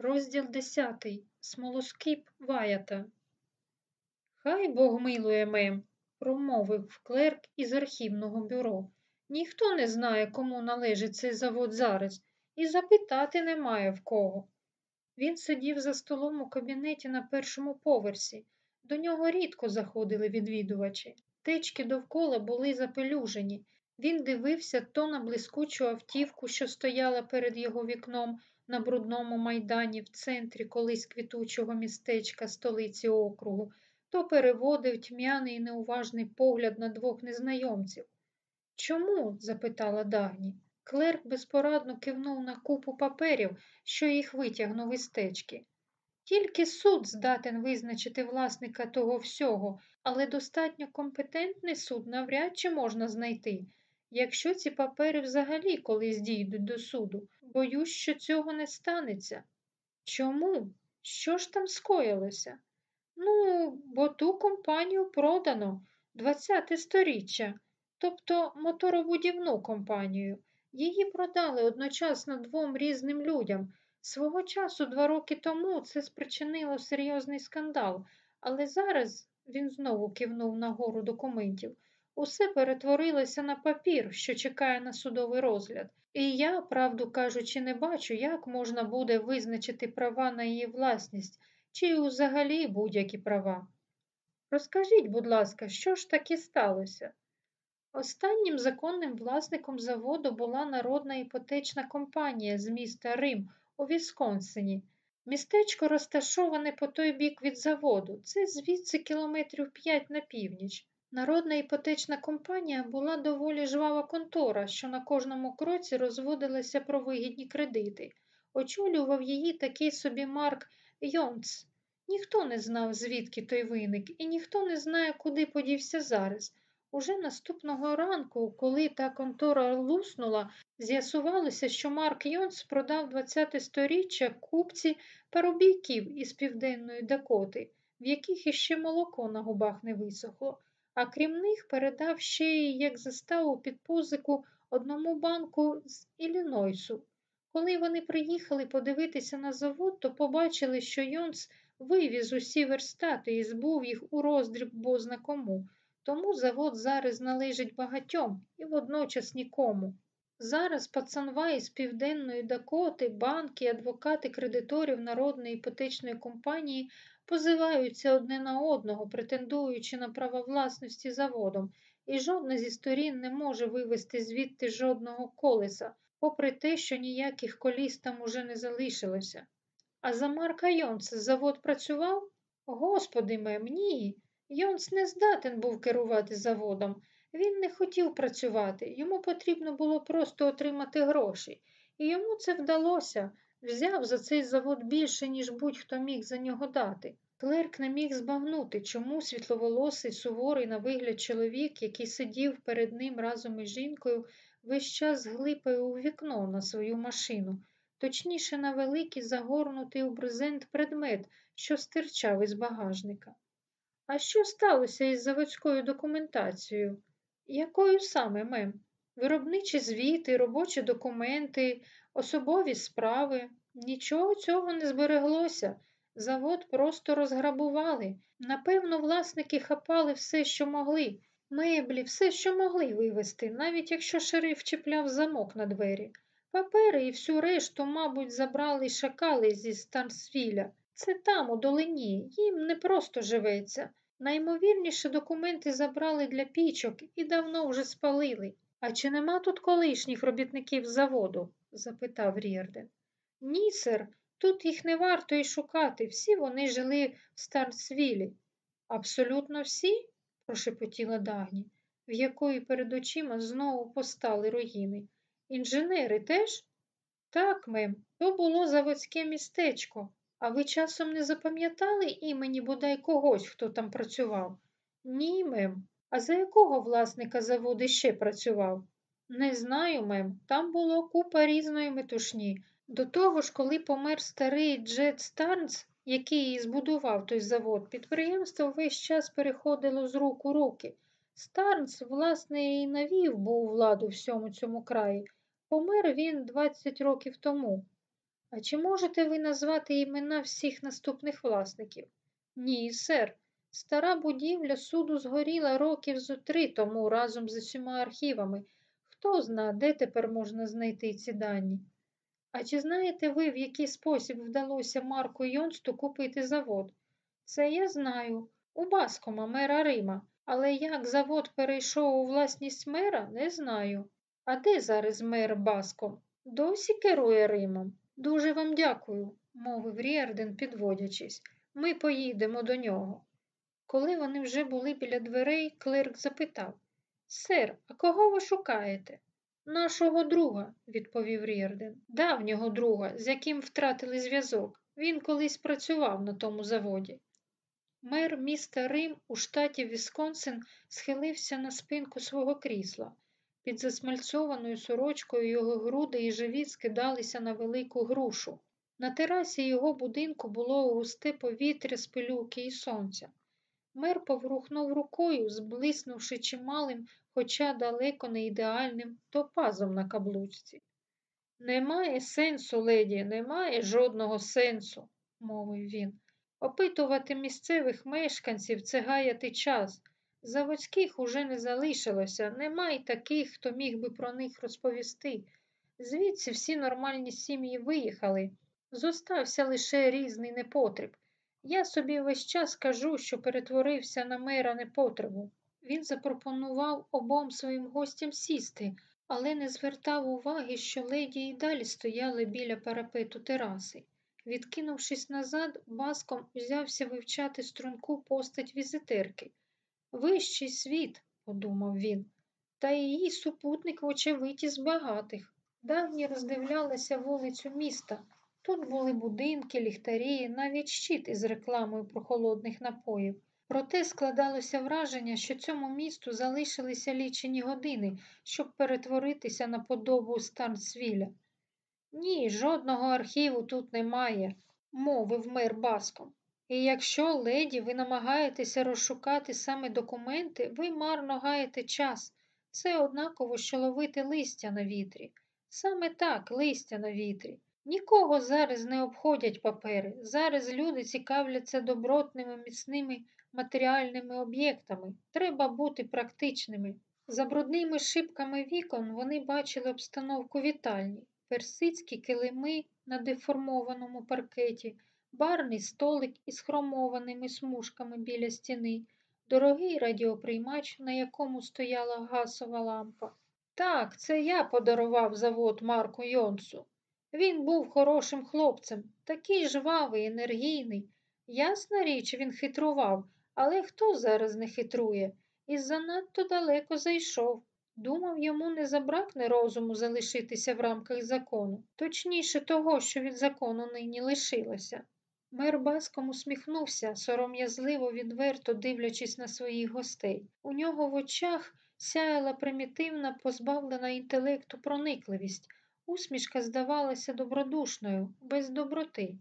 Розділ десятий. Смолоскип Ваята. Хай Бог милує мем, промовив клерк із архівного бюро. Ніхто не знає, кому належить цей завод зараз, і запитати немає в кого. Він сидів за столом у кабінеті на першому поверсі. До нього рідко заходили відвідувачі. Течки довкола були запелюжені. Він дивився то на блискучу автівку, що стояла перед його вікном, на брудному майдані в центрі колись квітучого містечка столиці округу, то переводив тьмяний і неуважний погляд на двох незнайомців. Чому? запитала Дагні. Клерк безпорадно кивнув на купу паперів, що їх витягнув із течки. Тільки суд здатен визначити власника того всього, але достатньо компетентний суд навряд чи можна знайти. Якщо ці папери взагалі колись дійдуть до суду, боюсь, що цього не станеться. Чому? Що ж там скоїлося? Ну, бо ту компанію продано двадцяте сторіччя, тобто моторобудівну компанію. Її продали одночасно двом різним людям. Свого часу, два роки тому, це спричинило серйозний скандал, але зараз він знову кивнув на гору документів. Усе перетворилося на папір, що чекає на судовий розгляд. І я, правду кажучи, не бачу, як можна буде визначити права на її власність чи взагалі будь-які права. Розкажіть, будь ласка, що ж таке сталося? Останнім законним власником заводу була народна іпотечна компанія з міста Рим у Вісконсині. Містечко розташоване по той бік від заводу, це звідси кілометрів п'ять на північ. Народна іпотечна компанія була доволі жвава контора, що на кожному кроці розводилася про вигідні кредити. Очолював її такий собі Марк Йонц. Ніхто не знав, звідки той виник, і ніхто не знає, куди подівся зараз. Уже наступного ранку, коли та контора луснула, з'ясувалося, що Марк Йонс продав 20-те сторіччя купці парубійків із південної Дакоти, в яких іще молоко на губах не висохло а крім них передав ще й як заставу під позику одному банку з Іллінойсу. Коли вони приїхали подивитися на завод, то побачили, що Йонс вивіз усі верстати і збув їх у роздріб бозна кому. Тому завод зараз належить багатьом і водночас нікому. Зараз пацанва із Південної Дакоти, банки, адвокати кредиторів народної іпотечної компанії позиваються одне на одного, претендуючи на право власності заводом, і жодна зі сторін не може вивести звідти жодного колеса, попри те, що ніяких коліс там уже не залишилося. А за Марка Йонс завод працював? Господи мем, ні. Йонс не здатен був керувати заводом. Він не хотів працювати, йому потрібно було просто отримати гроші. І йому це вдалося, взяв за цей завод більше, ніж будь-хто міг за нього дати. Клерк не міг збагнути, чому світловолосий, суворий на вигляд чоловік, який сидів перед ним разом із жінкою, весь час глипає у вікно на свою машину, точніше на великий загорнутий у брезент предмет, що стирчав із багажника. А що сталося із заводською документацією? Якою саме мем? Виробничі звіти, робочі документи, особові справи. Нічого цього не збереглося. Завод просто розграбували. Напевно, власники хапали все, що могли, меблі, все, що могли вивезти, навіть якщо шериф чіпляв замок на двері. Папери і всю решту, мабуть, забрали шакали зі Старсвіля. Це там, у долині, їм не просто живеться. Наймовірніше документи забрали для пічок і давно вже спалили. А чи нема тут колишніх робітників заводу? Запитав Рєрден. Ні, сер, тут їх не варто й шукати. Всі вони жили в Старсвілі. Абсолютно всі? прошепотіла Дагні, в якої перед очима знову постали руїни. Інженери теж? Так, мем, то було заводське містечко. А ви часом не запам'ятали імені бодай когось, хто там працював? Ні, мем. А за якого власника завод ще працював? Не знаю, мем. Там було купа різної метушні. До того ж, коли помер старий Джет Старнс, який збудував той завод, підприємство весь час переходило з рук у руки. Старнс, власне, і навів був лад у всьому цьому краї. Помер він 20 років тому. А чи можете ви назвати імена всіх наступних власників? Ні, сер. Стара будівля суду згоріла років зо три тому разом з усіма архівами. Хто зна, де тепер можна знайти ці дані? А чи знаєте ви, в який спосіб вдалося Марку Йонсту купити завод? Це я знаю. У Баскома, мера Рима. Але як завод перейшов у власність мера, не знаю. А де зараз мер Баском? Досі керує Римом. Дуже вам дякую, мовив Ріарден, підводячись. Ми поїдемо до нього. Коли вони вже були біля дверей, клерк запитав Сер, а кого ви шукаєте? Нашого друга, відповів Ріарден. Давнього друга, з яким втратили зв'язок. Він колись працював на тому заводі. Мер міста Рим у штаті Вісконсин схилився на спинку свого крісла. Під засмальцьованою сорочкою його груди і живіт скидалися на велику грушу. На терасі його будинку було густе повітря з пилюки і сонця. Мер поврухнув рукою, зблиснувши чималим, хоча далеко не ідеальним, топазом на каблучці. Немає сенсу, леді, немає жодного сенсу, мовив він. Опитувати місцевих мешканців це гаяти час. Заводських уже не залишилося, нема й таких, хто міг би про них розповісти. Звідси всі нормальні сім'ї виїхали. Зостався лише різний непотріб. Я собі весь час кажу, що перетворився на мера непотребу. Він запропонував обом своїм гостям сісти, але не звертав уваги, що леді й далі стояли біля парапету тераси. Відкинувшись назад, баском узявся вивчати струнку постать візитерки. Вищий світ, подумав він, та її супутник, вочевидь, із багатих. Давні роздивлялися вулицю міста. Тут були будинки, ліхтарі, навіть щит із рекламою прохолодних напоїв. Проте складалося враження, що цьому місту залишилися лічені години, щоб перетворитися на подобу Старнсвіля. Ні, жодного архіву тут немає, мовив мер баском. І якщо, леді, ви намагаєтеся розшукати саме документи, ви марно гаєте час. Це однаково, що ловити листя на вітрі. Саме так, листя на вітрі. Нікого зараз не обходять папери. Зараз люди цікавляться добротними, міцними матеріальними об'єктами. Треба бути практичними. За брудними шибками вікон вони бачили обстановку вітальні, персидські килими на деформованому паркеті, барний столик із хромованими смужками біля стіни, дорогий радіоприймач, на якому стояла гасова лампа. Так, це я подарував завод Марку Йонсу. Він був хорошим хлопцем, такий жвавий, енергійний. Ясна річ, він хитрував, але хто зараз не хитрує? І занадто далеко зайшов. Думав, йому не забракне розуму залишитися в рамках закону, точніше того, що від закону нині лишилося. Мер баском усміхнувся, сором'язливо відверто дивлячись на своїх гостей. У нього в очах сяяла примітивна, позбавлена інтелекту проникливість. Усмішка здавалася добродушною, без доброти.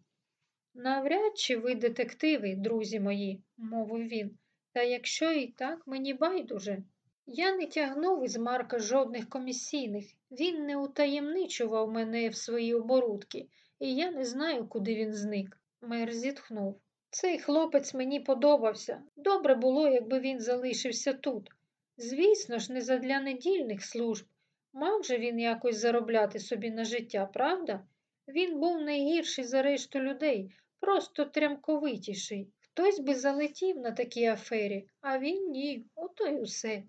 Навряд чи ви детективи, друзі мої, мовив він, та якщо і так, мені байдуже. Я не тягнув із Марка жодних комісійних, він не утаємничував мене в свої оборудки, і я не знаю, куди він зник. Мер зітхнув. Цей хлопець мені подобався. Добре було, якби він залишився тут. Звісно ж, не задля недільних служб. Мав же він якось заробляти собі на життя, правда? Він був найгірший за решту людей, просто трямковитіший. Хтось би залетів на такій афері, а він ні, ото й усе.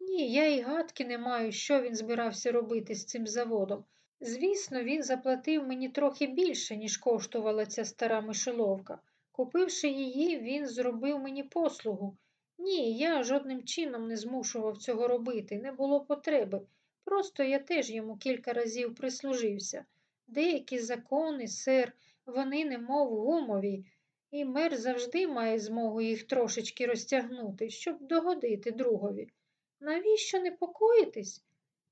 Ні, я й гадки не маю, що він збирався робити з цим заводом. Звісно, він заплатив мені трохи більше, ніж коштувала ця стара мишоловка. Купивши її, він зробив мені послугу. Ні, я жодним чином не змушував цього робити, не було потреби. Просто я теж йому кілька разів прислужився. Деякі закони, сер, вони немов гумові, і мер завжди має змогу їх трошечки розтягнути, щоб догодити другові. Навіщо непокоїтесь?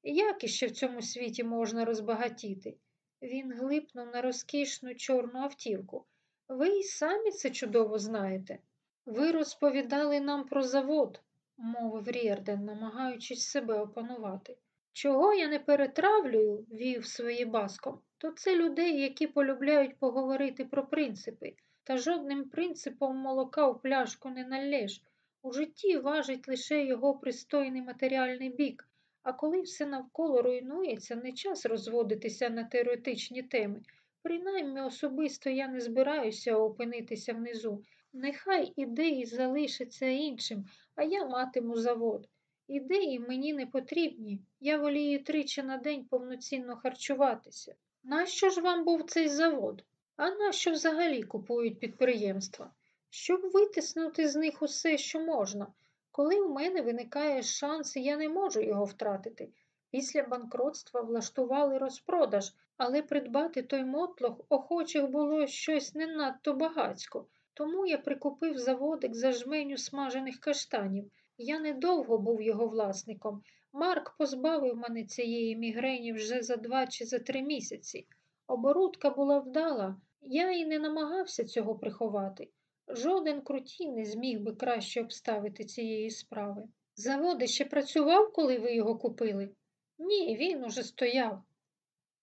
Як іще в цьому світі можна розбагатіти? Він глипнув на розкішну чорну автівку. Ви й самі це чудово знаєте. Ви розповідали нам про завод, мовив Рєрден, намагаючись себе опанувати. Чого я не перетравлюю, вів своє баском, то це людей, які полюбляють поговорити про принципи, та жодним принципом молока у пляшку не налєш. У житті важить лише його пристойний матеріальний бік, а коли все навколо руйнується, не час розводитися на теоретичні теми. Принаймні особисто я не збираюся опинитися внизу. Нехай ідеї залишаться іншим, а я матиму завод. Ідеї мені не потрібні. Я волію тричі на день повноцінно харчуватися. Нащо ж вам був цей завод? А нащо взагалі купують підприємства? Щоб витиснути з них усе, що можна. Коли в мене виникає шанс, я не можу його втратити. Після банкротства влаштували розпродаж, але придбати той мотлох охочих було щось не надто багацько. Тому я прикупив заводик за жменю смажених каштанів. Я недовго був його власником. Марк позбавив мене цієї мігрені вже за два чи за три місяці. Оборудка була вдала, я і не намагався цього приховати. Жоден крутій не зміг би краще обставити цієї справи. Завод ще працював, коли ви його купили? Ні, він уже стояв.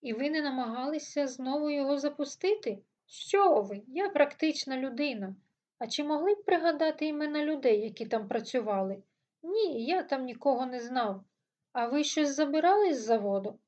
І ви не намагалися знову його запустити? Що ви? Я практична людина. А чи могли б пригадати імена людей, які там працювали? Ні, я там нікого не знав. А ви щось забирали з заводу?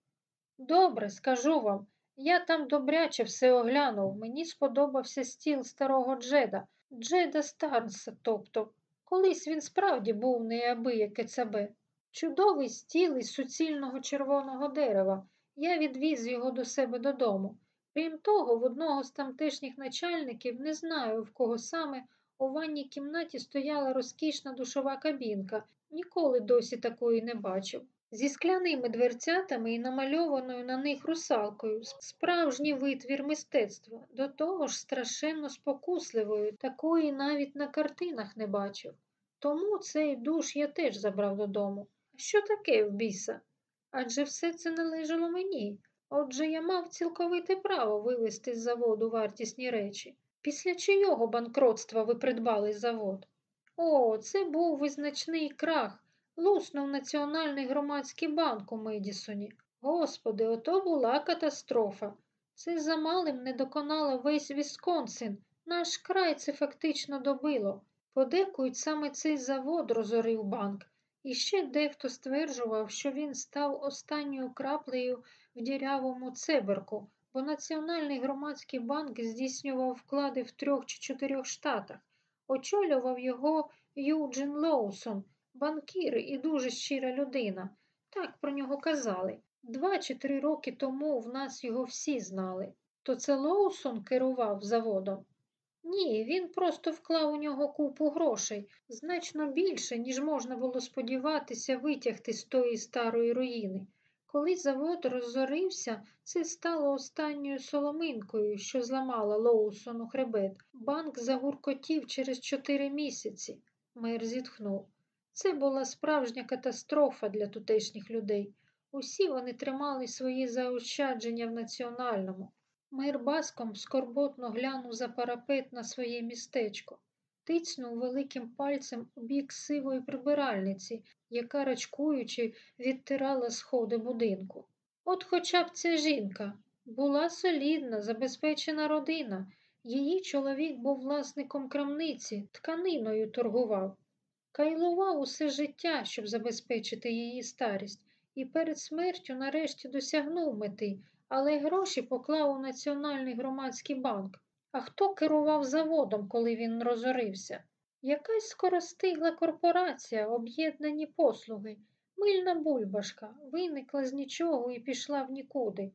Добре, скажу вам. Я там добряче все оглянув. Мені сподобався стіл старого Джеда, Джеда Старнса, тобто. Колись він справді був неабияке цабе. Чудовий стіл із суцільного червоного дерева. Я відвіз його до себе додому. Крім того, в одного з тамтешніх начальників, не знаю в кого саме, у ванній кімнаті стояла розкішна душова кабінка. Ніколи досі такої не бачив. Зі скляними дверцятами і намальованою на них русалкою, справжній витвір мистецтва, до того ж страшенно спокусливою, такої навіть на картинах не бачив. Тому цей душ я теж забрав додому. Що таке в біса? Адже все це належало мені. Отже, я мав цілковите право вивезти з заводу вартісні речі. Після чийого банкротства ви придбали завод? О, це був визначний крах. Луснув Національний громадський банк у Медісоні. Господи, ото була катастрофа. Це замалим не доконало весь Вісконсин. Наш край це фактично добило. Подекують саме цей завод розорив банк. І ще дехто стверджував, що він став останньою краплею в дірявому цеберку, бо Національний громадський банк здійснював вклади в трьох чи чотирьох штатах. Очолював його Юджин Лоусон, банкір і дуже щира людина. Так про нього казали. Два чи три роки тому в нас його всі знали. То це Лоусон керував заводом? Ні, він просто вклав у нього купу грошей, значно більше, ніж можна було сподіватися витягти з тої старої руїни. Коли завод розорився, це стало останньою соломинкою, що зламала Лоусону хребет. Банк загуркотів через чотири місяці. Мер зітхнув. Це була справжня катастрофа для тутешніх людей. Усі вони тримали свої заощадження в національному. Мир баском скорботно глянув за парапет на своє містечко, тицнув великим пальцем у бік сивої прибиральниці, яка, рачкуючи, відтирала сходи будинку. От хоча б ця жінка була солідна, забезпечена родина. Її чоловік був власником крамниці, тканиною торгував. Кайлував усе життя, щоб забезпечити її старість, і перед смертю нарешті досягнув мети, але гроші поклав у Національний громадський банк. А хто керував заводом, коли він розорився? Якась скоростигла корпорація, об'єднані послуги, мильна бульбашка, виникла з нічого і пішла в нікуди.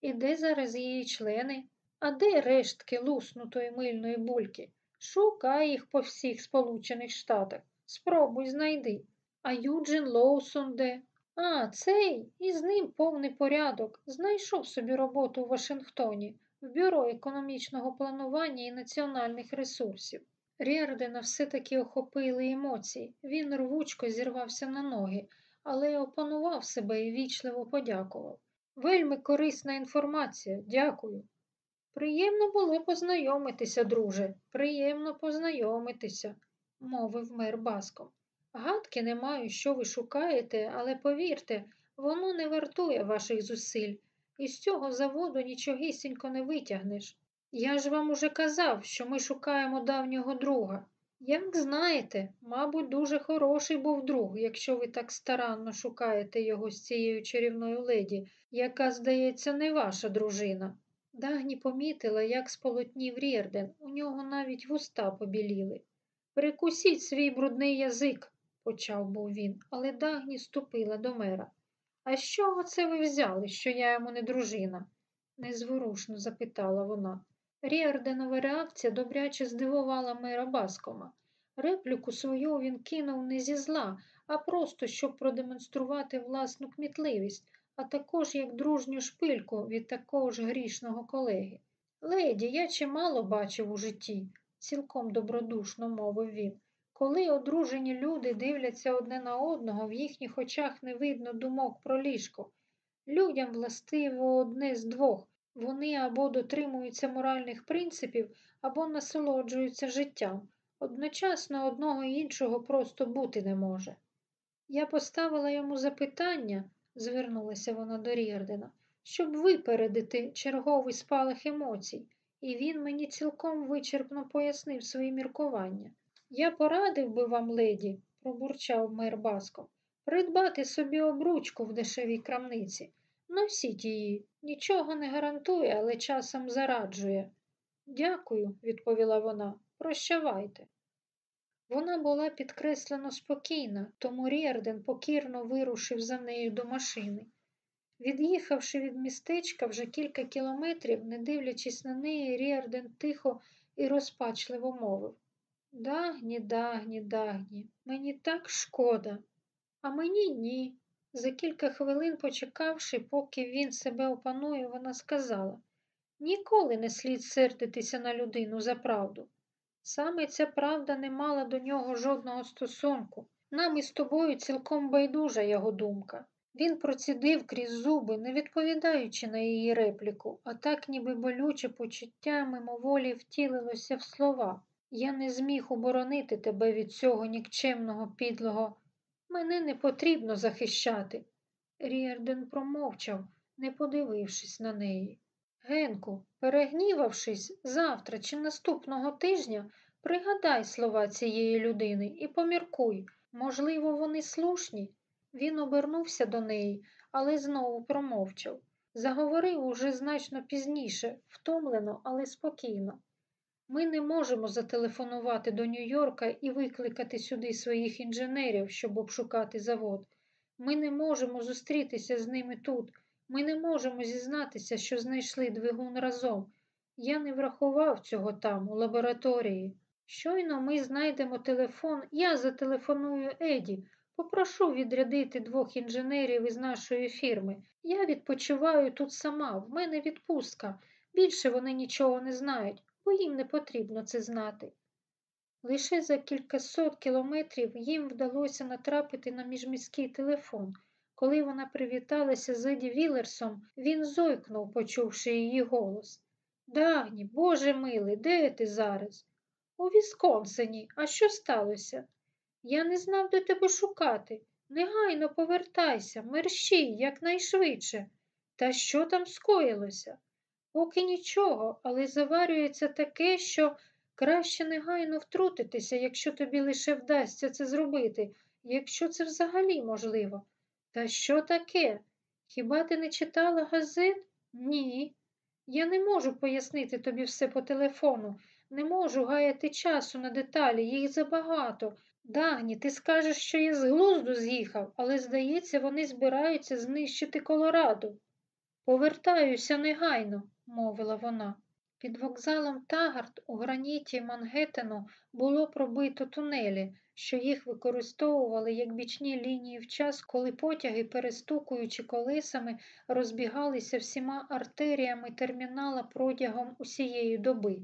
І де зараз її члени? А де рештки луснутої мильної бульки? Шукай їх по всіх Сполучених Штатах. Спробуй знайди. А Юджин Лоусон де? А, цей, і з ним повний порядок. Знайшов собі роботу у Вашингтоні в Бюро економічного планування і національних ресурсів. Рєрдена все-таки охопили емоції. Він рвучко зірвався на ноги, але опанував себе і вічливо подякував. Вельми корисна інформація, дякую. Приємно було познайомитися, друже, приємно познайомитися, мовив мер баском. Гадки не маю, що ви шукаєте, але повірте, Воно не вартує ваших зусиль. Із цього заводу нічогісінько не витягнеш. Я ж вам уже казав, що ми шукаємо давнього друга. Як знаєте, мабуть, дуже хороший був друг, якщо ви так старанно шукаєте його з цією чарівною леді, яка, здається, не ваша дружина. Дагні помітила, як сполотнів Рєрден, у нього навіть вуста побіліли. Перекусіть свій брудний язик, почав був він, але Дагні ступила до мера. А з чого це ви взяли, що я йому не дружина? незворушно запитала вона. Ріарденова реакція добряче здивувала мера Баскома. Репліку свою він кинув не зі зла, а просто щоб продемонструвати власну кмітливість, а також як дружню шпильку від такого ж грішного колеги. Леді, я чимало бачив у житті, цілком добродушно мовив він. Коли одружені люди дивляться одне на одного, в їхніх очах не видно думок про ліжко. Людям властиво одне з двох. Вони або дотримуються моральних принципів, або насолоджуються життям. Одночасно одного і іншого просто бути не може. Я поставила йому запитання, звернулася вона до Рірдена, щоб випередити черговий спалах емоцій, і він мені цілком вичерпно пояснив свої міркування. Я порадив би вам, леді, пробурчав мер баском, придбати собі обручку в дешевій крамниці. Носіть її, нічого не гарантує, але часом зараджує. Дякую, відповіла вона. Прощавайте. Вона була підкреслено спокійна, тому Рєрден покірно вирушив за нею до машини. Від'їхавши від містечка вже кілька кілометрів, не дивлячись на неї, Рєрден тихо і розпачливо мовив Дагні, дагні, дагні, мені так шкода, а мені ні. За кілька хвилин, почекавши, поки він себе опанує, вона сказала Ніколи не слід сердитися на людину за правду. Саме ця правда не мала до нього жодного стосунку. Нам із тобою цілком байдужа його думка. Він процідив крізь зуби, не відповідаючи на її репліку, а так, ніби болюче почуття мимоволі втілилося в слова. Я не зміг оборонити тебе від цього нікчемного підлого. Мене не потрібно захищати. Ріарден промовчав, не подивившись на неї. Генку, перегнівавшись завтра чи наступного тижня, пригадай слова цієї людини і поміркуй, можливо, вони слушні. Він обернувся до неї, але знову промовчав. Заговорив уже значно пізніше, втомлено, але спокійно. Ми не можемо зателефонувати до Нью-Йорка і викликати сюди своїх інженерів, щоб обшукати завод. Ми не можемо зустрітися з ними тут. Ми не можемо зізнатися, що знайшли двигун разом. Я не врахував цього там, у лабораторії. Щойно ми знайдемо телефон, я зателефоную Еді, попрошу відрядити двох інженерів із нашої фірми. Я відпочиваю тут сама, в мене відпустка. Більше вони нічого не знають, бо їм не потрібно це знати. Лише за кількасот кілометрів їм вдалося натрапити на міжміський телефон. Коли вона привіталася з Еді Вілерсом, він зойкнув, почувши її голос. Дагні, Боже милий, де ти зараз? У Вісконсині. А що сталося? Я не знав, де тебе шукати. Негайно повертайся, мерщій, якнайшвидше. Та що там скоїлося? Поки нічого, але заварюється таке, що краще негайно втрутитися, якщо тобі лише вдасться це зробити, якщо це взагалі можливо. Та що таке? Хіба ти не читала газет? Ні. Я не можу пояснити тобі все по телефону, не можу гаяти часу на деталі, їх забагато. Дагні, ти скажеш, що я з глузду з'їхав, але, здається, вони збираються знищити Колорадо. Повертаюся негайно, мовила вона. Під вокзалом Тагард у граніті Мангеттену було пробито тунелі, що їх використовували як бічні лінії в час, коли потяги, перестукуючи колесами, розбігалися всіма артеріями термінала протягом усієї доби.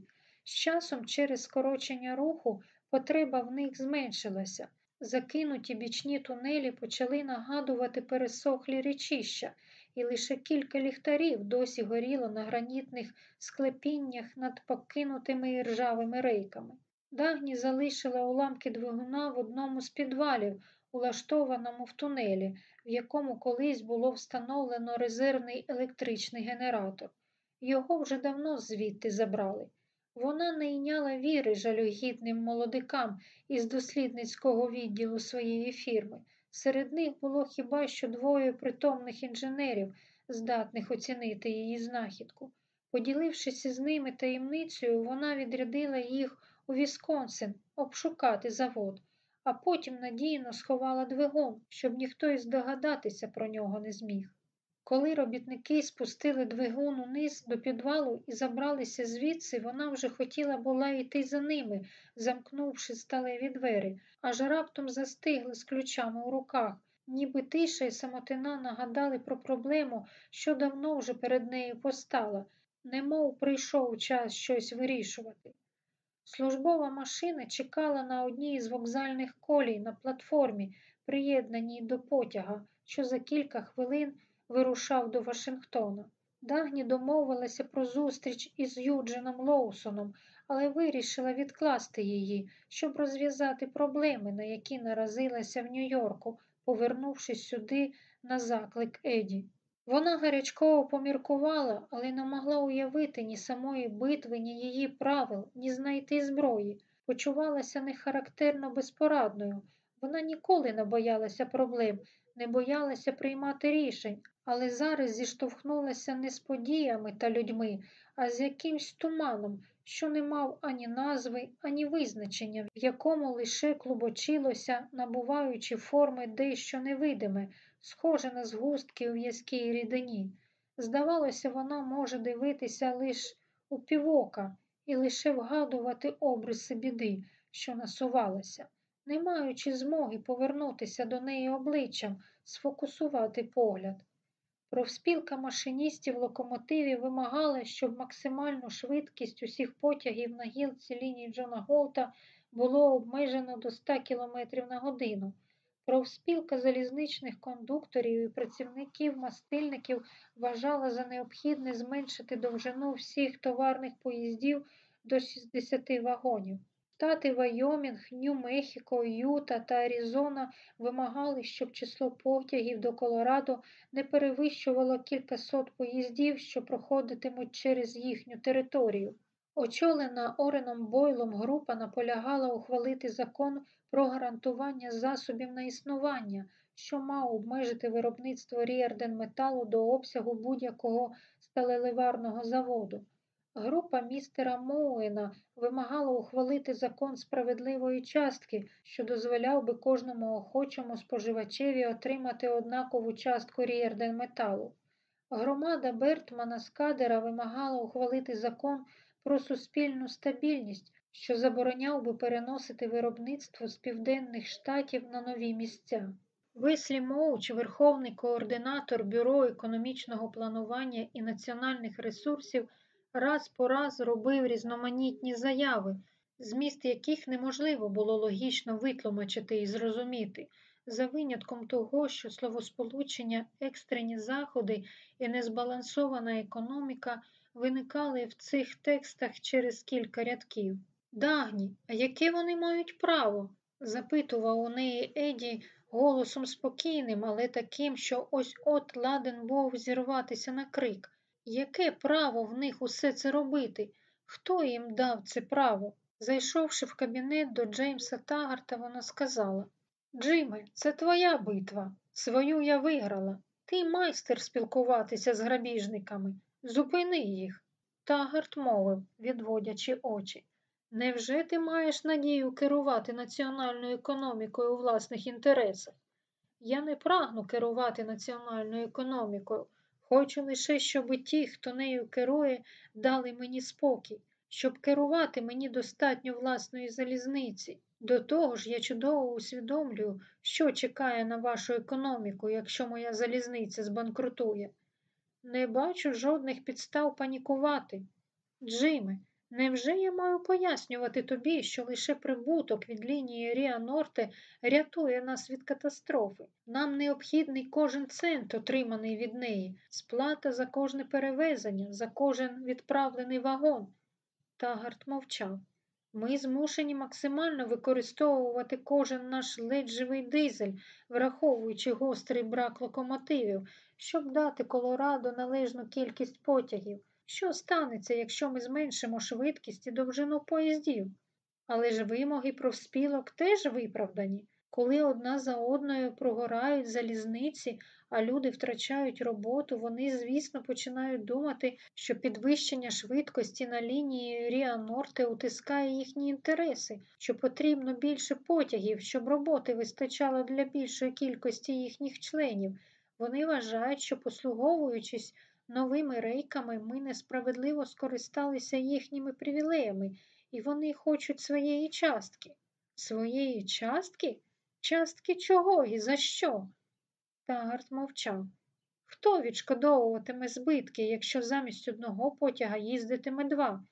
З часом, через скорочення руху, потреба в них зменшилася. Закинуті бічні тунелі почали нагадувати пересохлі речища, і лише кілька ліхтарів досі горіло на гранітних склепіннях над покинутими ржавими рейками. Дагні залишила уламки двигуна в одному з підвалів, улаштованому в тунелі, в якому колись було встановлено резервний електричний генератор. Його вже давно звідти забрали. Вона не йняла віри жалюгідним молодикам із дослідницького відділу своєї фірми. Серед них було хіба що двоє притомних інженерів, здатних оцінити її знахідку. Поділившись із ними таємницею, вона відрядила їх у Вісконсин обшукати завод, а потім надійно сховала двигун, щоб ніхто і здогадатися про нього не зміг. Коли робітники спустили двигун униз до підвалу і забралися звідси, вона вже хотіла була йти за ними, замкнувши сталеві двері, аж раптом застигли з ключами у руках, ніби тиша й самотина нагадали про проблему, що давно вже перед нею постала, немов прийшов час щось вирішувати. Службова машина чекала на одній із вокзальних колій на платформі, приєднаній до потяга, що за кілька хвилин вирушав до Вашингтона. Дагні домовилася про зустріч із Юджином Лоусоном, але вирішила відкласти її, щоб розв'язати проблеми, на які наразилася в Нью-Йорку, повернувшись сюди на заклик Еді. Вона гарячково поміркувала, але не могла уявити ні самої битви, ні її правил, ні знайти зброї. Почувалася нехарактерно безпорадною. Вона ніколи не боялася проблем, не боялася приймати рішень, але зараз зіштовхнулася не з подіями та людьми, а з якимсь туманом, що не мав ані назви, ані визначення, в якому лише клубочилося, набуваючи форми дещо невидиме, схоже на згустки у в'язкій рідині. Здавалося, вона може дивитися лише у півока і лише вгадувати обриси біди, що насувалася, не маючи змоги повернутися до неї обличчям, сфокусувати погляд. Профспілка машиністів локомотивів вимагала, щоб максимальну швидкість усіх потягів на гілці лінії Джона Голта було обмежено до 100 км на годину. Профспілка залізничних кондукторів і працівників мастильників вважала за необхідне зменшити довжину всіх товарних поїздів до 60 вагонів. Штати Вайомінг, Нью-Мехіко, Юта та Аризона вимагали, щоб число потягів до Колорадо не перевищувало кількасот поїздів, що проходитимуть через їхню територію. Очолена Ореном Бойлом група наполягала ухвалити закон про гарантування засобів на існування, що мав обмежити виробництво ріарденметалу до обсягу будь-якого сталеливарного заводу. Група містера Моуена вимагала ухвалити закон справедливої частки, що дозволяв би кожному охочому споживачеві отримати однакову частку ріерденметалу. Громада Бертмана Скадера вимагала ухвалити закон про суспільну стабільність, що забороняв би переносити виробництво з південних штатів на нові місця. Веслі Моуч, верховний координатор Бюро економічного планування і національних ресурсів, раз по раз робив різноманітні заяви, зміст яких неможливо було логічно витлумачити і зрозуміти, за винятком того, що словосполучення, екстрені заходи і незбалансована економіка виникали в цих текстах через кілька рядків. Дагні, а яке вони мають право? запитував у неї Еді голосом спокійним, але таким, що ось от ладен був зірватися на крик. Яке право в них усе це робити? Хто їм дав це право? Зайшовши в кабінет до Джеймса Тагарта, вона сказала Джиме, це твоя битва. Свою я виграла. Ти майстер спілкуватися з грабіжниками. Зупини їх. Тагарт мовив, відводячи очі. Невже ти маєш надію керувати національною економікою у власних інтересах? Я не прагну керувати національною економікою. Хочу лише, щоб ті, хто нею керує, дали мені спокій. Щоб керувати мені достатньо власної залізниці. До того ж, я чудово усвідомлюю, що чекає на вашу економіку, якщо моя залізниця збанкрутує. Не бачу жодних підстав панікувати. Джиме, невже я маю пояснювати тобі, що лише прибуток від лінії Ріа Норте рятує нас від катастрофи? Нам необхідний кожен цент, отриманий від неї, сплата за кожне перевезення, за кожен відправлений вагон. Тагарт мовчав. Ми змушені максимально використовувати кожен наш ледь живий дизель, враховуючи гострий брак локомотивів, щоб дати Колорадо належну кількість потягів. Що станеться, якщо ми зменшимо швидкість і довжину поїздів? Але ж вимоги профспілок теж виправдані. Коли одна за одною прогорають залізниці, а люди втрачають роботу, вони, звісно, починають думати, що підвищення швидкості на лінії Ріа Норте утискає їхні інтереси, що потрібно більше потягів, щоб роботи вистачало для більшої кількості їхніх членів. Вони вважають, що послуговуючись новими рейками, ми несправедливо скористалися їхніми привілеями, і вони хочуть своєї частки. Своєї частки? Частки чого і за що? Тагард мовчав. Хто відшкодовуватиме збитки, якщо замість одного потяга їздитиме два?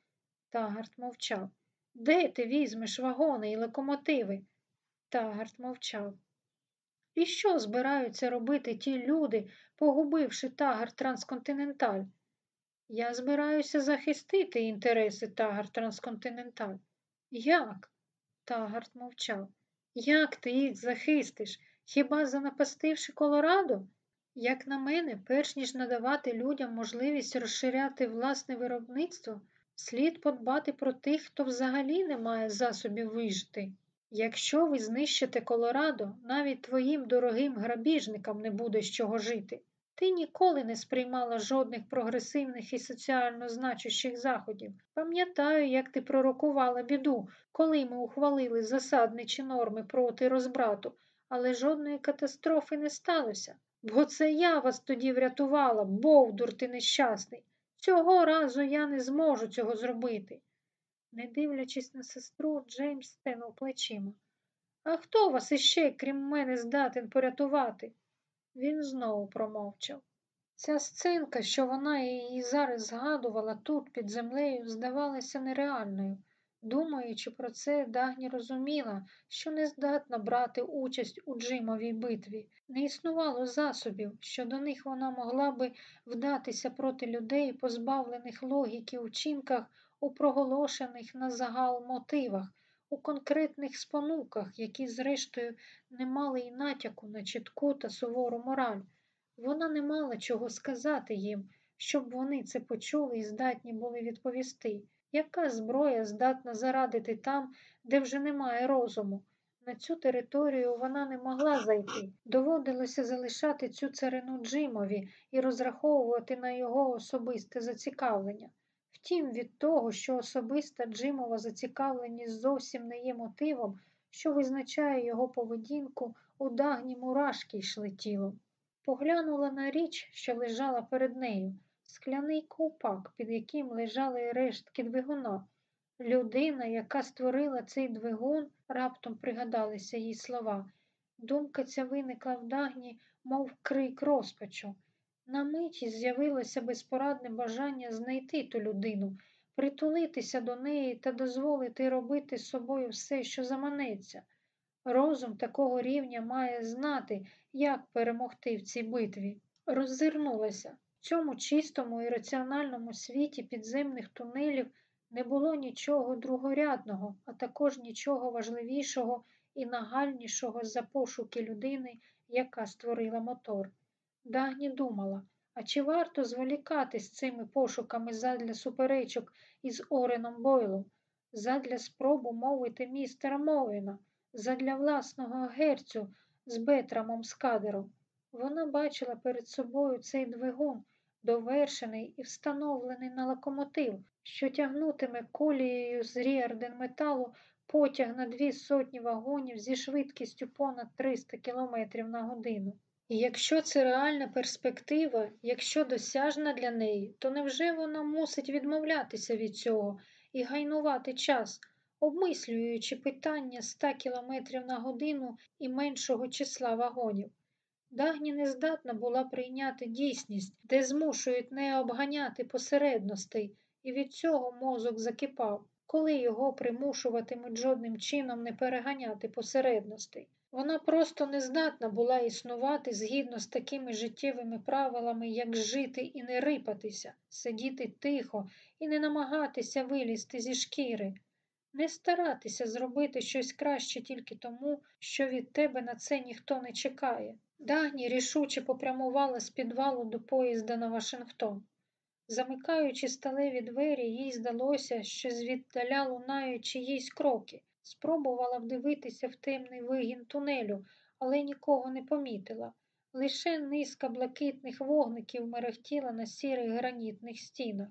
Тагард мовчав. Де ти візьмеш вагони і локомотиви? Тагард мовчав. І що збираються робити ті люди, погубивши тагар Трансконтиненталь? Я збираюся захистити інтереси тагар Трансконтиненталь. Як? Тагард мовчав. Як ти їх захистиш? Хіба занапастивши Колорадо? Як на мене, перш ніж надавати людям можливість розширяти власне виробництво, слід подбати про тих, хто взагалі не має засобів вижити. Якщо ви знищите Колорадо, навіть твоїм дорогим грабіжникам не буде з чого жити. Ти ніколи не сприймала жодних прогресивних і соціально значущих заходів. Пам'ятаю, як ти пророкувала біду, коли ми ухвалили засадничі норми проти розбрату, але жодної катастрофи не сталося. Бо це я вас тоді врятувала, бовдур ти нещасний. Цього разу я не зможу цього зробити. Не дивлячись на сестру, Джеймс стенув плечима. А хто вас іще, крім мене, здатен порятувати? Він знову промовчав. Ця сценка, що вона її зараз згадувала тут, під землею, здавалася нереальною. Думаючи про це, Дагні розуміла, що не здатна брати участь у Джимовій битві. Не існувало засобів, що до них вона могла би вдатися проти людей, позбавлених логіки у вчинках, у проголошених на загал мотивах, у конкретних спонуках, які, зрештою, не мали й натяку на чітку та сувору мораль. Вона не мала чого сказати їм, щоб вони це почули і здатні були відповісти. Яка зброя здатна зарадити там, де вже немає розуму? На цю територію вона не могла зайти. Доводилося залишати цю царину Джимові і розраховувати на його особисте зацікавлення. Втім, від того, що особиста Джимова зацікавленість зовсім не є мотивом, що визначає його поведінку, у дагні мурашки йшли тілом. Поглянула на річ, що лежала перед нею, скляний ковпак, під яким лежали рештки двигуна. Людина, яка створила цей двигун, раптом пригадалися їй слова. Думка ця виникла в дагні, мов крик розпачу. На миті з'явилося безпорадне бажання знайти ту людину, притулитися до неї та дозволити робити з собою все, що заманеться. Розум такого рівня має знати, як перемогти в цій битві. Роззирнулася. В цьому чистому і раціональному світі підземних тунелів не було нічого другорядного, а також нічого важливішого і нагальнішого за пошуки людини, яка створила мотор. Дагні думала, а чи варто зволікати з цими пошуками задля суперечок із Ореном Бойлом, задля спробу мовити містера Мовіна, задля власного герцю з Бетрамом Скадером? Вона бачила перед собою цей двигун, довершений і встановлений на локомотив, що тягнутиме колією з ріарден металу потяг на дві сотні вагонів зі швидкістю понад 300 км на годину. І якщо це реальна перспектива, якщо досяжна для неї, то невже вона мусить відмовлятися від цього і гайнувати час, обмислюючи питання 100 км на годину і меншого числа вагонів? Дагні не здатна була прийняти дійсність, де змушують не обганяти посередностей, і від цього мозок закипав, коли його примушуватимуть жодним чином не переганяти посередностей. Вона просто не здатна була існувати згідно з такими життєвими правилами, як жити і не рипатися, сидіти тихо і не намагатися вилізти зі шкіри. Не старатися зробити щось краще тільки тому, що від тебе на це ніхто не чекає. Дагні рішуче попрямувала з підвалу до поїзда на Вашингтон. Замикаючи сталеві двері, їй здалося, що звіддаля лунають чиїсь кроки. Спробувала вдивитися в темний вигин тунелю, але нікого не помітила. Лише низка блакитних вогників мерехтіла на сірих гранітних стінах.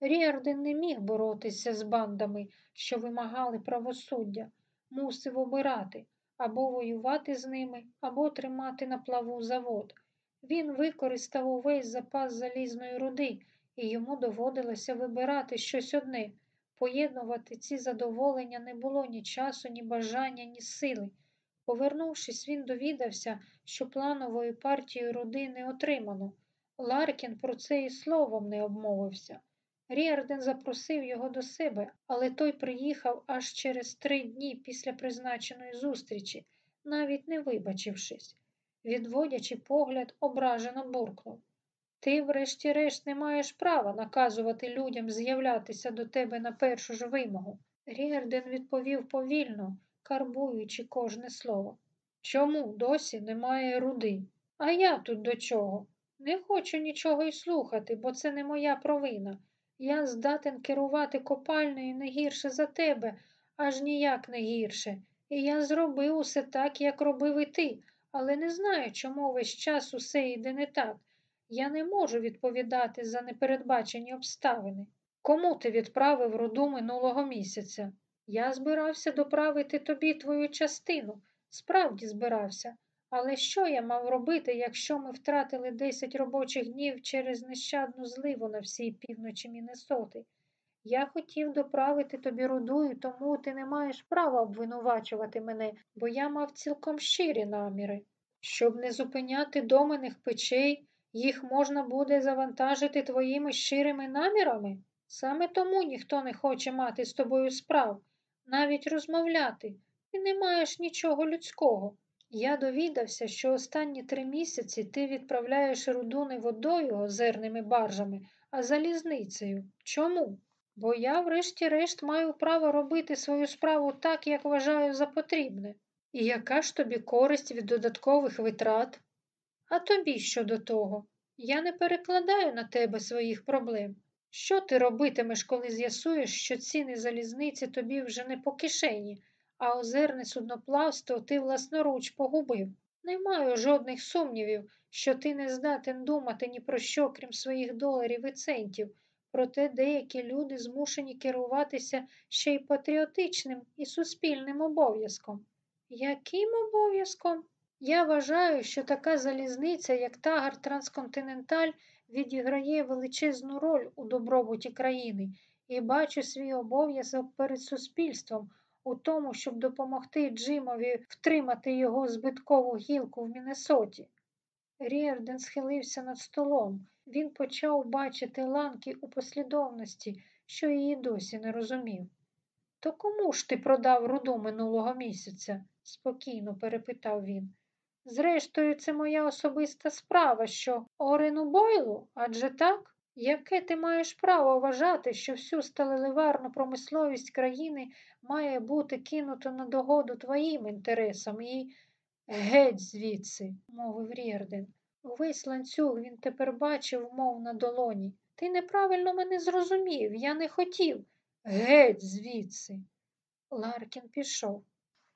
Ріарден не міг боротися з бандами, що вимагали правосуддя, мусив обирати або воювати з ними, або тримати на плаву завод. Він використав увесь запас залізної руди, і йому доводилося вибирати щось одне. Поєднувати ці задоволення не було ні часу, ні бажання, ні сили. Повернувшись, він довідався, що планової партії руди не отримано. Ларкін про це і словом не обмовився. Ріарден запросив його до себе, але той приїхав аж через три дні після призначеної зустрічі, навіть не вибачившись. Відводячи погляд, ображено буркнув. Ти, врешті-решт, не маєш права наказувати людям з'являтися до тебе на першу ж вимогу. Ріарден відповів повільно, карбуючи кожне слово. Чому досі немає руди? А я тут до чого? Не хочу нічого й слухати, бо це не моя провина. Я здатен керувати копальнею не гірше за тебе, аж ніяк не гірше. І я зробив усе так, як робив і ти, але не знаю, чому весь час усе йде не так. Я не можу відповідати за непередбачені обставини. Кому ти відправив руду минулого місяця? Я збирався доправити тобі твою частину, справді збирався. Але що я мав робити, якщо ми втратили 10 робочих днів через нещадну зливу на всій півночі Міннесоти? Я хотів доправити тобі руду, і тому ти не маєш права обвинувачувати мене, бо я мав цілком щирі наміри. Щоб не зупиняти домених печей, їх можна буде завантажити твоїми щирими намірами. Саме тому ніхто не хоче мати з тобою справ, навіть розмовляти. Ти не маєш нічого людського. Я довідався, що останні три місяці ти відправляєш руду не водою озерними баржами, а залізницею. Чому? Бо я, врешті-решт, маю право робити свою справу так, як вважаю за потрібне. І яка ж тобі користь від додаткових витрат? А тобі що до того? Я не перекладаю на тебе своїх проблем. Що ти робитимеш, коли з'ясуєш, що ціни залізниці тобі вже не по кишені, а озерне судноплавство ти власноруч погубив? Не маю жодних сумнівів, що ти не здатен думати ні про що, крім своїх доларів і центів. Проте деякі люди змушені керуватися ще й патріотичним і суспільним обов'язком. Яким обов'язком? Я вважаю, що така залізниця, як Тагар Трансконтиненталь, відіграє величезну роль у добробуті країни і бачу свій обов'язок перед суспільством у тому, щоб допомогти Джимові втримати його збиткову гілку в Міннесоті. Ріарден схилився над столом. Він почав бачити ланки у послідовності, що її досі не розумів. То кому ж ти продав руду минулого місяця? спокійно перепитав він. Зрештою, це моя особиста справа, що Орену Бойлу, адже так? Яке ти маєш право вважати, що всю сталеливарну промисловість країни має бути кинуто на догоду твоїм інтересам і геть звідси, мовив Рєрден. Увесь ланцюг він тепер бачив, мов на долоні. Ти неправильно мене зрозумів, я не хотів. Геть звідси. Ларкін пішов.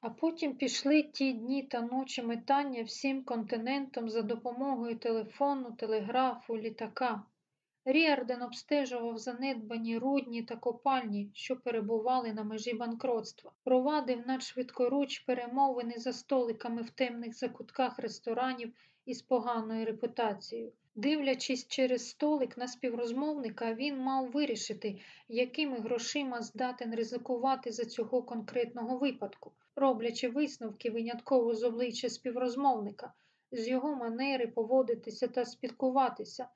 А потім пішли ті дні та ночі метання всім континентом за допомогою телефону, телеграфу, літака. Ріарден обстежував занедбані рудні та копальні, що перебували на межі банкротства, провадив надшвидкоруч перемовини за столиками в темних закутках ресторанів із поганою репутацією. Дивлячись через столик на співрозмовника, він мав вирішити, якими грошима здатен ризикувати за цього конкретного випадку, роблячи висновки винятково з обличчя співрозмовника, з його манери поводитися та спілкуватися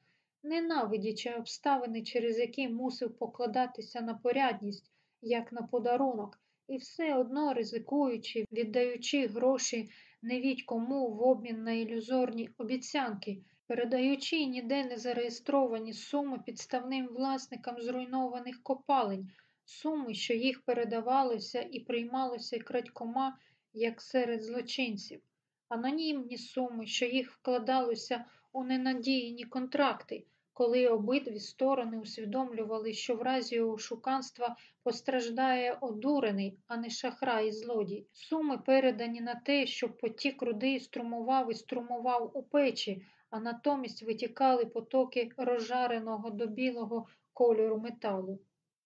ненавидячи обставини, через які мусив покладатися на порядність, як на подарунок, і все одно ризикуючи, віддаючи гроші невідь кому в обмін на ілюзорні обіцянки, передаючи ніде не зареєстровані суми підставним власникам зруйнованих копалень, суми, що їх передавалося і приймалося крадькома, як серед злочинців, анонімні суми, що їх вкладалося у ненадіяні контракти, коли обидві сторони усвідомлювали, що в разі ошуканства постраждає одурений, а не шахрай і злодій. Суми передані на те, щоб потік руди струмував і струмував у печі, а натомість витікали потоки розжареного до білого кольору металу.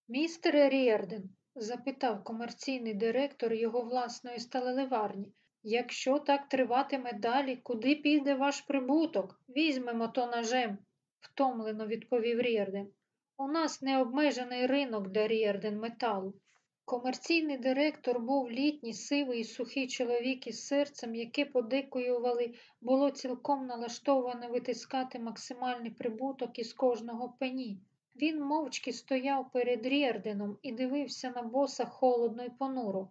Містере Рєрден, запитав комерційний директор його власної сталеливарні, якщо так триватиме далі, куди піде ваш прибуток? Візьмемо тоннажем, втомлено відповів Рєрден. У нас необмежений ринок для Рєрден металу. Комерційний директор був літній, сивий і сухий чоловік із серцем, яке подейкували, було цілком налаштоване витискати максимальний прибуток із кожного пені. Він мовчки стояв перед Рєрденом і дивився на боса холодно й понуро.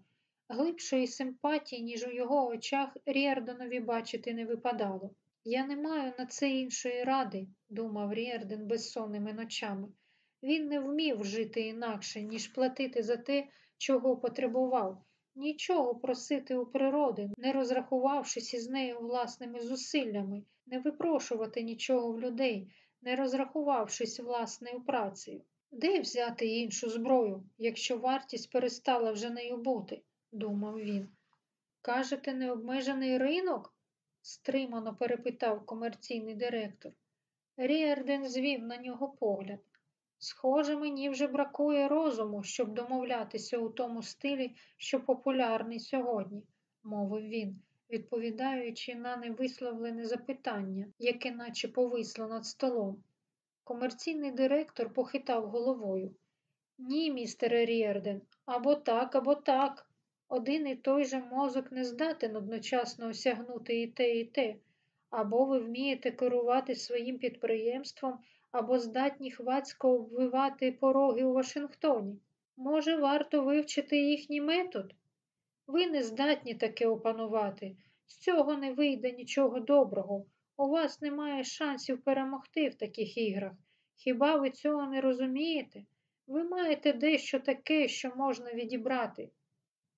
Глибшої симпатії, ніж у його очах, Рєрденові бачити не випадало. Я не маю на це іншої ради, думав Рєрден безсонними ночами. Він не вмів жити інакше, ніж платити за те, чого потребував, нічого просити у природи, не розрахувавшись із нею власними зусиллями, не випрошувати нічого в людей, не розрахувавшись власною працею. Де взяти іншу зброю, якщо вартість перестала вже нею бути, думав він. Кажете, необмежений ринок? стримано перепитав комерційний директор. Ріарден звів на нього погляд. Схоже, мені вже бракує розуму, щоб домовлятися у тому стилі, що популярний сьогодні, мовив він, відповідаючи на невисловлене запитання, яке наче повисло над столом. Комерційний директор похитав головою. Ні, містере Ріарден, або так, або так. Один і той же мозок не здатен одночасно осягнути і те, і те. Або ви вмієте керувати своїм підприємством, або здатні хвацько оббивати пороги у Вашингтоні. Може, варто вивчити їхній метод? Ви не здатні таке опанувати. З цього не вийде нічого доброго. У вас немає шансів перемогти в таких іграх. Хіба ви цього не розумієте? Ви маєте дещо таке, що можна відібрати.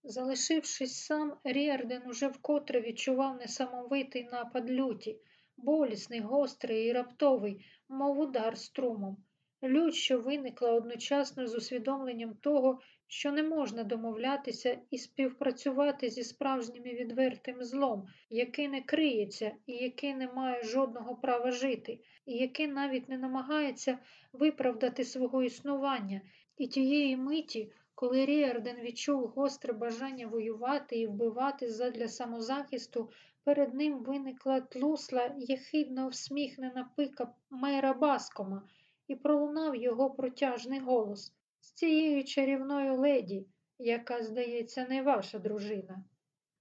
Залишившись сам, Ріарден уже вкотре відчував несамовитий напад люті, болісний, гострий і раптовий, мов удар струмом. Лють, що виникла одночасно з усвідомленням того, що не можна домовлятися і співпрацювати зі справжнім і відвертим злом, яке не криється і яке не має жодного права жити, і яке навіть не намагається виправдати свого існування, і тієї миті, коли Ріарден відчув гостре бажання воювати і вбивати задля самозахисту, перед ним виникла тлуста, єхидно всміхнена пика мера Баскома, і пролунав його протяжний голос з цією чарівною леді, яка, здається, не ваша дружина.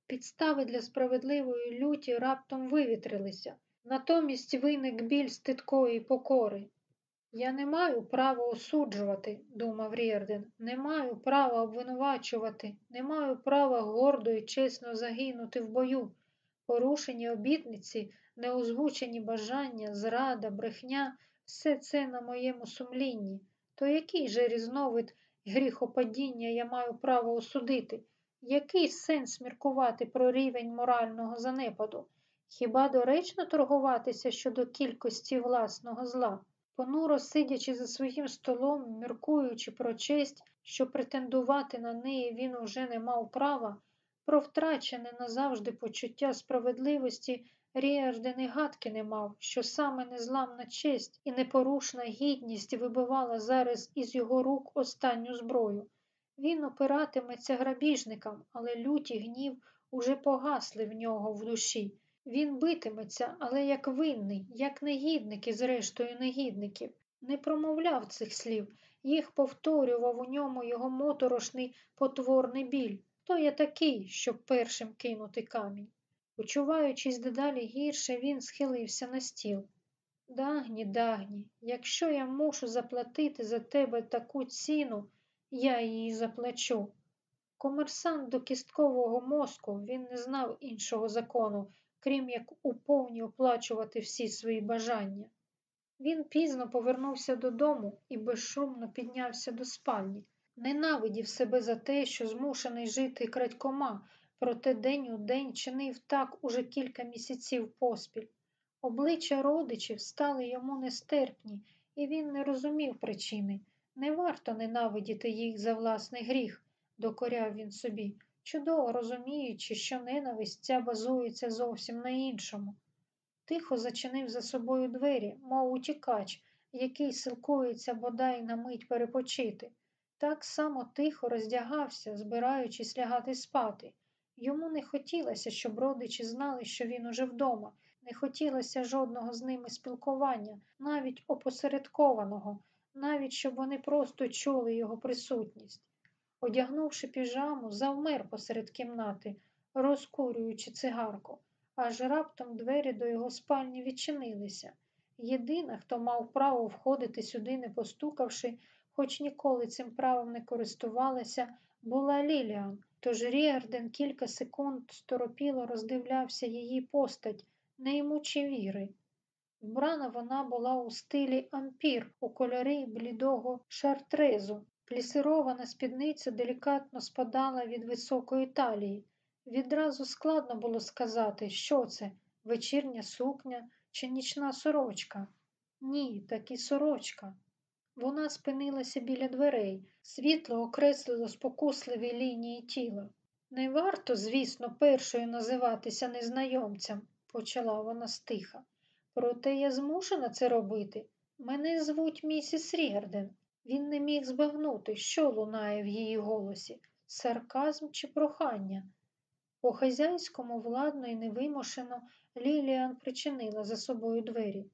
Підстави для справедливої люті раптом вивітрилися, натомість виник біль стидкої покори. Я не маю права осуджувати, думав Рєрден, не маю права обвинувачувати, не маю права гордо і чесно загинути в бою. Порушені обітниці, неозвучені бажання, зрада, брехня все це на моєму сумлінні. То який же різновид гріхопадіння я маю право осудити? Який сенс міркувати про рівень морального занепаду? Хіба доречно торгуватися щодо кількості власного зла? Понуро сидячи за своїм столом, міркуючи про честь, що претендувати на неї він уже не мав права, про втрачене назавжди почуття справедливості Ріарден і гадки не мав, що саме незламна честь і непорушна гідність вибивала зараз із його рук останню зброю. Він опиратиметься грабіжникам, але люті гнів уже погасли в нього в душі. Він битиметься, але як винний, як негідник із рештою негідників. Не промовляв цих слів, їх повторював у ньому його моторошний потворний біль. То я такий, щоб першим кинути камінь. Почуваючись дедалі гірше, він схилився на стіл. Дагні, дагні, якщо я мушу заплатити за тебе таку ціну, я її заплачу. Комерсант до кісткового мозку він не знав іншого закону, крім як уповні оплачувати всі свої бажання. Він пізно повернувся додому і безшумно піднявся до спальні. Ненавидів себе за те, що змушений жити крадькома, проте день у день чинив так уже кілька місяців поспіль. Обличчя родичів стали йому нестерпні, і він не розумів причини. Не варто ненавидіти їх за власний гріх, докоряв він собі, чудово розуміючи, що ненависть ця базується зовсім на іншому. Тихо зачинив за собою двері, мов утікач, який силкується бодай на мить перепочити. Так само тихо роздягався, збираючись лягати спати. Йому не хотілося, щоб родичі знали, що він уже вдома, не хотілося жодного з ними спілкування, навіть опосередкованого, навіть щоб вони просто чули його присутність. Одягнувши піжаму, завмер посеред кімнати, розкурюючи цигарку, аж раптом двері до його спальні відчинилися. Єдина, хто мав право входити сюди, не постукавши, хоч ніколи цим правом не користувалася, була Ліліан, тож Ріарден кілька секунд сторопіло роздивлявся її постать, не ймучи віри. Вбрана вона була у стилі ампір у кольори блідого шартрезу. Плісирована спідниця делікатно спадала від високої талії. Відразу складно було сказати, що це вечірня сукня чи нічна сорочка. Ні, так і сорочка. Вона спинилася біля дверей, світло окреслило спокусливі лінії тіла. Не варто, звісно, першою називатися незнайомцям, почала вона стиха. Проте я змушена це робити. Мене звуть місіс Рігарден. Він не міг збагнути, що лунає в її голосі сарказм чи прохання. По хазяйському владно і невимушено Ліліан причинила за собою двері.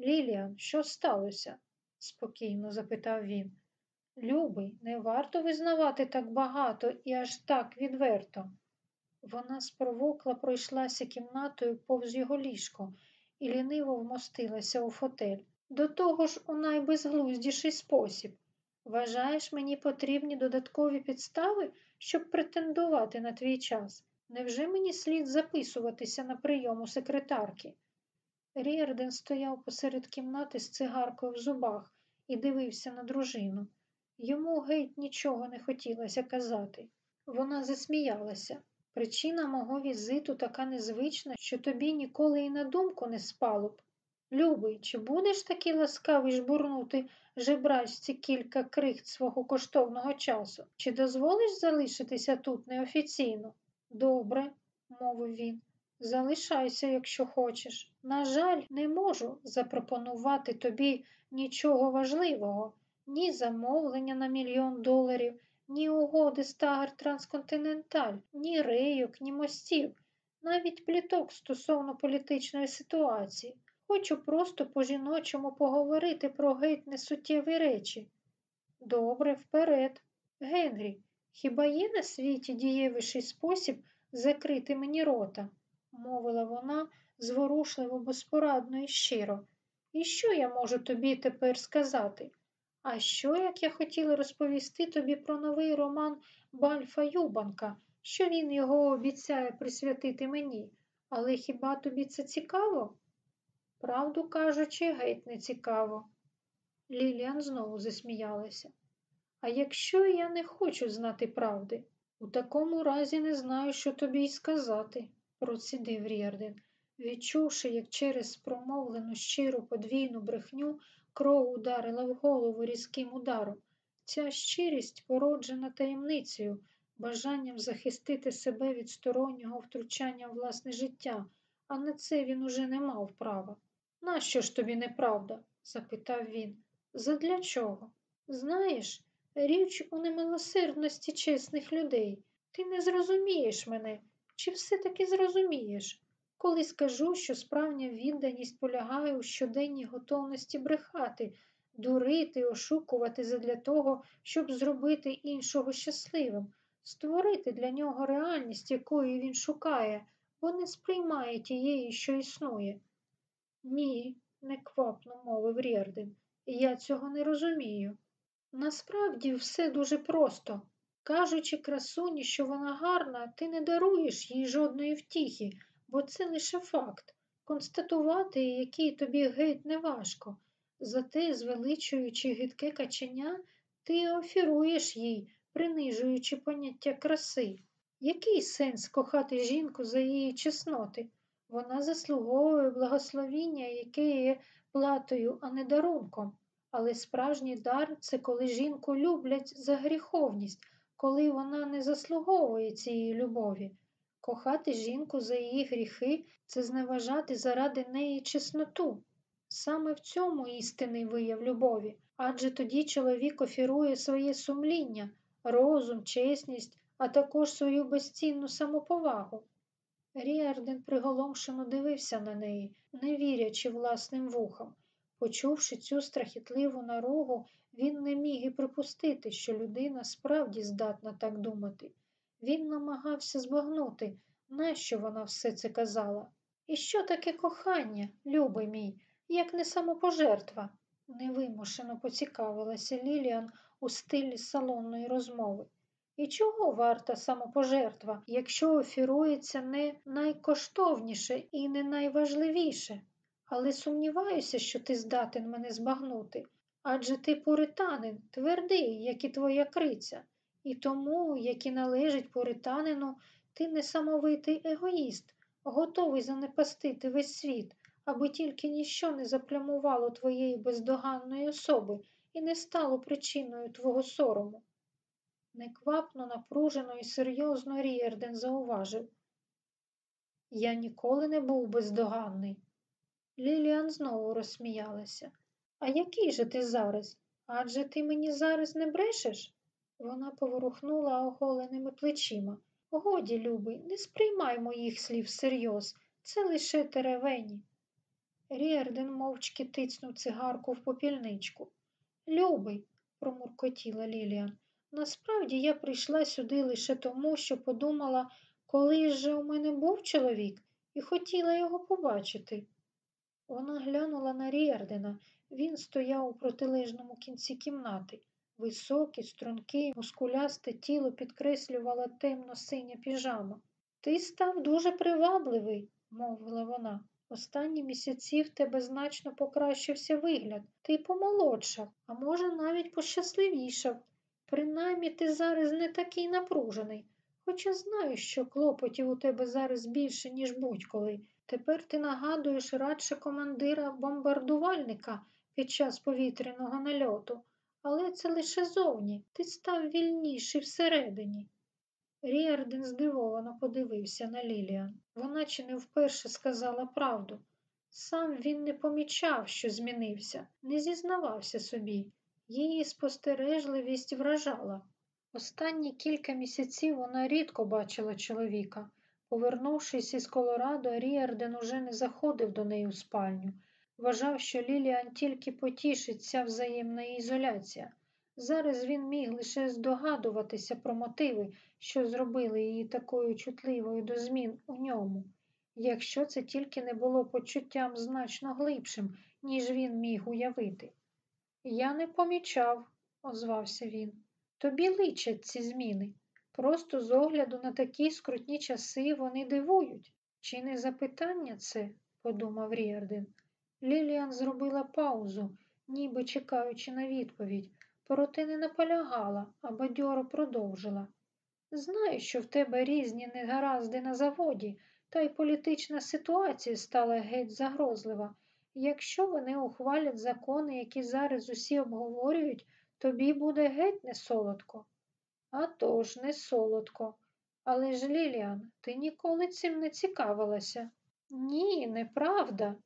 Ліліан, що сталося? Спокійно запитав він. Любий, не варто визнавати так багато і аж так відверто. Вона спровокла пройшлася кімнатою повз його ліжко і ліниво вмостилася у фотель. До того ж у найбезглуздіший спосіб. Вважаєш, мені потрібні додаткові підстави, щоб претендувати на твій час? Невже мені слід записуватися на прийом у секретарки? Ріарден стояв посеред кімнати з цигаркою в зубах і дивився на дружину. Йому геть нічого не хотілося казати. Вона засміялася. Причина мого візиту така незвична, що тобі ніколи і на думку не спало б. Любий, чи будеш такий ласкавий жбурнути жебрачці кілька крихт свого коштовного часу? Чи дозволиш залишитися тут неофіційно? Добре, мовив він. Залишайся, якщо хочеш. На жаль, не можу запропонувати тобі нічого важливого, ні замовлення на мільйон доларів, ні угоди Стагер Трансконтиненталь, ні рейок, ні мостів, навіть пліток стосовно політичної ситуації. Хочу просто по-жіночому поговорити про геть несуттєві речі. Добре, вперед. Генрі, хіба є на світі дієвіший спосіб закрити мені рота? Мовила вона зворушливо, безпорадно і щиро. І що я можу тобі тепер сказати? А що, як я хотіла розповісти тобі про новий роман Бальфа Юбанка, що він його обіцяє присвятити мені, але хіба тобі це цікаво? Правду кажучи, геть не цікаво. Ліліан знову засміялася. А якщо я не хочу знати правди, у такому разі не знаю, що тобі й сказати, процідив Рєрден, відчувши, як через промовлену щиру подвійну брехню кров ударила в голову різким ударом. Ця щирість породжена таємницею, бажанням захистити себе від стороннього втручання в власне життя, а на це він уже не мав права. Нащо ж тобі неправда? запитав він. Задля чого? Знаєш, річ у немилосердності чесних людей. Ти не зрозумієш мене, чи все-таки зрозумієш, коли скажу, що справня відданість полягає у щоденній готовності брехати, дурити, ошукувати задля того, щоб зробити іншого щасливим, створити для нього реальність, якої він шукає, бо не сприймає тієї, що існує. Ні, неквапно мовив Рєрден, я цього не розумію. Насправді все дуже просто. Кажучи красуні, що вона гарна, ти не даруєш їй жодної втіхи, бо це лише факт. Констатувати, який тобі геть неважко. Зате, звеличуючи гидке каченя, Ти офіруєш їй, принижуючи поняття краси. Який сенс кохати жінку за її чесноти? Вона заслуговує благословіння, яке є платою, а не дарунком. Але справжній дар це коли жінку люблять за гріховність, коли вона не заслуговує цієї любові. Кохати жінку за її гріхи це зневажати заради неї чесноту. Саме в цьому істинний вияв любові, адже тоді чоловік офірує своє сумління, розум, чесність, а також свою безцінну самоповагу. Ріарден приголомшено дивився на неї, не вірячи власним вухам. Почувши цю страхітливу наругу, він не міг і припустити, що людина справді здатна так думати. Він намагався збагнути, нащо вона все це казала. І що таке кохання, любий мій, як не самопожертва? невимушено поцікавилася Ліліан у стилі салонної розмови. І чого варта самопожертва, якщо офірується не найкоштовніше і не найважливіше? Але сумніваюся, що ти здатен мене збагнути. Адже ти пуританин, твердий, як і твоя криця, і тому, як і належить пуританину, ти несамовитий егоїст, готовий занепастити весь світ, аби тільки ніщо не заплямувало твоєї бездоганної особи і не стало причиною твого сорому. Неквапно, напружено і серйозно Рієрден зауважив. Я ніколи не був бездоганний. Ліліан знову розсміялася. А який же ти зараз? Адже ти мені зараз не брешеш? Вона поворухнула оголеними плечима. Годі, любий, не сприймай моїх слів всерйоз, це лише теревені. Ріарден мовчки тицнув цигарку в попільничку. Любий, промуркотіла Ліліан, насправді я прийшла сюди лише тому, що подумала, коли же у мене був чоловік, і хотіла його побачити. Вона глянула на Ріардена. Він стояв у протилежному кінці кімнати. Високе, струнке, мускулясте тіло підкреслювала темно синя піжама. Ти став дуже привабливий, мовила вона. Останні місяці в тебе значно покращився вигляд. Ти помолодшав, а може, навіть пощасливішав. Принаймні ти зараз не такий напружений. Хоча знаю, що клопотів у тебе зараз більше, ніж будь-коли. Тепер ти нагадуєш радше командира бомбардувальника під час повітряного нальоту, але це лише зовні, ти став вільніший всередині. Ріарден здивовано подивився на Ліліан. Вона чи не вперше сказала правду. Сам він не помічав, що змінився, не зізнавався собі. Її спостережливість вражала. Останні кілька місяців вона рідко бачила чоловіка. Повернувшись із Колорадо, Ріарден уже не заходив до неї у спальню. Вважав, що Ліліан тільки потішить ця взаємна ізоляція. Зараз він міг лише здогадуватися про мотиви, що зробили її такою чутливою до змін у ньому, якщо це тільки не було почуттям значно глибшим, ніж він міг уявити. Я не помічав, озвався він. Тобі личать ці зміни. Просто з огляду на такі скрутні часи вони дивують. Чи не запитання це? подумав Ріарден. Ліліан зробила паузу, ніби чекаючи на відповідь, проте не наполягала, а бадьоро продовжила. Знаю, що в тебе різні негаразди на заводі, та й політична ситуація стала геть загрозлива. Якщо вони ухвалять закони, які зараз усі обговорюють, тобі буде геть не солодко. «А тож, не солодко. Але ж, Ліліан, ти ніколи цим не цікавилася. Ні, неправда.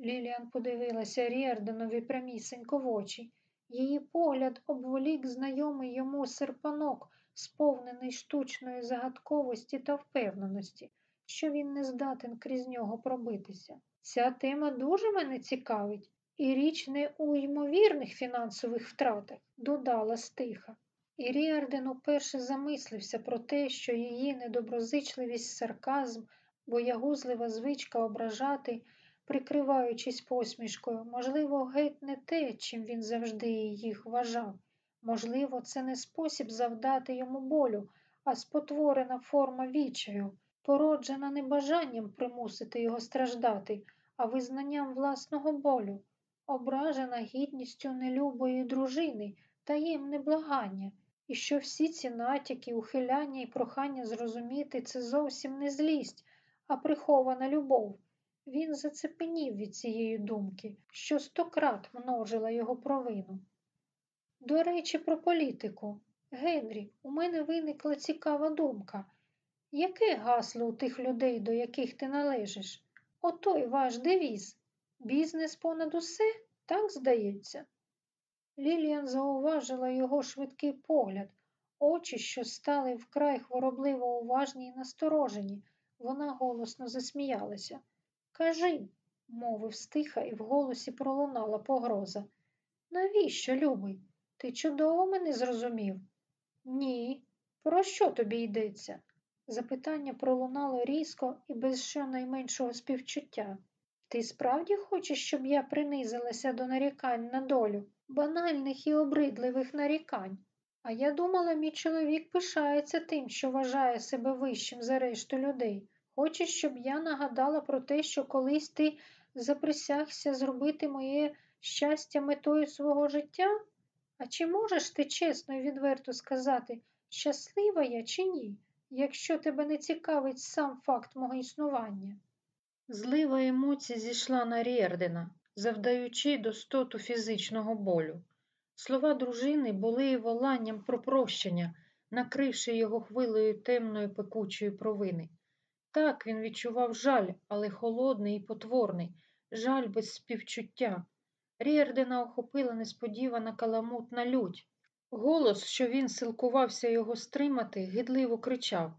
Ліліан подивилася Ріарденові прямісенько в очі. Її погляд обволік знайомий йому серпанок, сповнений штучної загадковості та впевненості, що він не здатен крізь нього пробитися. Ця тема дуже мене цікавить, і річ не у ймовірних фінансових втратах, додала стиха. І Ріарден уперше замислився про те, що її недоброзичливість, сарказм, боягузлива звичка ображати, прикриваючись посмішкою, можливо, геть не те, чим він завжди їх вважав. Можливо, це не спосіб завдати йому болю, а спотворена форма вічаю, породжена не бажанням примусити його страждати, а визнанням власного болю, ображена гідністю нелюбої дружини таємне благання, і що всі ці натяки, ухиляння і прохання зрозуміти це зовсім не злість, а прихована любов. Він зацепенів від цієї думки, що стократ множила його провину. До речі, про політику. Генрі, у мене виникла цікава думка. Яке гасло у тих людей, до яких ти належиш? Отой ваш девіз. Бізнес понад усе, так здається. Ліліан зауважила його швидкий погляд, очі, що стали вкрай хворобливо уважні й насторожені. Вона голосно засміялася. Кажи, мовив стиха, і в голосі пролунала погроза. Навіщо, любий? Ти чудово мене зрозумів? Ні. Про що тобі йдеться? Запитання пролунало різко і без щонайменшого співчуття. Ти справді хочеш, щоб я принизилася до нарікань на долю, банальних і обридливих нарікань? А я думала, мій чоловік пишається тим, що вважає себе вищим за решту людей. Хочеш, щоб я нагадала про те, що колись ти заприсягся зробити моє щастя метою свого життя? А чи можеш ти чесно і відверто сказати, щаслива я чи ні, якщо тебе не цікавить сам факт мого існування? Злива емоцій зійшла на Рєрдена, завдаючи достоту фізичного болю. Слова дружини були воланням про прощення, накривши його хвилею темної пекучої провини. Так він відчував жаль, але холодний і потворний, жаль без співчуття. Рєрдена охопила несподівана каламутна лють. Голос, що він силкувався його стримати, гидливо кричав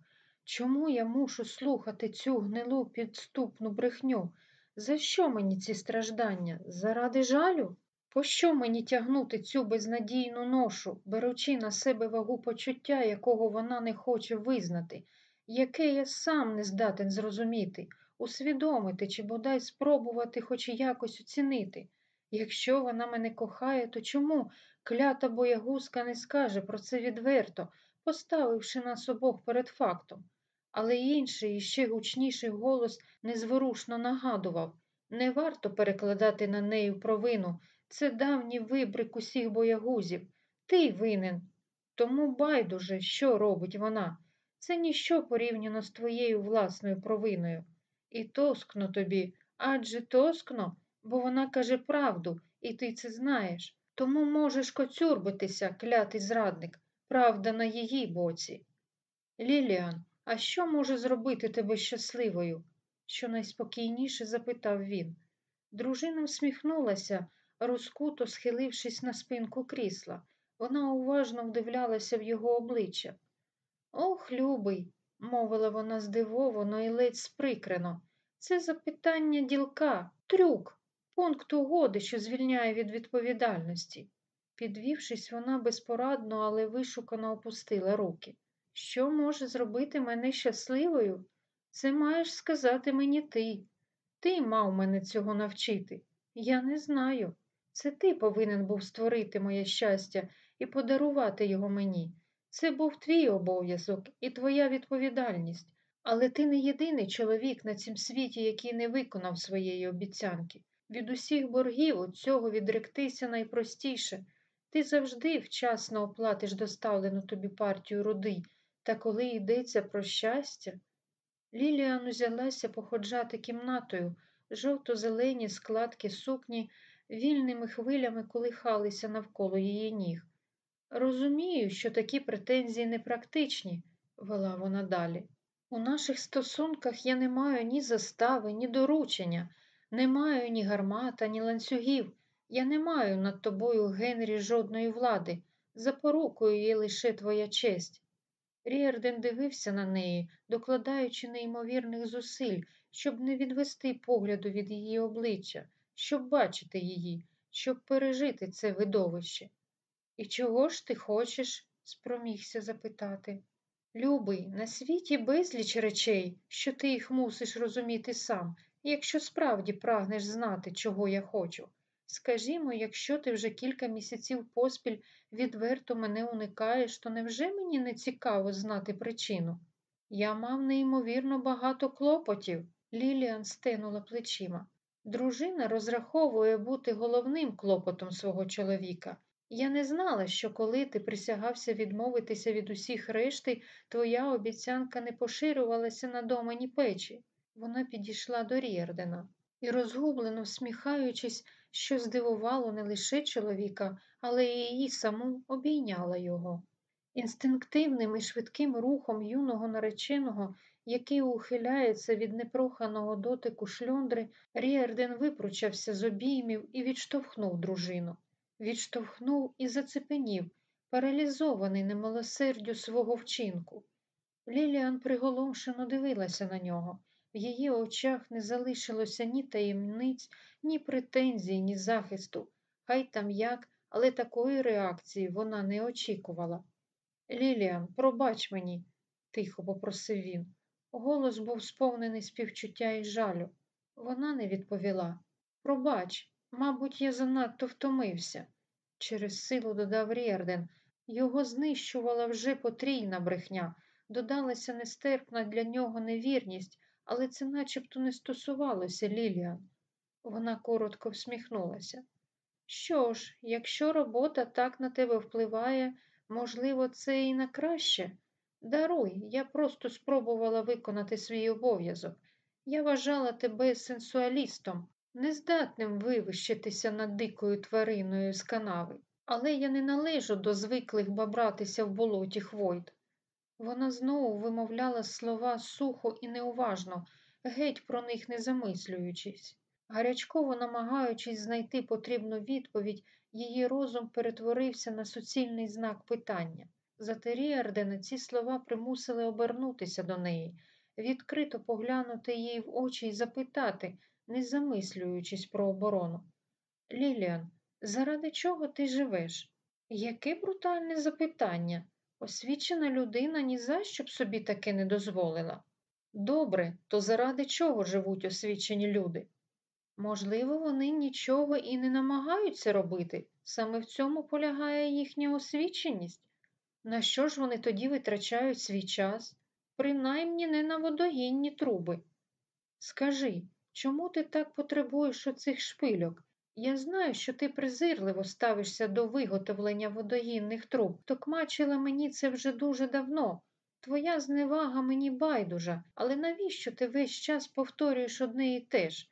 Чому я мушу слухати цю гнилу підступну брехню? За що мені ці страждання? Заради жалю? Пощо мені тягнути цю безнадійну ношу, беручи на себе вагу почуття, якого вона не хоче визнати, яке я сам не здатен зрозуміти, усвідомити чи бодай спробувати хоч якось оцінити? Якщо вона мене кохає, то чому клята боягузка не скаже про це відверто, поставивши нас обох перед фактом? Але інший ще гучніший голос незворушно нагадував не варто перекладати на неї провину. Це давній вибрик усіх боягузів. Ти винен. Тому байдуже, що робить вона. Це ніщо порівняно з твоєю власною провиною. І тоскно тобі, адже тоскно, бо вона каже правду, і ти це знаєш. Тому можеш коцюрбитися, клятий зрадник, правда на її боці. Ліліан, а що може зробити тебе щасливою? щонайспокійніше запитав він. Дружина всміхнулася, розкуто схилившись на спинку крісла. Вона уважно вдивлялася в його обличчя. Ох, любий, мовила вона здивовано і ледь сприкрено. Це запитання ділка, трюк, пункт угоди, що звільняє від відповідальності. Підвівшись, вона безпорадно, але вишукано опустила руки. Що може зробити мене щасливою? Це маєш сказати мені ти. Ти мав мене цього навчити. Я не знаю. Це ти повинен був створити моє щастя і подарувати його мені. Це був твій обов'язок і твоя відповідальність, але ти не єдиний чоловік на цім світі, який не виконав своєї обіцянки. Від усіх боргів от цього відректися найпростіше. Ти завжди вчасно оплатиш доставлену тобі партію руди, та коли йдеться про щастя. Ліліан узялася походжати кімнатою, жовто-зелені складки сукні вільними хвилями колихалися навколо її ніг. Розумію, що такі претензії непрактичні, вела вона далі. У наших стосунках я не маю ні застави, ні доручення, не маю ні гармата, ні ланцюгів. Я не маю над тобою, Генрі, жодної влади. Запорукою є лише твоя честь. Ріарден дивився на неї, докладаючи неймовірних зусиль, щоб не відвести погляду від її обличчя, щоб бачити її, щоб пережити це видовище. І чого ж ти хочеш? спромігся запитати. Любий, на світі безліч речей, що ти їх мусиш розуміти сам, якщо справді прагнеш знати, чого я хочу. Скажімо, якщо ти вже кілька місяців поспіль відверто мене уникаєш, то невже мені не цікаво знати причину? Я мав неймовірно багато клопотів, Ліліан стенула плечима. Дружина розраховує бути головним клопотом свого чоловіка. Я не знала, що коли ти присягався відмовитися від усіх решти, твоя обіцянка не поширювалася на домані печі. Вона підійшла до Рєрдена і, розгублено всміхаючись, що здивувало не лише чоловіка, але й її саму обійняла його. Інстинктивним і швидким рухом юного нареченого, який ухиляється від непроханого дотику шльондри, Ріерден випручався з обіймів і відштовхнув дружину. Відштовхнув і зацепенів, паралізований немилосердю свого вчинку. Ліліан приголомшено дивилася на нього. В її очах не залишилося ні таємниць, ні претензій, ні захисту. Хай там як, але такої реакції вона не очікувала. Ліліан, пробач мені, тихо попросив він. Голос був сповнений співчуття і жалю. Вона не відповіла. Пробач, мабуть, я занадто втомився, через силу додав Рєрден. Його знищувала вже потрійна брехня, додалася нестерпна для нього невірність, але це начебто не стосувалося Ліліан. Вона коротко всміхнулася. Що ж, якщо робота так на тебе впливає, можливо, це і на краще. Даруй, я просто спробувала виконати свій обов'язок. Я вважала тебе сенсуалістом, нездатним вивищитися над дикою твариною з канави, але я не належу до звиклих бабратися в болоті хвойд. Вона знову вимовляла слова сухо і неуважно, геть про них не замислюючись. Гарячково намагаючись знайти потрібну відповідь, її розум перетворився на суцільний знак питання. Зате Ріардена ці слова примусили обернутися до неї, відкрито поглянути їй в очі і запитати, не замислюючись про оборону. Ліліан, заради чого ти живеш? Яке брутальне запитання? Освічена людина ні за що б собі таке не дозволила. Добре, то заради чого живуть освічені люди? Можливо, вони нічого і не намагаються робити, саме в цьому полягає їхня освіченість. На що ж вони тоді витрачають свій час? Принаймні не на водогінні труби. Скажи, чому ти так потребуєш оцих шпильок? Я знаю, що ти презирливо ставишся до виготовлення водогінних труб, токмачила мені це вже дуже давно. Твоя зневага мені байдужа, але навіщо ти весь час повторюєш одне і те ж?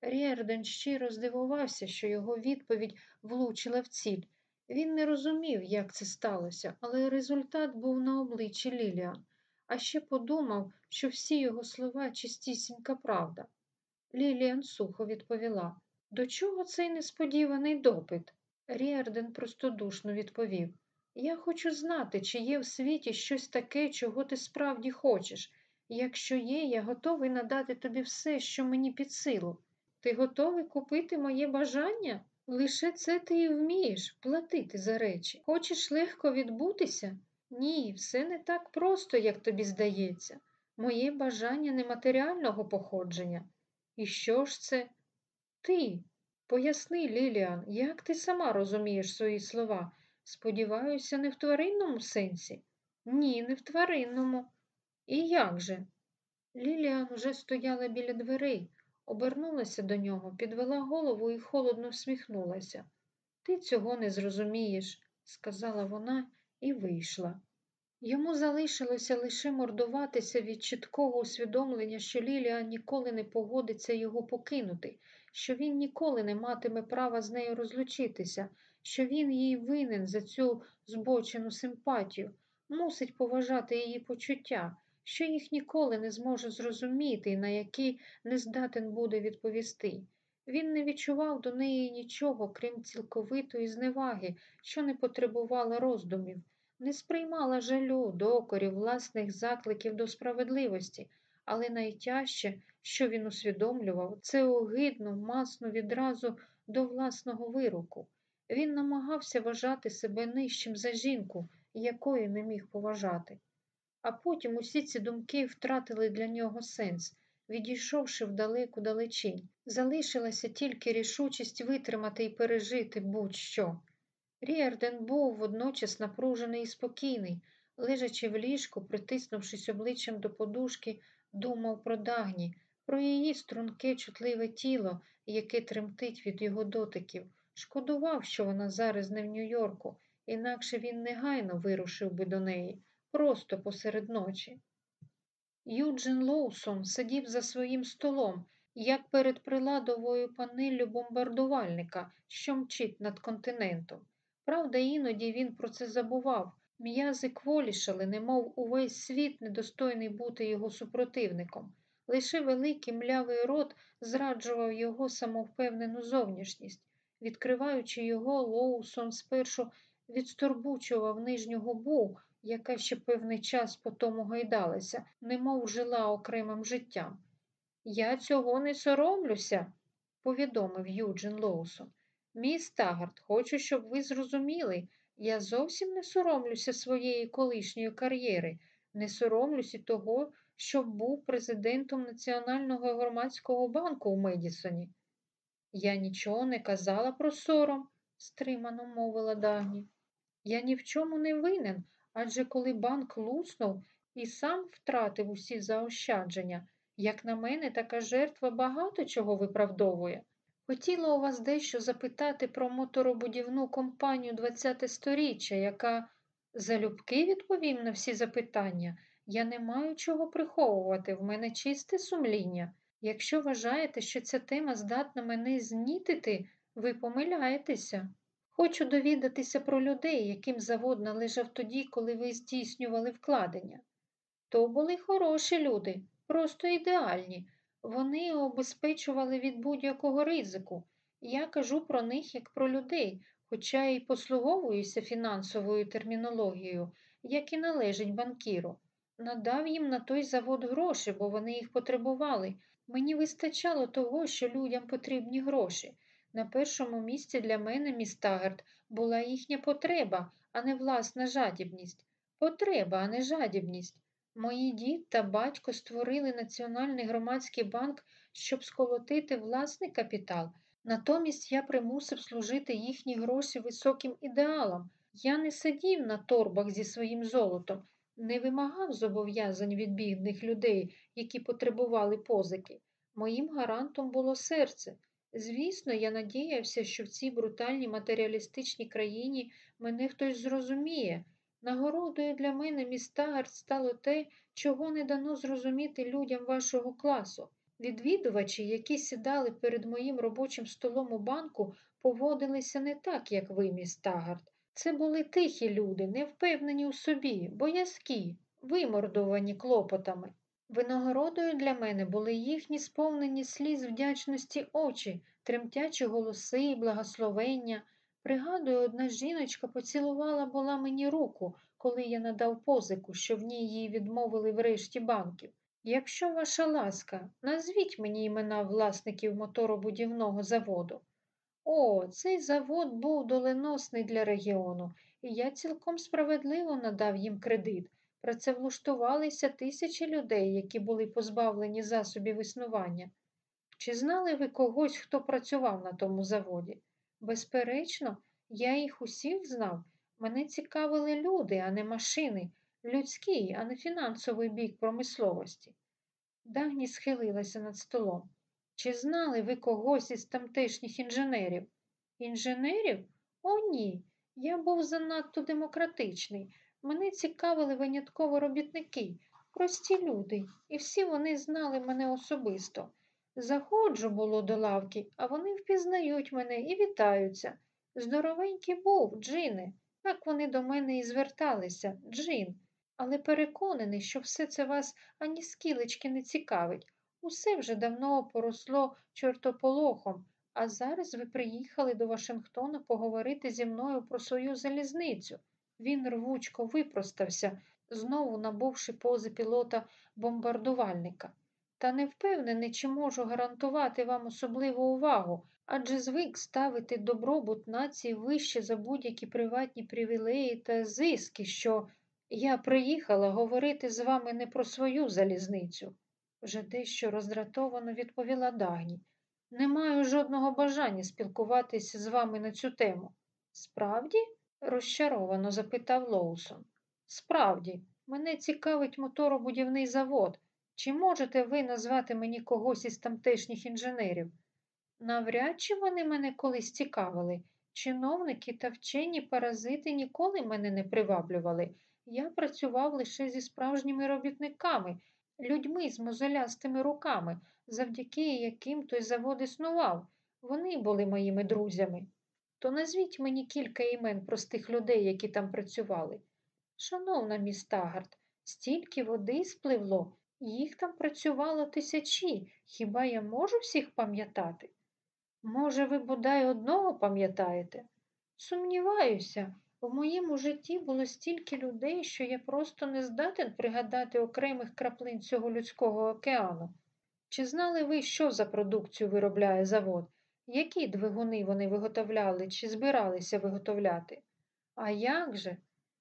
Рєрден щиро здивувався, що його відповідь влучила в ціль. Він не розумів, як це сталося, але результат був на обличчі Ліліан, а ще подумав, що всі його слова чистісінька правда. Ліліан сухо відповіла до чого цей несподіваний допит? Ріарден простодушно відповів Я хочу знати, чи є в світі щось таке, чого ти справді хочеш. Якщо є, я готовий надати тобі все, що мені під силу. Ти готовий купити моє бажання? Лише це ти і вмієш платити за речі. Хочеш легко відбутися? Ні, все не так просто, як тобі здається. Моє бажання нематеріального походження. І що ж це? Ти. Поясни, Ліліан, як ти сама розумієш свої слова? Сподіваюся, не в тваринному сенсі? Ні, не в тваринному. І як же? Ліліан уже стояла біля дверей, обернулася до нього, підвела голову і холодно всміхнулася. Ти цього не зрозумієш, сказала вона і вийшла. Йому залишилося лише мордуватися від чіткого усвідомлення, що Лілія ніколи не погодиться його покинути, що він ніколи не матиме права з нею розлучитися, що він їй винен за цю збочену симпатію, мусить поважати її почуття, що їх ніколи не зможе зрозуміти і на які не здатен буде відповісти. Він не відчував до неї нічого, крім цілковитої зневаги, що не потребувала роздумів не сприймала жалю, докорів, власних закликів до справедливості, але найтяжче, що він усвідомлював, це огидну, масну відразу до власного вироку. Він намагався вважати себе нижчим за жінку, якої не міг поважати. А потім усі ці думки втратили для нього сенс, відійшовши в далеку далечінь. Залишилася тільки рішучість витримати і пережити будь-що. Ріарден був водночас напружений і спокійний, лежачи в ліжку, притиснувшись обличчям до подушки, думав про Дагні, про її струнке, чутливе тіло, яке тремтить від його дотиків, Шкодував, що вона зараз не в Нью-Йорку, інакше він негайно вирушив би до неї, просто посеред ночі. Юджин Лоусон сидів за своїм столом, як перед приладовою панеллю бомбардувальника, що мчить над континентом. Правда, іноді він про це забував. М'язи кволішали, немов увесь світ недостойний бути його супротивником. Лише великий млявий рот зраджував його самовпевнену зовнішність. Відкриваючи його, Лоусон спершу відсторбучував нижню губу, яка ще певний час по тому гайдалася, немов жила окремим життям. Я цього не соромлюся, повідомив Юджин Лоусон. Міс Тагард, хочу, щоб ви зрозуміли, я зовсім не соромлюся своєї колишньої кар'єри, не соромлюся того, щоб був президентом Національного громадського банку у Медісоні. Я нічого не казала про сором, стримано мовила Дагні. Я ні в чому не винен, адже коли банк луснув і сам втратив усі заощадження, як на мене, така жертва багато чого виправдовує. Хотіла у вас дещо запитати про моторобудівну компанію 20 сторіччя, яка залюбки відповім на всі запитання. Я не маю чого приховувати, в мене чисте сумління. Якщо вважаєте, що ця тема здатна мене знітити, ви помиляєтеся. Хочу довідатися про людей, яким завод належав тоді, коли ви здійснювали вкладення. То були хороші люди, просто ідеальні. Вони обезпечували від будь-якого ризику. Я кажу про них як про людей, хоча й послуговуюся фінансовою термінологією, як і належить банкіру. Надав їм на той завод гроші, бо вони їх потребували. Мені вистачало того, що людям потрібні гроші. На першому місці для мене, міс Тагард, була їхня потреба, а не власна жадібність. Потреба, а не жадібність. Мої дід та батько створили Національний громадський банк, щоб сколотити власний капітал. Натомість я примусив служити їхні гроші високим ідеалам. Я не сидів на торбах зі своїм золотом, не вимагав зобов'язань від бідних людей, які потребували позики. Моїм гарантом було серце. Звісно, я надіявся, що в цій брутальній матеріалістичній країні мене хтось зрозуміє. Нагородою для мене містагард стало те, чого не дано зрозуміти людям вашого класу. Відвідувачі, які сідали перед моїм робочим столом у банку, поводилися не так, як ви, містагард. Це були тихі люди, невпевнені у собі, боязкі, вимордовані клопотами. Винагородою для мене були їхні сповнені сліз вдячності очі, тремтячі голоси, благословення. Пригадую, одна жіночка поцілувала була мені руку, коли я надав позику, що в ній їй відмовили в решті банків. Якщо ваша ласка, назвіть мені імена власників моторобудівного заводу. О, цей завод був доленосний для регіону, і я цілком справедливо надав їм кредит. Працевлаштувалися тисячі людей, які були позбавлені засобів існування. Чи знали ви когось, хто працював на тому заводі? Безперечно, я їх усіх знав. Мене цікавили люди, а не машини, людський, а не фінансовий бік промисловості. Дагні схилилася над столом. Чи знали ви когось із тамтешніх інженерів? Інженерів? О, ні. Я був занадто демократичний. Мене цікавили винятково робітники, прості люди, і всі вони знали мене особисто. Заходжу було до лавки, а вони впізнають мене і вітаються. Здоровенький був, Джине, так вони до мене і зверталися, Джин, але переконаний, що все це вас ані скілечки не цікавить. Усе вже давно поросло чортополохом, а зараз ви приїхали до Вашингтона поговорити зі мною про свою залізницю. Він рвучко випростався, знову набувши пози пілота бомбардувальника. Та не впевнений, чи можу гарантувати вам особливу увагу, адже звик ставити добробут нації вище за будь-які приватні привілеї та зиски, що я приїхала говорити з вами не про свою залізницю. Вже дещо роздратовано відповіла Дагні. Не маю жодного бажання спілкуватися з вами на цю тему. Справді? розчаровано запитав Лоусон. Справді, мене цікавить моторобудівний завод. Чи можете ви назвати мені когось із тамтешніх інженерів? Навряд чи вони мене колись цікавили. Чиновники та вчені паразити ніколи мене не приваблювали. Я працював лише зі справжніми робітниками, людьми з мозолястими руками, завдяки яким той завод існував. Вони були моїми друзями. То назвіть мені кілька імен простих людей, які там працювали. Шановна міс Тагард, стільки води спливло, їх там працювало тисячі. Хіба я можу всіх пам'ятати? Може, ви бодай одного пам'ятаєте? Сумніваюся, в моєму житті було стільки людей, що я просто не здатен пригадати окремих краплин цього людського океану. Чи знали ви, що за продукцію виробляє завод? Які двигуни вони виготовляли чи збиралися виготовляти? А як же?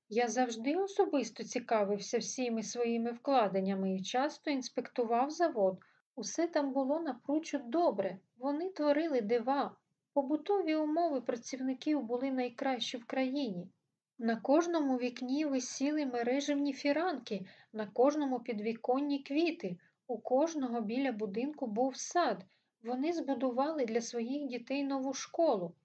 Я завжди особисто цікавився всіми своїми вкладеннями і часто інспектував завод. Усе там було напрочуд добре. Вони творили дива. Побутові умови працівників були найкращі в країні. На кожному вікні висіли мережевні фіранки, на кожному підвіконні квіти, у кожного біля будинку був сад. Вони збудували для своїх дітей нову школу.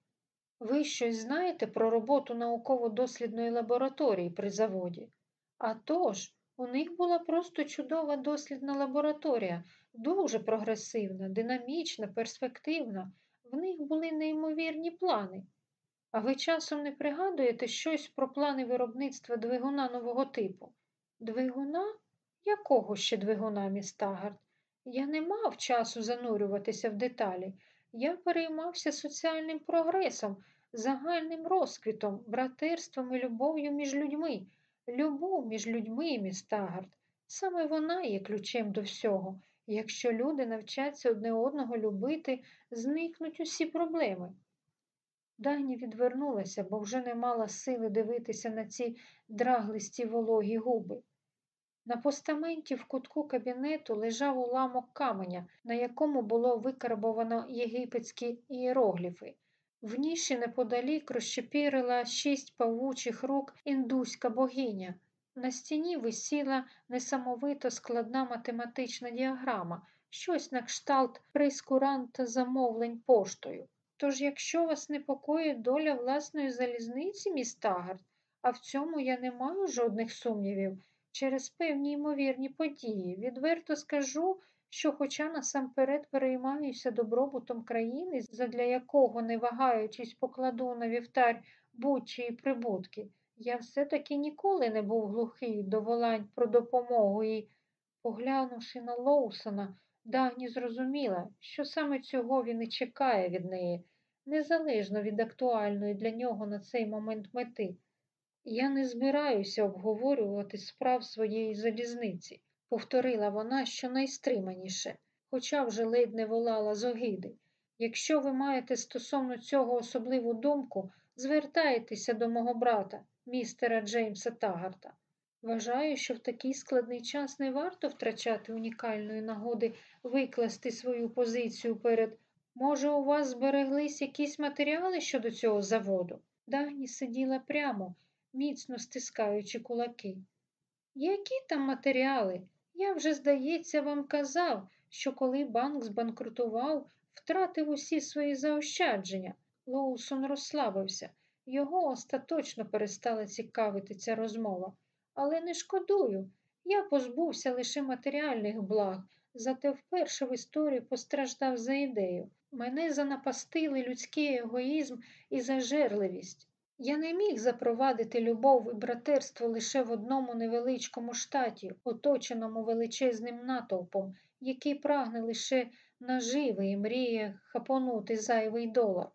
Ви щось знаєте про роботу науково-дослідної лабораторії при заводі? А тож, у них була просто чудова дослідна лабораторія, дуже прогресивна, динамічна, перспективна. В них були неймовірні плани. А ви часом не пригадуєте щось про плани виробництва двигуна нового типу? Двигуна? Якого ще двигуна, міс Тагард? Я не мав часу занурюватися в деталі. Я переймався соціальним прогресом, загальним розквітом, братерством і любов'ю між людьми. Любов між людьми, міс Тагард. Саме вона є ключем до всього. Якщо люди навчаться одне одного любити, зникнуть усі проблеми. Дагні відвернулася, бо вже не мала сили дивитися на ці драглисті вологі губи. На постаменті в кутку кабінету лежав уламок каменя, на якому було викарбовано єгипетські ієрогліфи. В ніші неподалік розчепірила шість павучих рук індуська богиня. На стіні висіла несамовито складна математична діаграма, щось на кшталт прейскуранта замовлень поштою. Тож, якщо вас непокоїть доля власної залізниці, міс Тагард, а в цьому я не маю жодних сумнівів, через певні ймовірні події, відверто скажу, що, хоча насамперед переймаюся добробутом країни, задля якого, не вагаючись, покладу на вівтар будь-чиї прибутки, я все-таки ніколи не був глухий до волань про допомогу і, поглянувши на Лоусона, Дагні зрозуміла, що саме цього він і чекає від неї, незалежно від актуальної для нього на цей момент мети. Я не збираюся обговорювати справ своєї залізниці, повторила вона щонайстриманіше, хоча вже ледь не волала з огиди. Якщо ви маєте стосовно цього особливу думку, звертайтеся до мого брата, містера Джеймса Тагарта. Вважаю, що в такий складний час не варто втрачати унікальної нагоди викласти свою позицію перед. Може, у вас збереглись якісь матеріали щодо цього заводу? Дагні сиділа прямо, міцно стискаючи кулаки. Які там матеріали? Я вже, здається, вам казав, що коли банк збанкрутував, втратив усі свої заощадження. Лоусон розслабився. Його остаточно перестала цікавити ця розмова. Але не шкодую. Я позбувся лише матеріальних благ, зате вперше в історії постраждав за ідею. Мене занапастили людський егоїзм і зажерливість. Я не міг запровадити любов і братерство лише в одному невеличкому штаті, оточеному величезним натовпом, який прагне лише наживи і мріє хапонути зайвий долар.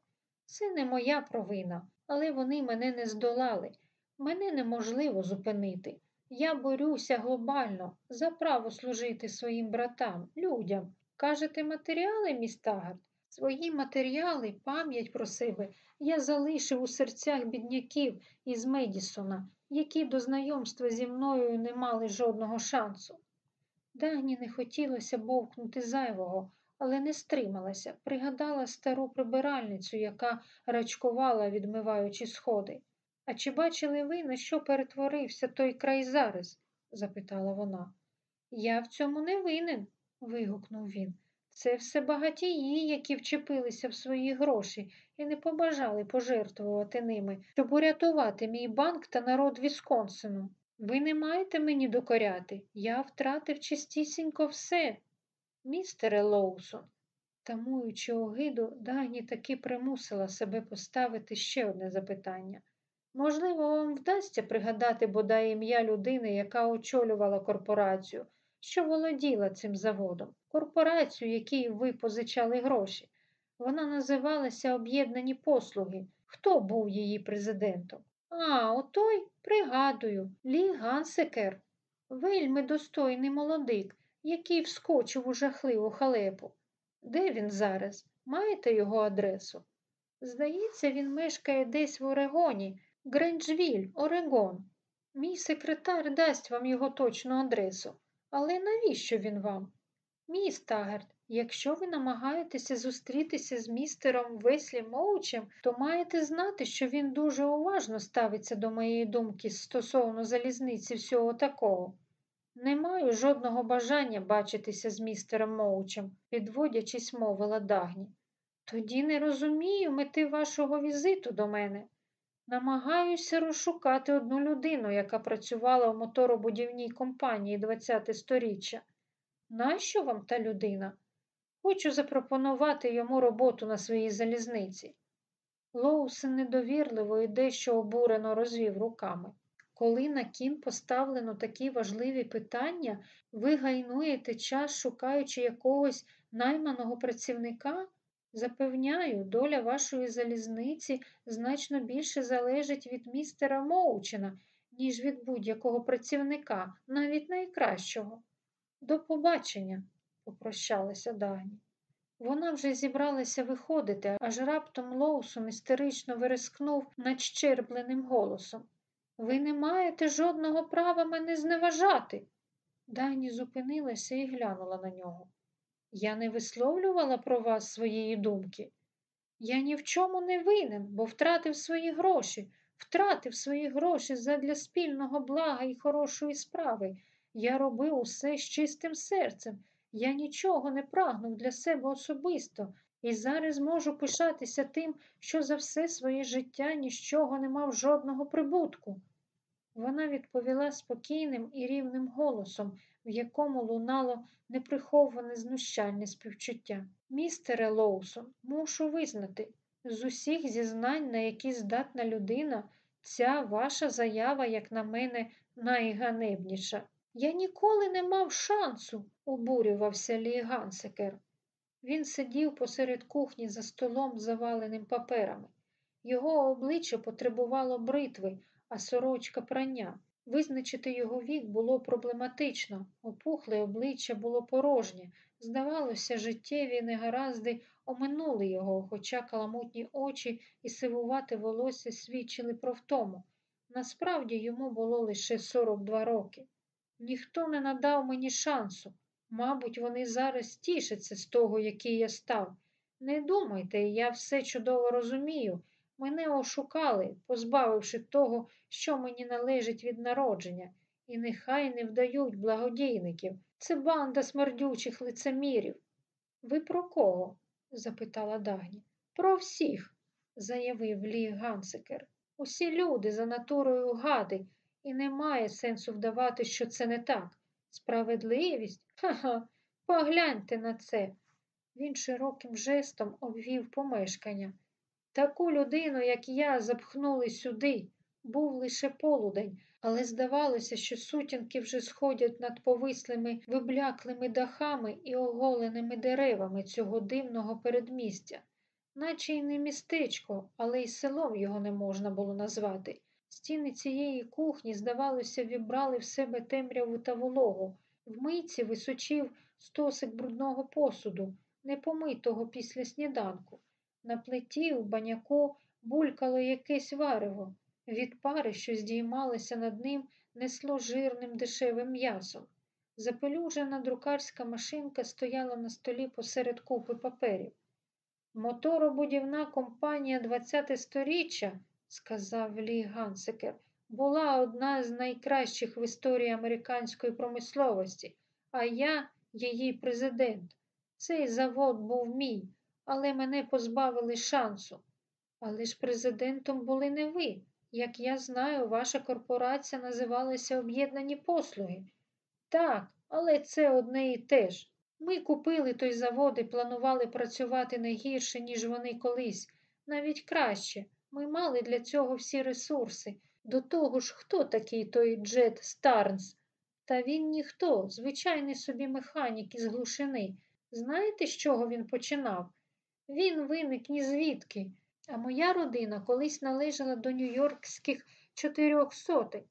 Це не моя провина, але вони мене не здолали. Мене неможливо зупинити. Я борюся глобально за право служити своїм братам, людям. Кажете, матеріали, міс Тагард? Свої матеріали, пам'ять про себе я залишив у серцях бідняків із Медісона, які до знайомства зі мною не мали жодного шансу. Дагні не хотілося бовкнути зайвого, але не стрималася, пригадала стару прибиральницю, яка рачкувала, відмиваючи сходи. А чи бачили ви, на що перетворився той край зараз? запитала вона. Я в цьому не винен, вигукнув він. Це все багатії, які вчепилися в свої гроші і не побажали пожертвувати ними, щоб урятувати мій банк та народ Вісконсину. Ви не маєте мені докоряти. Я втратив чистісінько все. Містере Лоусон, тамуючи огиду, Дагні таки примусила себе поставити ще одне запитання. Можливо, вам вдасться пригадати бодай ім'я людини, яка очолювала корпорацію, що володіла цим заводом, корпорацію, якій ви позичали гроші. Вона називалася Об'єднані послуги. Хто був її президентом? А, отой, пригадую, Лі Гансекер, вельми достойний молодик, який вскочив у жахливу халепу. Де він зараз? Маєте його адресу? Здається, він мешкає десь в Орегоні, Гренджвіль, Орегон. Мій секретар дасть вам його точну адресу. Але навіщо він вам? Мій Тагерт, якщо ви намагаєтеся зустрітися з містером Веслі Моучем, то маєте знати, що він дуже уважно ставиться до моєї думки стосовно залізниці всього такого. Не маю жодного бажання бачитися з містером Моучем, підводячись, мовила Дагні. Тоді не розумію мети вашого візиту до мене. Намагаюся розшукати одну людину, яка працювала в моторобудівній компанії ХХ сторіччя. Нащо вам та людина? Хочу запропонувати йому роботу на своїй залізниці. Лоусен недовірливо і дещо обурено розвів руками. Коли на кін поставлено такі важливі питання, ви гайнуєте час, шукаючи якогось найманого працівника? Запевняю, доля вашої залізниці значно більше залежить від містера Моучена, ніж від будь-якого працівника, навіть найкращого. До побачення, попрощалася Дагні. Вона вже зібралася виходити, аж раптом Лоусон істерично вирискнув надщербленим голосом. Ви не маєте жодного права мене зневажати. Дагні зупинилася і глянула на нього. Я не висловлювала про вас своєї думки. Я ні в чому не винен, бо втратив свої гроші, втратив свої гроші задля спільного блага і хорошої справи. Я робив усе з чистим серцем. Я нічого не прагнув для себе особисто і зараз можу пишатися тим, що за все своє життя нічого не мав жодного прибутку. Вона відповіла спокійним і рівним голосом, в якому лунало неприховане знущальне співчуття. Містере Лоусон, мушу визнати, з усіх зізнань, на які здатна людина, ця ваша заява, як на мене, найганебніша. Я ніколи не мав шансу, обурювався Лі Гансекер. Він сидів посеред кухні за столом, заваленим паперами. Його обличчя потребувало бритви, а сорочка прання. Визначити його вік було проблематично, опухле обличчя було порожнє. Здавалося, життєві негаразди оминули його, хоча каламутні очі і сивувате волосся свідчили про втому. Насправді йому було лише 42 роки. Ніхто не надав мені шансу. Мабуть, вони зараз тішаться з того, який я став. Не думайте, я все чудово розумію. Мене ошукали, позбавивши того, що мені належить від народження, і нехай не вдають благодійників. Це банда смердючих лицемірів. Ви про кого? запитала Дагні. Про всіх, заявив Лі Гансекер. Усі люди за натурою гади, і немає сенсу вдавати, що це не так. Справедливість? Ха-ха, погляньте на це. Він широким жестом обвів помешкання. Таку людину, як я, запхнули сюди. Був лише полудень, але здавалося, що сутінки вже сходять над повислими вибляклими дахами і оголеними деревами цього дивного передмістя, наче й не містечко, але й селом його не можна було назвати. Стіни цієї кухні, здавалося, вібрали в себе темряву та вологу. В мийці височив стосик брудного посуду, непомитого після сніданку. На плиті у баняку булькало якесь варево. Від пари, що здіймалася над ним, несло жирним дешевим м'ясом. Запелюжена друкарська машинка стояла на столі посеред купи паперів. Моторобудівна компанія ХХ сторіччя, сказав Лі Гансекер, була одна з найкращих в історії американської промисловості, а я її президент. Цей завод був мій, але мене позбавили шансу. Але ж президентом були не ви. Як я знаю, ваша корпорація називалася Об'єднані послуги. Так, але це одне і те ж. Ми купили той завод і планували працювати не гірше, ніж вони колись, навіть краще. Ми мали для цього всі ресурси. До того ж, хто такий той Джет Старнс? Та він ніхто, звичайний собі механік із глушини. Знаєте, з чого він починав? Він виник ні звідки. А моя родина колись належала до нью-йоркських чотирьох сотень.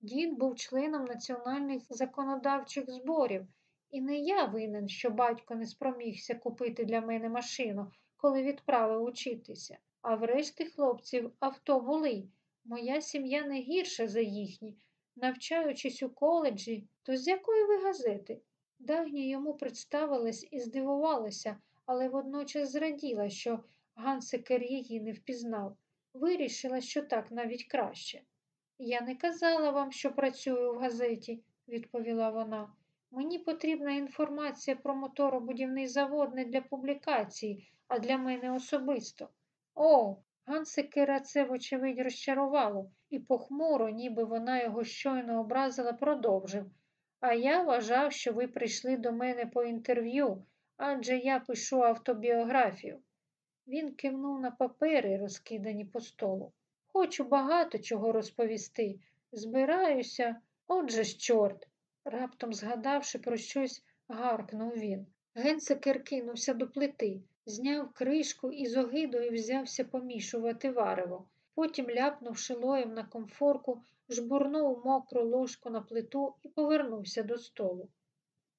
Дід був членом національних законодавчих зборів, і не я винен, що батько не спромігся купити для мене машину, коли відправив учитися. А врешті хлопців авто були. Моя сім'я не гірша за їхні. Навчаючись у коледжі, то з якої ви газети? Дагні йому представилась і здивувалася, але водночас зраділа, що Гансикер її не впізнав. Вирішила, що так навіть краще. Я не казала вам, що працюю в газеті, відповіла вона. Мені потрібна інформація про моторобудівний завод не для публікації, а для мене особисто. О, Гансикера це, вочевидь, розчарувало, і похмуро, ніби вона його щойно образила, продовжив. А я вважав, що ви прийшли до мене по інтерв'ю, адже я пишу автобіографію. Він кивнув на папери, розкидані по столу. Хочу багато чого розповісти. Збираюся, отже ж, чорт. Раптом згадавши про щось, гаркнув він. Генсекер кинувся до плити, зняв кришку і з огидою взявся помішувати варево. Потім, ляпнувши лоєм на комфорку, жбурнув мокру ложку на плиту і повернувся до столу.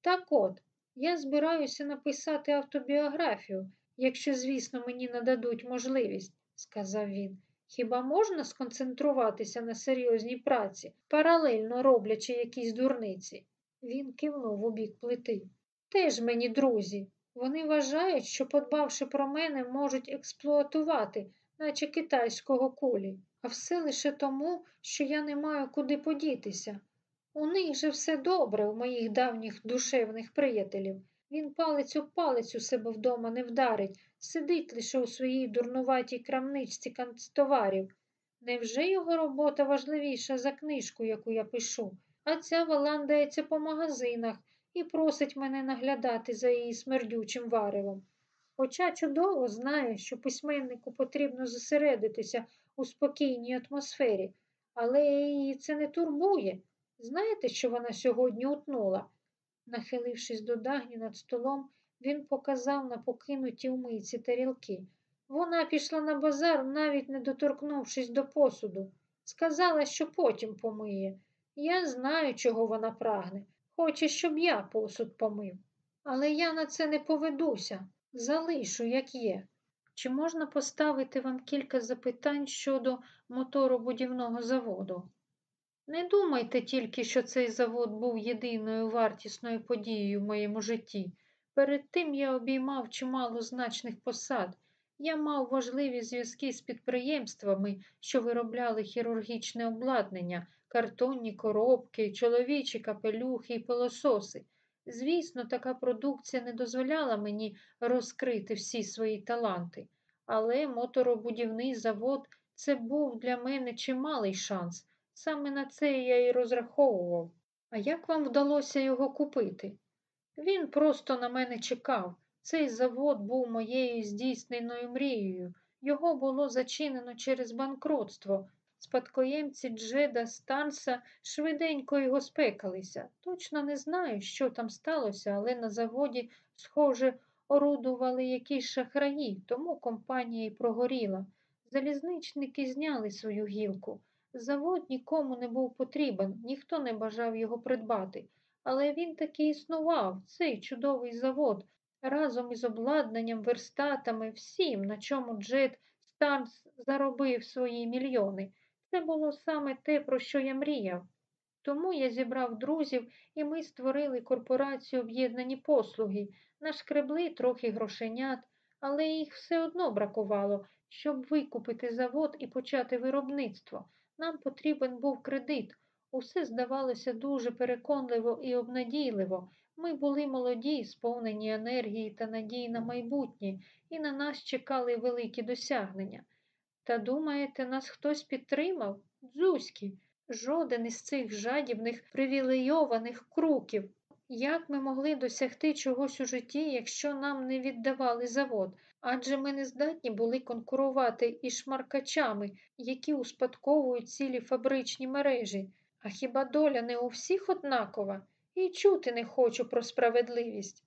Так от, я збираюся написати автобіографію, якщо, звісно, мені нададуть можливість, сказав він. Хіба можна сконцентруватися на серйозній праці, паралельно роблячи якісь дурниці? Він кивнув у бік плити. Теж мені друзі. Вони вважають, що, подбавши про мене, можуть експлуатувати, наче китайського кулі, а все лише тому, що я не маю куди подітися. У них же все добре, у моїх давніх душевних приятелів. Він палець у палець у себе вдома не вдарить, сидить лише у своїй дурнуватій крамничці канцтоварів. Невже його робота важливіша за книжку, яку я пишу, а ця валандається по магазинах і просить мене наглядати за її смердючим варевом. Хоча чудово знаю, що письменнику потрібно зосередитися у спокійній атмосфері, але її це не турбує. Знаєте, що вона сьогодні утнула? Нахилившись до дагні над столом, він показав на покинуті в тарілки. Вона пішла на базар, навіть не доторкнувшись до посуду. Сказала, що потім помиє. Я знаю, чого вона прагне. Хоче, щоб я посуд помив. Але я на це не поведуся. Залишу, як є. Чи можна поставити вам кілька запитань щодо моторобудівного заводу? Не думайте тільки, що цей завод був єдиною вартісною подією в моєму житті. Перед тим я обіймав чимало значних посад. Я мав важливі зв'язки з підприємствами, що виробляли хірургічне обладнання, картонні коробки, чоловічі капелюхи і пилососи. Звісно, така продукція не дозволяла мені розкрити всі свої таланти, але моторобудівний завод це був для мене чималий шанс. Саме на це я і розраховував. А як вам вдалося його купити? Він просто на мене чекав. Цей завод був моєю здійсненою мрією. Його було зачинено через банкротство. Спадкоємці Джеда Станса швиденько його спекалися. Точно не знаю, що там сталося, але на заводі, схоже, орудували якісь шахраї, тому компанія й прогоріла. Залізничники зняли свою гілку. Завод нікому не був потрібен, ніхто не бажав його придбати. Але він таки існував, цей чудовий завод, разом із обладнанням, верстатами, всім, на чому Джет Станс заробив свої мільйони. Це було саме те, про що я мріяв. Тому я зібрав друзів, і ми створили корпорацію об'єднані послуги, нашкребли трохи грошенят, але їх все одно бракувало, щоб викупити завод і почати виробництво. Нам потрібен був кредит. Усе здавалося дуже переконливо і обнадійливо. Ми були молоді, сповнені енергії та надії на майбутнє, і на нас чекали великі досягнення. Та думаєте, нас хтось підтримав? Дзузьки, жоден із цих жадібних привілейованих круків. Як ми могли досягти чогось у житті, якщо нам не віддавали завод? Адже ми не здатні були конкурувати із шмаркачами, які успадковують цілі фабричні мережі. А хіба доля не у всіх однакова? І чути не хочу про справедливість.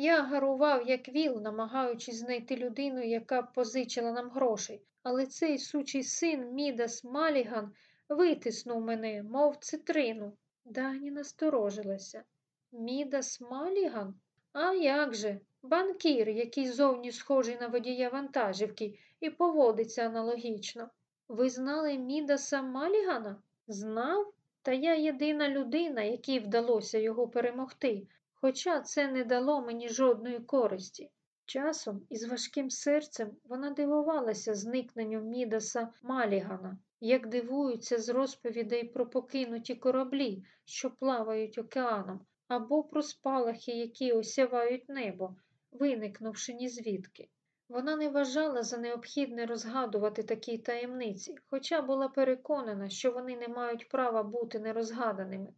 Я гарував, як віл, намагаючись знайти людину, яка позичила нам грошей, але цей сучий син Мідас Маліган витиснув мене, мов цитрину. Дані насторожилася. Мідас Маліган? А як же? Банкір, який зовні схожий на водія вантажівки і поводиться аналогічно. Ви знали Мідаса Малігана? Знав? Та я єдина людина, якій вдалося його перемогти, хоча це не дало мені жодної користі. Часом із важким серцем вона дивувалася зникненню Мідаса Малігана, як дивуються з розповідей про покинуті кораблі, що плавають океаном, або про спалахи, які осявають небо, виникнувши нізвідки. Вона не вважала за необхідне розгадувати такі таємниці, хоча була переконана, що вони не мають права бути нерозгаданими.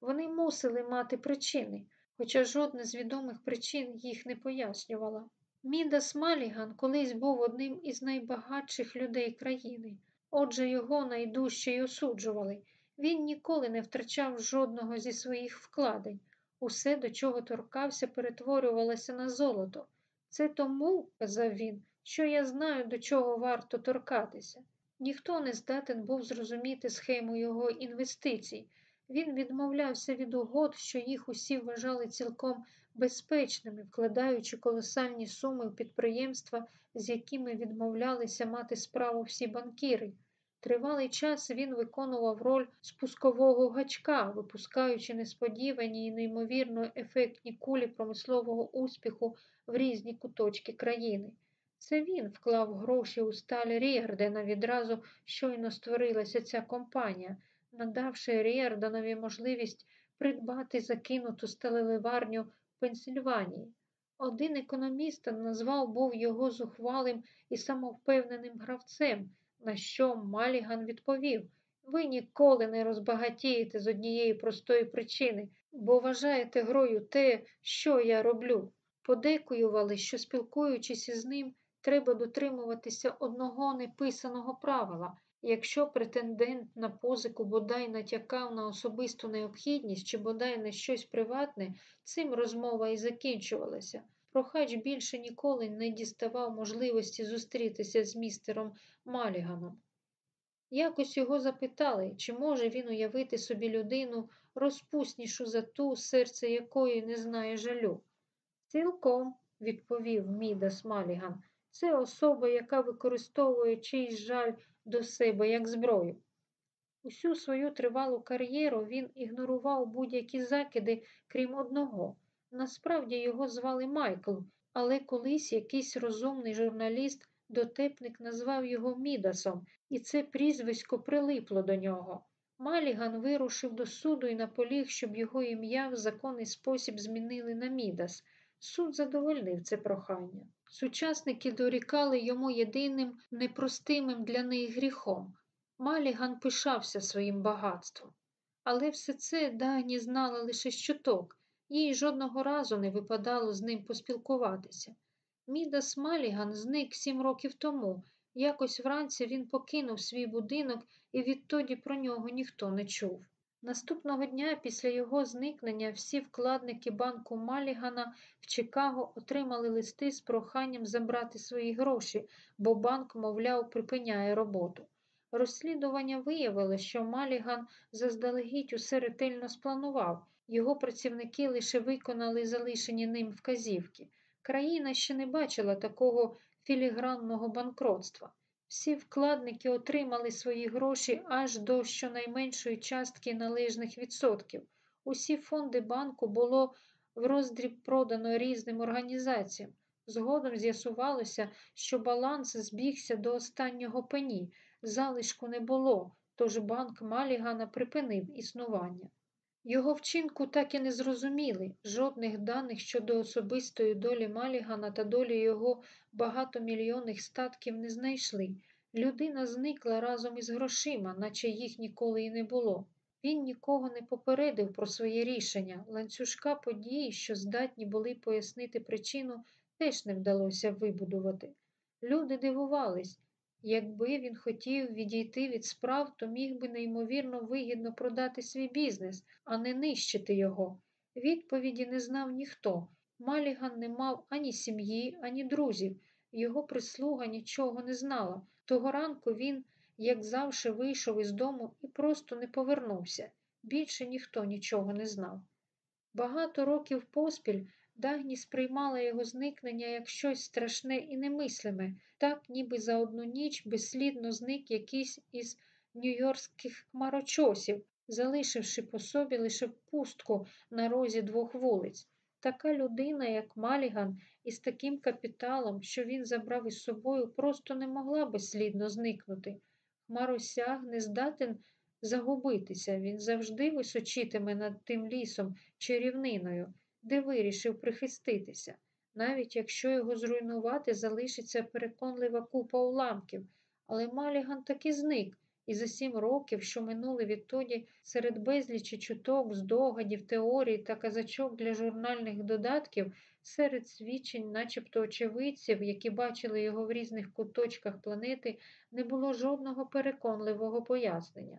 Вони мусили мати причини, хоча жодна з відомих причин їх не пояснювала. Мідас Маліган колись був одним із найбагатших людей країни, отже, його найдужче й осуджували. Він ніколи не втрачав жодного зі своїх вкладень. Усе, до чого торкався, перетворювалося на золото. Це тому, казав він, що я знаю, до чого варто торкатися. Ніхто не здатен був зрозуміти схему його інвестицій. Він відмовлявся від угод, що їх усі вважали цілком безпечними, вкладаючи колосальні суми в підприємства, з якими відмовлялися мати справу всі банкіри. Тривалий час він виконував роль спускового гачка, випускаючи несподівані і неймовірно ефектні кулі промислового успіху в різні куточки країни. Це він вклав гроші у сталь Ріардена відразу щойно створилася ця компанія, надавши Ріарденові можливість придбати закинуту сталеливарню в Пенсільванії. Один економіст назвав був його зухвалим і самовпевненим гравцем, на що Маліган відповів ви ніколи не розбагатієте з однієї простої причини, бо вважаєте грою те, що я роблю. Подекуювали, що, спілкуючись із ним, треба дотримуватися одного неписаного правила. Якщо претендент на позику бодай натякав на особисту необхідність чи бодай на щось приватне, цим розмова і закінчувалася. Прохач більше ніколи не діставав можливості зустрітися з містером Маліганом. Якось його запитали, чи може він уявити собі людину розпуснішу за ту, серце якої не знає жалю. Цілком, відповів Мідас Маліган, це особа, яка використовує чийсь жаль до себе як зброю. Усю свою тривалу кар'єру він ігнорував будь-які закиди, крім одного. Насправді його звали Майкл, але колись якийсь розумний журналіст, дотепник назвав його Мідасом, і це прізвисько прилипло до нього. Маліган вирушив до суду і наполіг, щоб його ім'я в законний спосіб змінили на Мідас. Суд задовольнив це прохання. Сучасники дорікали йому єдиним непростимим для них гріхом. Маліган пишався своїм багатством. Але все це Дагні знала лише щоток, їй жодного разу не випадало з ним поспілкуватися. Мідас Маліган зник сім років тому. Якось вранці він покинув свій будинок і відтоді про нього ніхто не чув. Наступного дня після його зникнення всі вкладники банку Малігана в Чикаго отримали листи з проханням забрати свої гроші, бо банк, мовляв, припиняє роботу. Розслідування виявило, що Маліган заздалегідь усе ретельно спланував, його працівники лише виконали залишені ним вказівки. Країна ще не бачила такого філігранного банкротства. Всі вкладники отримали свої гроші аж до щонайменшої частки належних відсотків. Усі фонди банку було в роздріб продано різним організаціям. Згодом з'ясувалося, що баланс збігся до останнього пені, залишку не було, тож банк Малігана припинив існування. Його вчинку так і не зрозуміли, жодних даних щодо особистої долі Малігана та долі його багатомільйонних статків не знайшли. Людина зникла разом із грошима, наче їх ніколи і не було. Він нікого не попередив про своє рішення. Ланцюжка подій, що здатні були пояснити причину, теж не вдалося вибудувати. Люди дивувались, якби він хотів відійти від справ, то міг би неймовірно вигідно продати свій бізнес, а не нищити його. Відповіді не знав ніхто. Маліган не мав ані сім'ї, ані друзів. Його прислуга нічого не знала. Того ранку він, як завжди, вийшов із дому і просто не повернувся. Більше ніхто нічого не знав. Багато років поспіль Дагні сприймала його зникнення як щось страшне і немислиме, так ніби за одну ніч безслідно зник якийсь із нью-йоркських хмарочосів, залишивши по собі лише пустку на розі двох вулиць. Така людина, як Маліган, із таким капіталом, що він забрав із собою, просто не могла безслідно зникнути. Хмаросяг не здатен загубитися, він завжди височитиме над тим лісом чи рівниною, де вирішив прихиститися. Навіть якщо його зруйнувати, залишиться переконлива купа уламків. Але Маліган таки зник, і за сім років, що минули відтоді, серед безлічі чуток, здогадів, теорій та казачок для журнальних додатків, серед свідчень, начебто очевидців, які бачили його в різних куточках планети, не було жодного переконливого пояснення.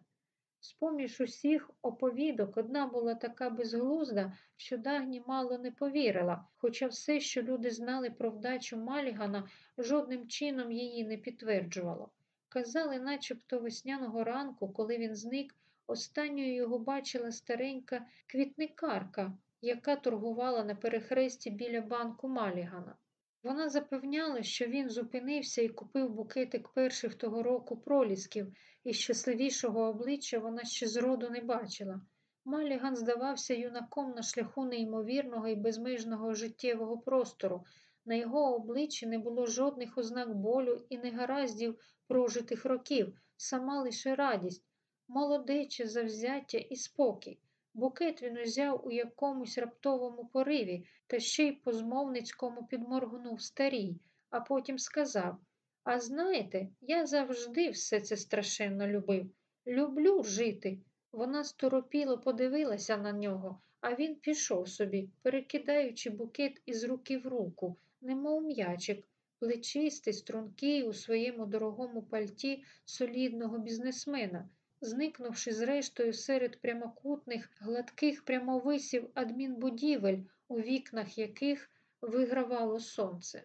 З-поміж усіх оповідок одна була така безглузда, що Дагні мало не повірила, хоча все, що люди знали про вдачу Малігана, жодним чином її не підтверджувало. Казали, начебто весняного ранку, коли він зник, останньою його бачила старенька квітникарка, яка торгувала на перехресті біля банку Малігана. Вона запевняла, що він зупинився і купив букетик перших того року пролісків, і щасливішого обличчя вона ще зроду не бачила. Маліган здавався юнаком на шляху неймовірного і безмежного життєвого простору. На його обличчі не було жодних ознак болю і негараздів прожитих років, сама лише радість, молодече завзяття і спокій. Букет він узяв у якомусь раптовому пориві та ще й по змовницькому підморгнув старій, а потім сказав А знаєте, я завжди все це страшенно любив. Люблю жити. Вона сторопіло подивилася на нього, а він пішов собі, перекидаючи букет із руки в руку, немов м'ячик, плечистий, стрункий у своєму дорогому пальті солідного бізнесмена зникнувши зрештою серед прямокутних, гладких прямовисів адмінбудівель, у вікнах яких вигравало сонце.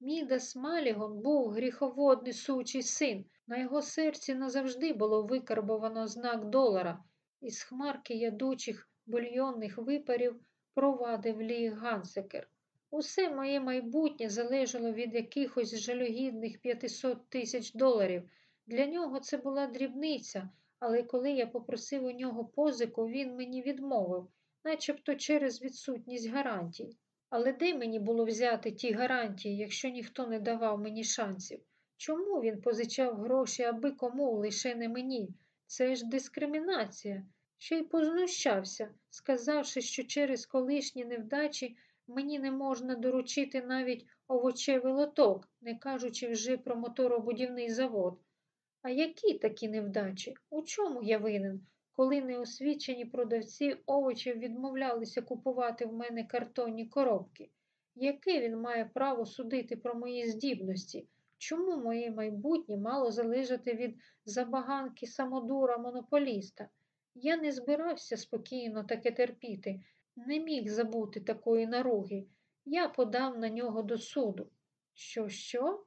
Мідас Малігон був гріховодний сучий син. На його серці назавжди було викарбовано знак долара, із хмарки ядучих бульйонних випарів провадив Лі Гансекер. Усе моє майбутнє залежало від якихось жалюгідних 500 тисяч доларів. Для нього це була дрібниця, але коли я попросив у нього позику, він мені відмовив, начебто через відсутність гарантій. Але де мені було взяти ті гарантії, якщо ніхто не давав мені шансів? Чому він позичав гроші аби кому, лише не мені? Це ж дискримінація. Ще й познущався, сказавши, що через колишні невдачі мені не можна доручити навіть овочевий лоток, не кажучи вже про моторобудівний завод. А які такі невдачі? У чому я винен, коли неосвічені продавці овочів відмовлялися купувати в мене картонні коробки? Яке він має право судити про мої здібності? Чому моє майбутнє мало залежати від забаганки самодура монополіста? Я не збирався спокійно таке терпіти, не міг забути такої наруги. Я подав на нього до суду. Що, що?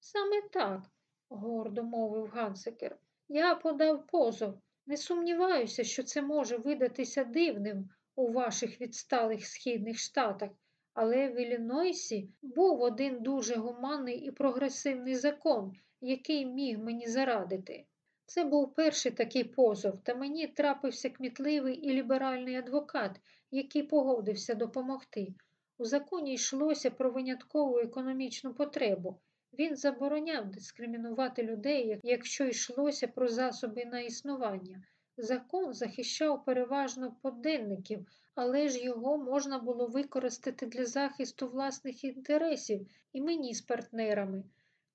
Саме так гордо мовив Гансекер. Я подав позов. Не сумніваюся, що це може видатися дивним у ваших відсталих східних штатах, але в Іллінойсі був один дуже гуманний і прогресивний закон, який міг мені зарадити. Це був перший такий позов, та мені трапився кмітливий і ліберальний адвокат, який погодився допомогти. У законі йшлося про виняткову економічну потребу. Він забороняв дискримінувати людей, якщо йшлося про засоби на існування. Закон захищав переважно поденників, але ж його можна було використати для захисту власних інтересів і мені з партнерами.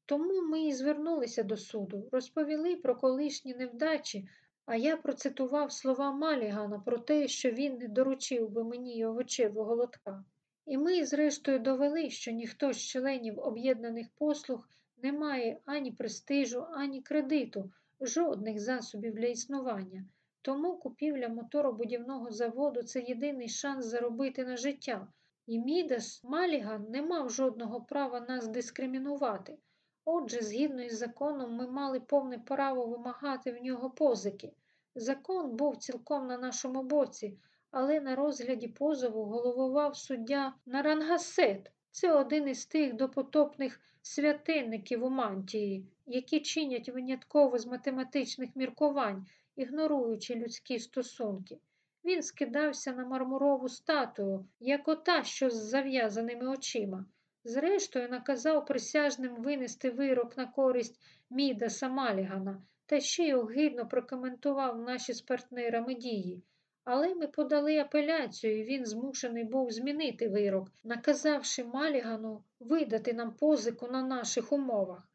Тому ми і звернулися до суду, розповіли про колишні невдачі, а я процитував слова Малігана про те, що він не доручив би мені овочевого лотка. І ми, зрештою, довели, що ніхто з членів об'єднаних послуг не має ані престижу, ані кредиту, жодних засобів для існування. Тому купівля моторобудівного заводу це єдиний шанс заробити на життя. І Мідас Маліган не мав жодного права нас дискримінувати. Отже, згідно із законом, ми мали повне право вимагати в нього позики. Закон був цілком на нашому боці, але на розгляді позову головував суддя Нарангасет. Це один із тих допотопних святинників у мантії, які чинять винятково з математичних міркувань, ігноруючи людські стосунки. Він скидався на мармурову статую, як ота, що з зав'язаними очима. Зрештою, наказав присяжним винести вирок на користь Мідаса Малігана та ще й огидно прокоментував наші з партнерами дії. Але ми подали апеляцію, і він змушений був змінити вирок, наказавши Малігану видати нам позику на наших умовах.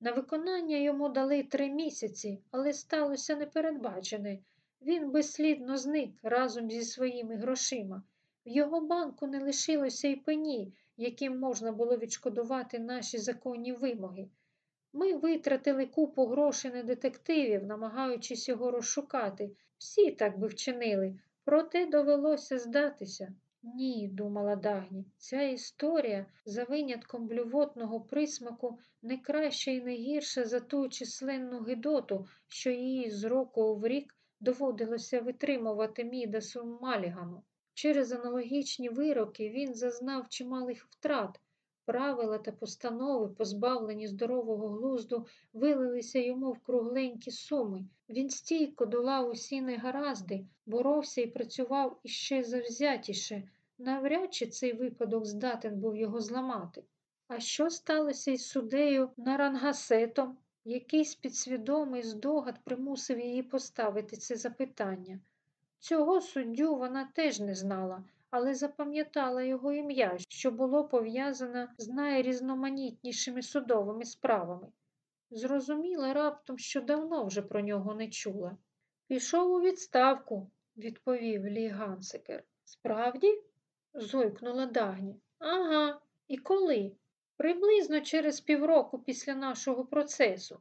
На виконання йому дали три місяці, але сталося непередбачене. Він безслідно зник разом зі своїми грошима. В його банку не лишилося й пені, яким можна було відшкодувати наші законні вимоги. Ми витратили купу грошей на детективів, намагаючись його розшукати. Всі так би вчинили, проте довелося здатися. Ні, думала Дагні, ця історія за винятком блювотного присмаку не краща і не гірша за ту численну гидоту, що її з року в рік доводилося витримувати Мідасу Малігану. Через аналогічні вироки він зазнав чималих втрат. Правила та постанови, позбавлені здорового глузду, вилилися йому в кругленькі суми. Він стійко долав усі негаразди, боровся і працював іще завзятіше. Навряд чи цей випадок здатен був його зламати. А що сталося із суддею Нарангасетом? Якийсь підсвідомий здогад примусив її поставити це запитання. Цього суддю вона теж не знала, але запам'ятала його ім'я, що було пов'язане з найрізноманітнішими судовими справами. Зрозуміла раптом, що давно вже про нього не чула. Пішов у відставку, відповів Лі Гансекер. Справді? зойкнула Дагні. Ага, і коли? Приблизно через півроку після нашого процесу.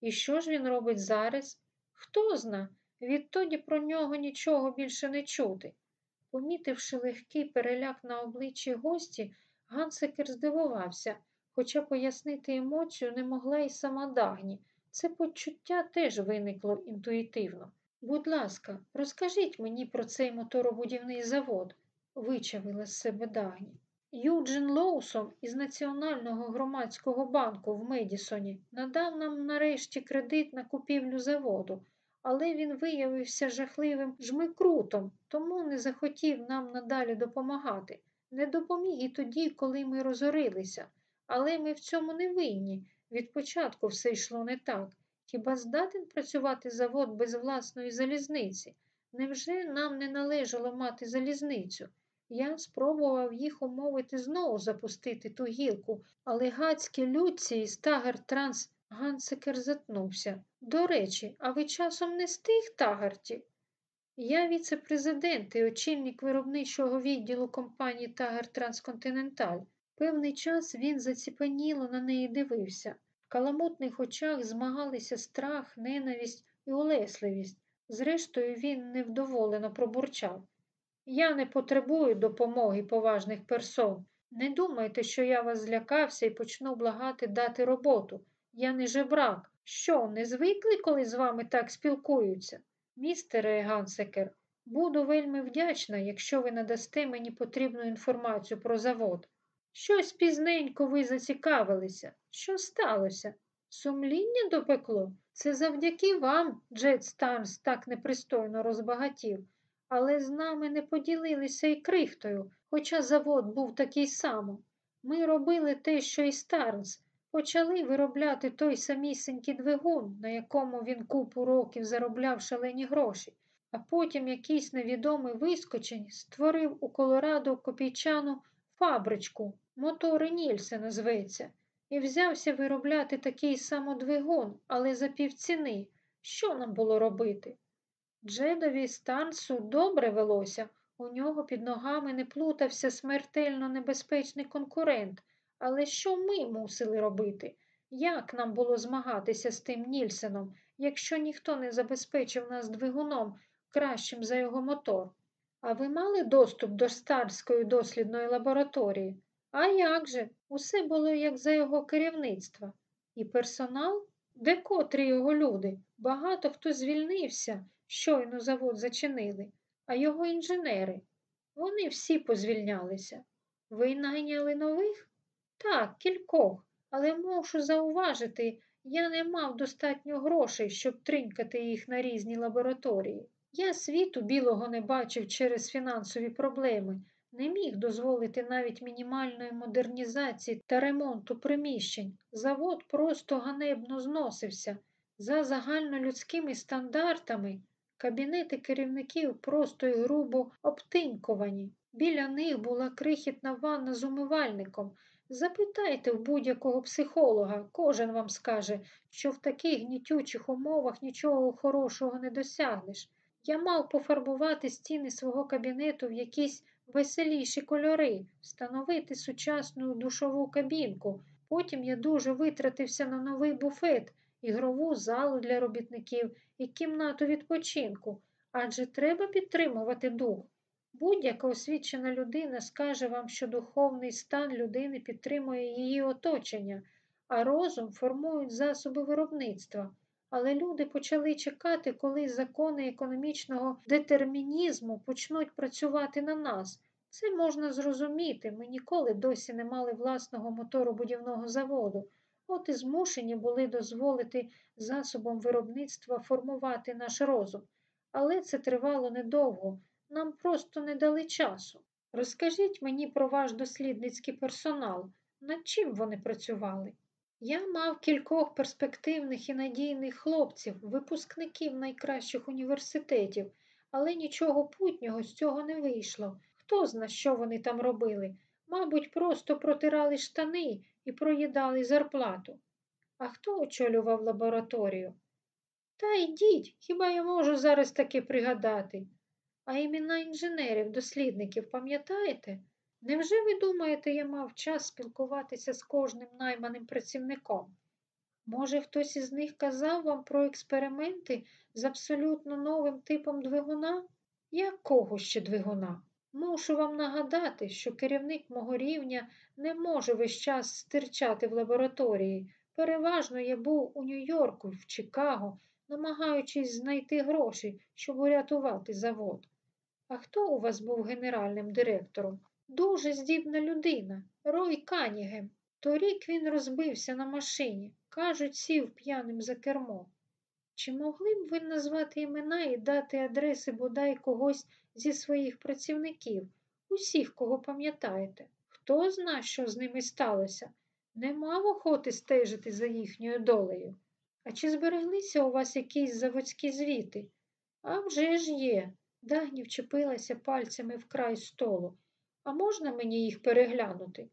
І що ж він робить зараз? Хто зна? Відтоді про нього нічого більше не чути. Помітивши легкий переляк на обличчі гості, Гансекер здивувався, хоча пояснити емоцію не могла й сама Дагні. Це почуття теж виникло інтуїтивно. Будь ласка, розкажіть мені про цей моторобудівний завод, вичавила з себе Дагні. Юджин Лоусон із Національного громадського банку в Медісоні надав нам нарешті кредит на купівлю заводу але він виявився жахливим жмикрутом, тому не захотів нам надалі допомагати. Не допоміг і тоді, коли ми розорилися. Але ми в цьому не винні. Від початку все йшло не так. Хіба здатен працювати завод без власної залізниці? Невже нам не належало мати залізницю? Я спробував їх умовити знову запустити ту гілку, але гадські людці з Тагер Транс Гансикер затнувся. До речі, а ви часом не з тих тагартів? Я віце-президент і очільник виробничого відділу компанії Тагер Трансконтиненталь. Певний час він заціпаніло на неї дивився. В каламутних очах змагалися страх, ненависть і улесливість. Зрештою, він невдоволено пробурчав. Я не потребую допомоги поважних персон. Не думайте, що я вас злякався і почну благати дати роботу. Я не жебрак. Що, не звикли, коли з вами так спілкуються? Містере Гансекер, буду вельми вдячна, якщо ви надасте мені потрібну інформацію про завод. Щось пізненько ви зацікавилися. Що сталося? Сумління допекло? Це завдяки вам, Джед Старнс так непристойно розбагатів, але з нами не поділилися і крихтою, хоча завод був такий само. Ми робили те, що і Старнс, почали виробляти той самісінький двигун, на якому він купу років заробляв шалені гроші, а потім якийсь невідомий вискочень створив у Колорадо копійчану фабричку, мотори Нільсена зветься, і взявся виробляти такий самодвигун, але за півціни. Що нам було робити? Джедові станцу добре велося, у нього під ногами не плутався смертельно небезпечний конкурент. Але що ми мусили робити? Як нам було змагатися з тим Нільсеном, якщо ніхто не забезпечив нас двигуном кращим за його мотор? А ви мали доступ до старської дослідної лабораторії? А як же? Усе було як за його керівництва. І персонал? Де котрі його люди? Багато хто звільнився, щойно завод зачинили, а його інженери. Вони всі позвільнялися. Ви найняли нових? Так, кількох, але мушу зауважити, я не мав достатньо грошей, щоб тринькати їх на різні лабораторії. Я світу білого не бачив через фінансові проблеми, не міг дозволити навіть мінімальної модернізації та ремонту приміщень. Завод просто ганебно зносився. За загальнолюдськими стандартами кабінети керівників просто і грубо обтиньковані. Біля них була крихітна ванна з умивальником. Запитайте в будь-якого психолога, кожен вам скаже, що в таких гнітючих умовах нічого хорошого не досягнеш. Я мав пофарбувати стіни свого кабінету в якісь веселіші кольори, встановити сучасну душову кабінку. Потім я дуже витратився на новий буфет, ігрову залу для робітників і кімнату відпочинку, адже треба підтримувати дух. Будь-яка освічена людина скаже вам, що духовний стан людини підтримує її оточення, а розум формують засоби виробництва. Але люди почали чекати, коли закони економічного детермінізму почнуть працювати на нас. Це можна зрозуміти. Ми ніколи досі не мали власного моторобудівного заводу. От і змушені були дозволити засобам виробництва формувати наш розум. Але це тривало недовго. Нам просто не дали часу. Розкажіть мені про ваш дослідницький персонал, над чим вони працювали? Я мав кількох перспективних і надійних хлопців, випускників найкращих університетів, але нічого путнього з цього не вийшло. Хто зна, що вони там робили? Мабуть, просто протирали штани і проїдали зарплату. А хто очолював лабораторію? Та йдіть, хіба я можу зараз таки пригадати? А імена інженерів, дослідників, пам'ятаєте? Невже ви думаєте, я мав час спілкуватися з кожним найманим працівником? Може, хтось із них казав вам про експерименти з абсолютно новим типом двигуна? Якого ще двигуна? Мушу вам нагадати, що керівник мого рівня не може весь час стирчати в лабораторії. Переважно я був у Нью-Йорку, в Чикаго, намагаючись знайти гроші, щоб урятувати завод. А хто у вас був генеральним директором? Дуже здібна людина, Рой Канігем. Торік він розбився на машині. Кажуть, сів п'яним за кермо. Чи могли б ви назвати імена і дати адреси бодай когось зі своїх працівників, усіх, кого пам'ятаєте? Хто зна, що з ними сталося? Не мав охоти стежити за їхньою долею. А чи збереглися у вас якісь заводські звіти? А вже ж є. Дагні вчепилася пальцями в край столу. А можна мені їх переглянути?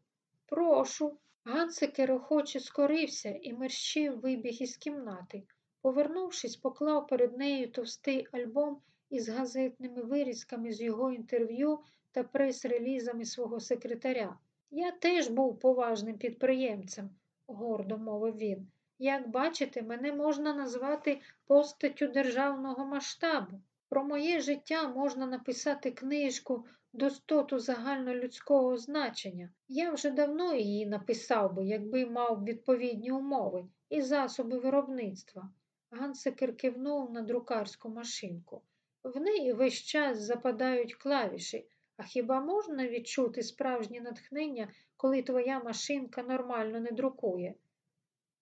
Прошу. Гансикер охоче скорився і мерщив вибіг із кімнати. Повернувшись, поклав перед нею товстий альбом із газетними вирізками з його інтерв'ю та прес-релізами свого секретаря. Я теж був поважним підприємцем, гордо мовив він. Як бачите, мене можна назвати постаттю державного масштабу. Про моє життя можна написати книжку достоту загальнолюдського значення. Я вже давно її написав би, якби мав відповідні умови і засоби виробництва. Гансикер кивнув на друкарську машинку. В неї весь час западають клавіші, а хіба можна відчути справжнє натхнення, коли твоя машинка нормально не друкує?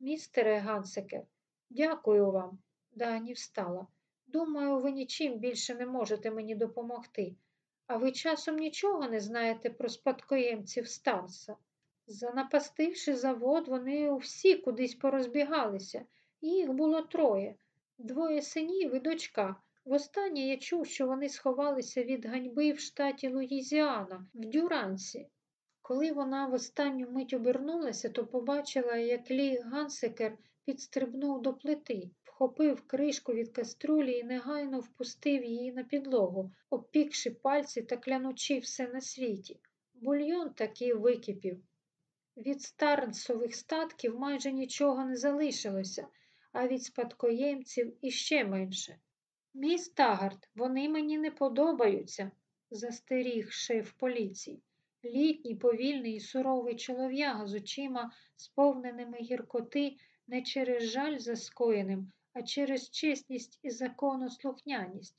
Містере Гансикер, дякую вам. Дані встала. Думаю, ви нічим більше не можете мені допомогти. А ви часом нічого не знаєте про спадкоємців Станса? Занапастивши завод, вони всі кудись порозбігалися. Їх було троє, двоє синів і дочка. Востаннє я чув, що вони сховалися від ганьби в штаті Луїзіана, в Дюрансі. Коли вона в останню мить обернулася, то побачила, як Лі Гансикер підстрибнув до плити, вхопив кришку від каструлі і негайно впустив її на підлогу, обпікши пальці та клянучи все на світі. Бульйон таки википів. Від старнсових статків майже нічого не залишилося, а від спадкоємців іще менше. Міс Тагард, вони мені не подобаються, застеріг шеф поліції. Літній, повільний і суровий чолов'яга з очима, сповненими гіркоти, не через жаль за скоєним, а через чесність і законослухняність.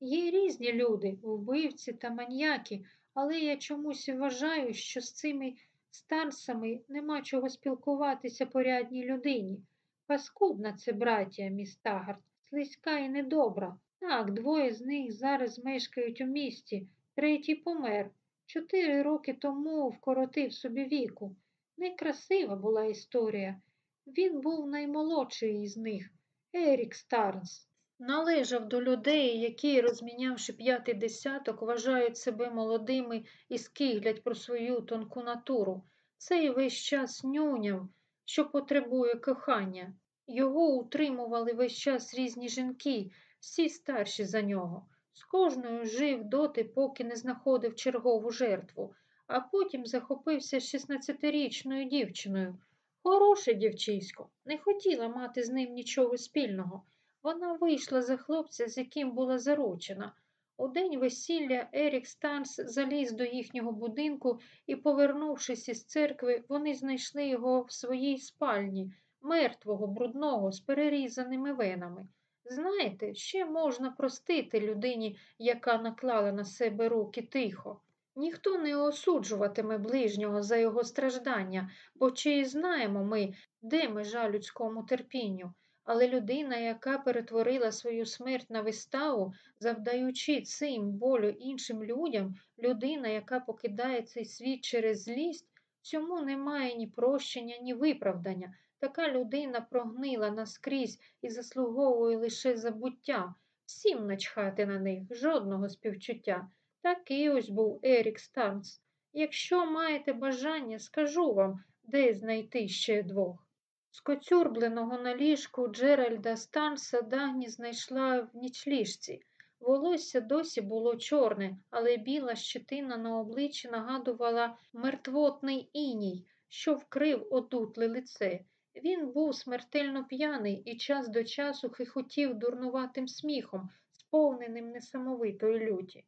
Є різні люди, вбивці та маньяки, але я чомусь вважаю, що з цими старсами нема чого спілкуватися порядній людині. Паскудна це братія, міс Тагард, слизька і недобра. Так, двоє з них зараз мешкають у місті, третій помер. Чотири роки тому вкоротив собі віку. Некрасива була історія. Він був наймолодший із них, Ерік Старнс. Належав до людей, які, розмінявши п'ятий десяток, вважають себе молодими і скиглять про свою тонку натуру. Цей весь час нюняв, що потребує кохання. Його утримували весь час різні жінки, всі старші за нього. З кожною жив доти, поки не знаходив чергову жертву, а потім захопився 16-річною дівчиною. Хороше дівчисько, не хотіла мати з ним нічого спільного. Вона вийшла за хлопця, з яким була заручена. У день весілля Ерік Станс заліз до їхнього будинку і, повернувшись із церкви, вони знайшли його в своїй спальні, мертвого, брудного, з перерізаними венами. Знаєте, ще можна простити людині, яка наклала на себе руки тихо. Ніхто не осуджуватиме ближнього за його страждання, бо чи знаємо ми, де межа людському терпінню. Але людина, яка перетворила свою смерть на виставу, завдаючи цим болю іншим людям, людина, яка покидає цей світ через злість, цьому немає ні прощення, ні виправдання. Така людина прогнила наскрізь і заслуговує лише забуття, всім начхати на них, жодного співчуття. Такий ось був Ерік Станц. Якщо маєте бажання, скажу вам, де знайти ще двох. Скоцюрбленого на ліжку Джеральда Станса Дагні знайшла в нічліжці. Волосся досі було чорне, але біла щетина на обличчі нагадувала мертвотний іній, що вкрив одутле лице. Він був смертельно п'яний і час до часу хихотів дурнуватим сміхом, сповненим несамовитої люті.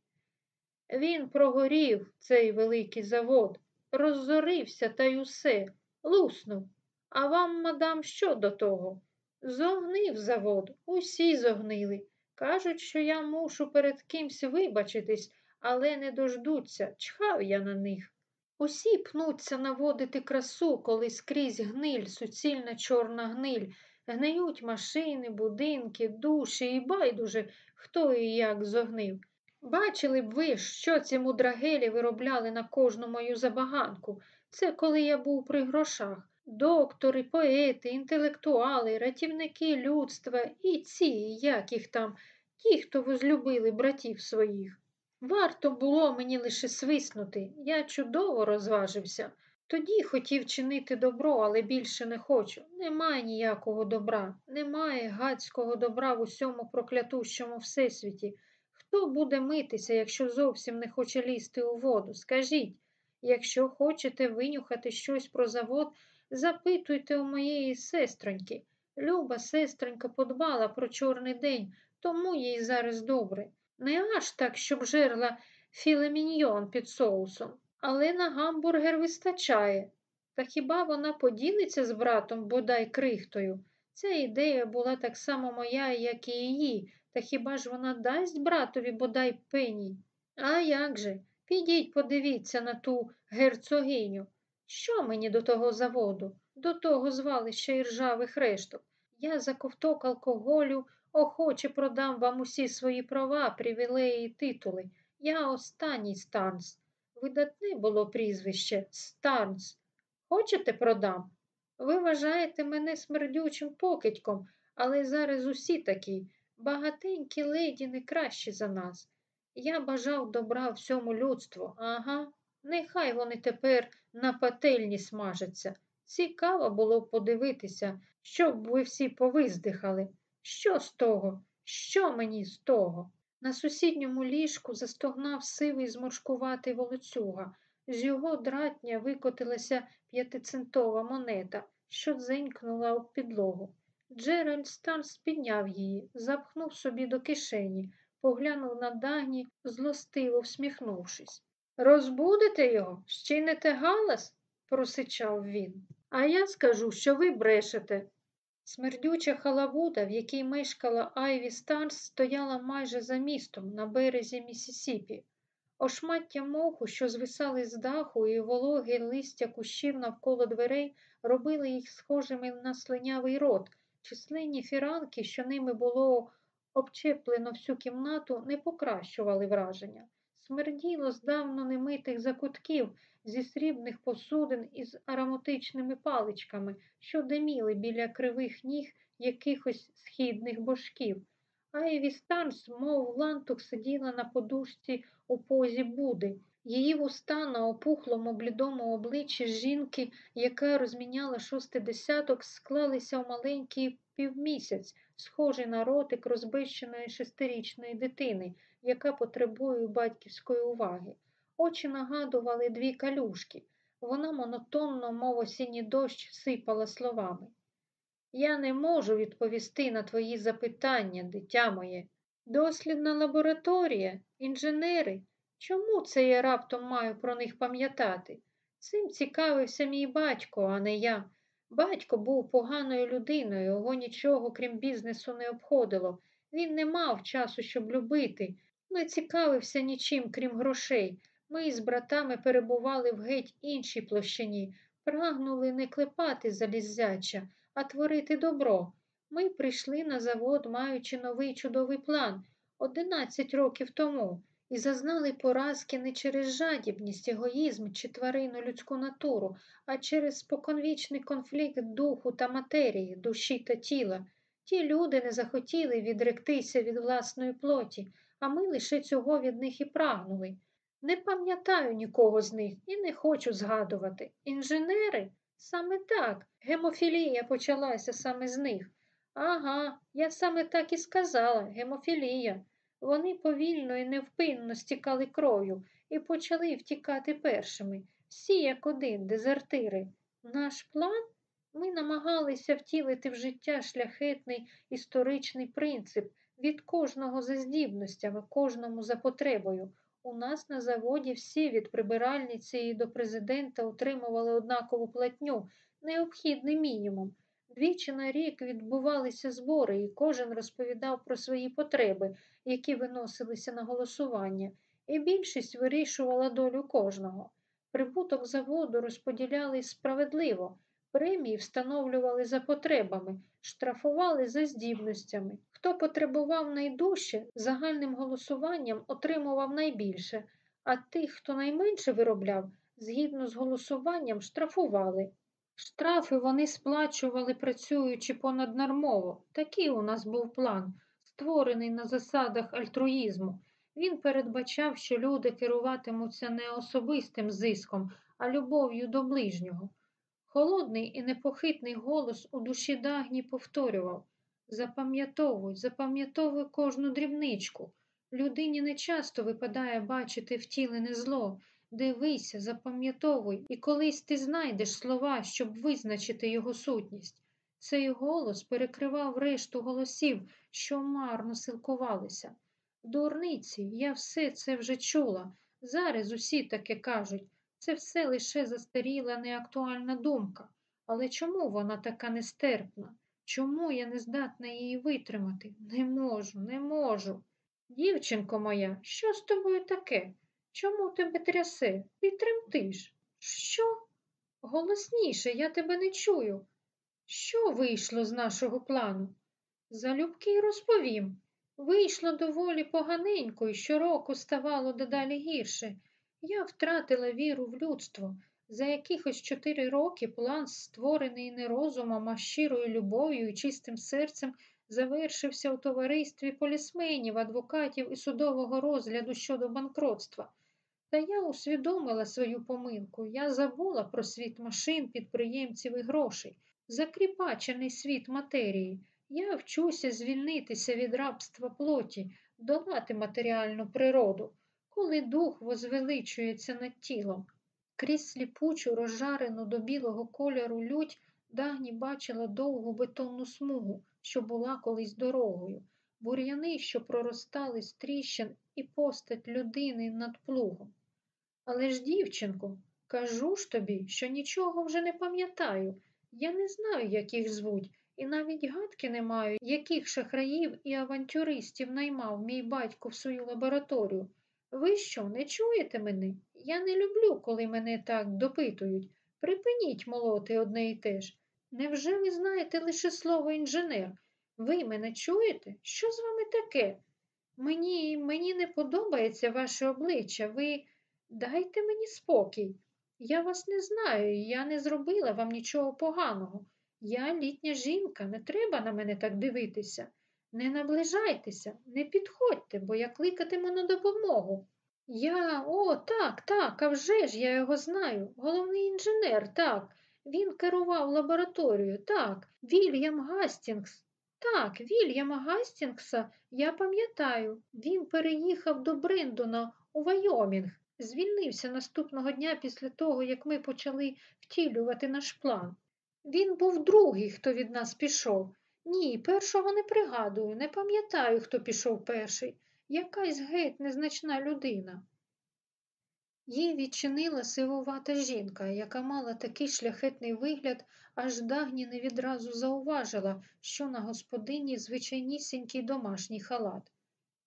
Він прогорів, цей великий завод, роззорився та й усе, луснув. А вам, мадам, що до того? Зогнив завод, усі зогнили. Кажуть, що я мушу перед кимсь вибачитись, але не дождуться, чхав я на них. Усі пнуться наводити красу, коли скрізь гниль, суцільна чорна гниль, гниють машини, будинки, душі і байдуже, хто і як зогнив. Бачили б ви, що ці мудрагелі виробляли на кожну мою забаганку. Це коли я був при грошах. Доктори, поети, інтелектуали, рятівники людства і ці, як їх там, ті, хто возлюбили братів своїх. Варто було мені лише свиснути, я чудово розважився. Тоді хотів чинити добро, але більше не хочу. Немає ніякого добра, немає гадського добра в усьому проклятущому всесвіті. Хто буде митися, якщо зовсім не хоче лізти у воду? Скажіть, якщо хочете винюхати щось про завод, запитуйте у моєї сестроньки. Люба сестронька подбала про чорний день, тому їй зараз добре. Не аж так, щоб жерла філеміньйон під соусом, але на гамбургер вистачає. Та хіба вона поділиться з братом бодай крихтою? Ця ідея була так само моя, як і її, та хіба ж вона дасть братові бодай пені? А як же? Підіть, подивіться на ту герцогиню. Що мені до того заводу, до того звалища і ржавих решток? Я за ковток алкоголю охоче продам вам усі свої права, привілеї і титули. Я останній станс. Видатне було прізвище Старнс. Хочете продам? Ви вважаєте мене смердючим покидьком, але зараз усі такі. Багатенькі леді не кращі за нас. Я бажав добра всьому людству, ага. Нехай вони тепер на пательні смажаться. Цікаво було б подивитися, щоб ви всі повиздихали. Що з того? Що мені з того? На сусідньому ліжку застогнав сивий зморшкуватий волоцюга. З його дратня викотилася п'ятицентова монета, що дзенькнула об підлогу. Джеральд Старс підняв її, запхнув собі до кишені, поглянув на Дагні, злостиво всміхнувшись. Розбудете його, щините галас? просичав він. А я скажу, що ви брешете. Смердюча халабуда, в якій мешкала Айві Старнс, стояла майже за містом на березі Місісіпі. Шмаття моху, що звисали з даху, і вологе листя кущів навколо дверей, робили їх схожими на слинявий рот. Численні фіранки, що ними було обчеплено всю кімнату, не покращували враження. Смерділо з давно немитих закутків, зі срібних посудин із ароматичними паличками, що диміли біля кривих ніг якихось східних божків. Айві Старнс, мов лантух, сиділа на подушці у позі Будди. Її вуста на опухлому блідому обличчі жінки, яка розміняла шостий десяток, склалися у маленький півмісяць, схожий на ротик розбещеної шестирічної дитини, яка потребує батьківської уваги. Очі нагадували дві калюшки. Вона монотонно, мов осінній дощ, сипала словами. Я не можу відповісти на твої запитання, дитя моє. Дослідна лабораторія, інженери. Чому це я раптом маю про них пам'ятати? Цим цікавився мій батько, а не я. Батько був поганою людиною, його нічого, крім бізнесу, не обходило. Він не мав часу, щоб любити, не цікавився нічим, крім грошей. Ми з братами перебували в геть іншій площині, прагнули не клепати залізяча, а творити добро. Ми прийшли на завод, маючи новий чудовий план одинадцять років тому, і зазнали поразки не через жадібність, егоїзм чи тварину людську натуру, а через споконвічний конфлікт духу та матерії, душі та тіла. Ті люди не захотіли відректися від власної плоті, а ми лише цього від них і прагнули. Не пам'ятаю нікого з них і не хочу згадувати. Інженери? Саме так. Гемофілія почалася саме з них. Ага, я саме так і сказала гемофілія. Вони повільно і невпинно стікали кров'ю і почали втікати першими. Всі як один, дезертири. Наш план ми намагалися втілити в життя шляхетний історичний принцип від кожного за здібностями, кожному за потребою. У нас на заводі всі від прибиральниці до президента отримували однакову платню, необхідний мінімум. Двічі на рік відбувалися збори, і кожен розповідав про свої потреби, які виносилися на голосування, і більшість вирішувала долю кожного. Прибуток заводу розподіляли справедливо, премії встановлювали за потребами, штрафували за здібностями. Хто потребував найдужче, загальним голосуванням отримував найбільше, а тих, хто найменше виробляв, згідно з голосуванням штрафували. Штрафи вони сплачували, працюючи понаднормово. Такий у нас був план, створений на засадах альтруїзму. Він передбачав, що люди керуватимуться не особистим зиском, а любов'ю до ближнього. Холодний і непохитний голос у душі Дагні повторював Запам'ятовуй, запам'ятовуй кожну дрібничку. Людині не часто випадає бачити втілене зло. Дивися, запам'ятовуй, і колись ти знайдеш слова, щоб визначити його сутність. Цей голос перекривав решту голосів, що марно силкувалися. Дурниці, я все це вже чула. Зараз усі таке кажуть. Це все лише застаріла неактуальна думка. Але чому вона така нестерпна? Чому я не здатна її витримати? Не можу, не можу. Дівчинко моя, що з тобою таке? Чому тебе трясе? Ти тремтиш. Що? Голосніше, я тебе не чую. Що вийшло з нашого плану? Залюбки розповім. Вийшло доволі поганенько і щороку ставало дедалі гірше. Я втратила віру в людство. За якихось чотири роки план, створений не розумом, а щирою любов'ю і чистим серцем, завершився у товаристві полісменів, адвокатів і судового розгляду щодо банкротства. Та я усвідомила свою помилку. Я забула про світ машин, підприємців і грошей, закріпачений світ матерії. Я вчуся звільнитися від рабства плоті, долати матеріальну природу, коли дух возвеличується над тілом. Крізь сліпучу, розжарену до білого кольору лють Дагні бачила довгу бетонну смугу, що була колись дорогою, бур'яни, що проростали з тріщин, і постать людини над плугом. Але ж, дівчинко, кажу ж тобі, що нічого вже не пам'ятаю. Я не знаю, як їх звуть, і навіть гадки не маю, яких шахраїв і авантюристів наймав мій батько в свою лабораторію. Ви що, не чуєте мене? Я не люблю, коли мене так допитують. Припиніть молоти одне і те ж. Невже ви знаєте лише слово інженер? Ви мене чуєте? Що з вами таке? Мені, мені не подобається ваше обличчя. Ви дайте мені спокій. Я вас не знаю, я не зробила вам нічого поганого. Я літня жінка, не треба на мене так дивитися. Не наближайтеся, не підходьте, бо я кликатиму на допомогу. Я, о, так, так, а вже ж я його знаю. Головний інженер, так. Він керував лабораторією, так, Вільям Гастінгс. Так, Вільяма Гастінгса я пам'ятаю. Він переїхав до Брендона у Вайомінг. Звільнився наступного дня після того, як ми почали втілювати наш план. Він був другий, хто від нас пішов. Ні, першого не пригадую, не пам'ятаю, хто пішов перший. Якась геть незначна людина. Їй відчинила сивувата жінка, яка мала такий шляхетний вигляд, аж Дагні не відразу зауважила, що на господині звичайнісінький домашній халат.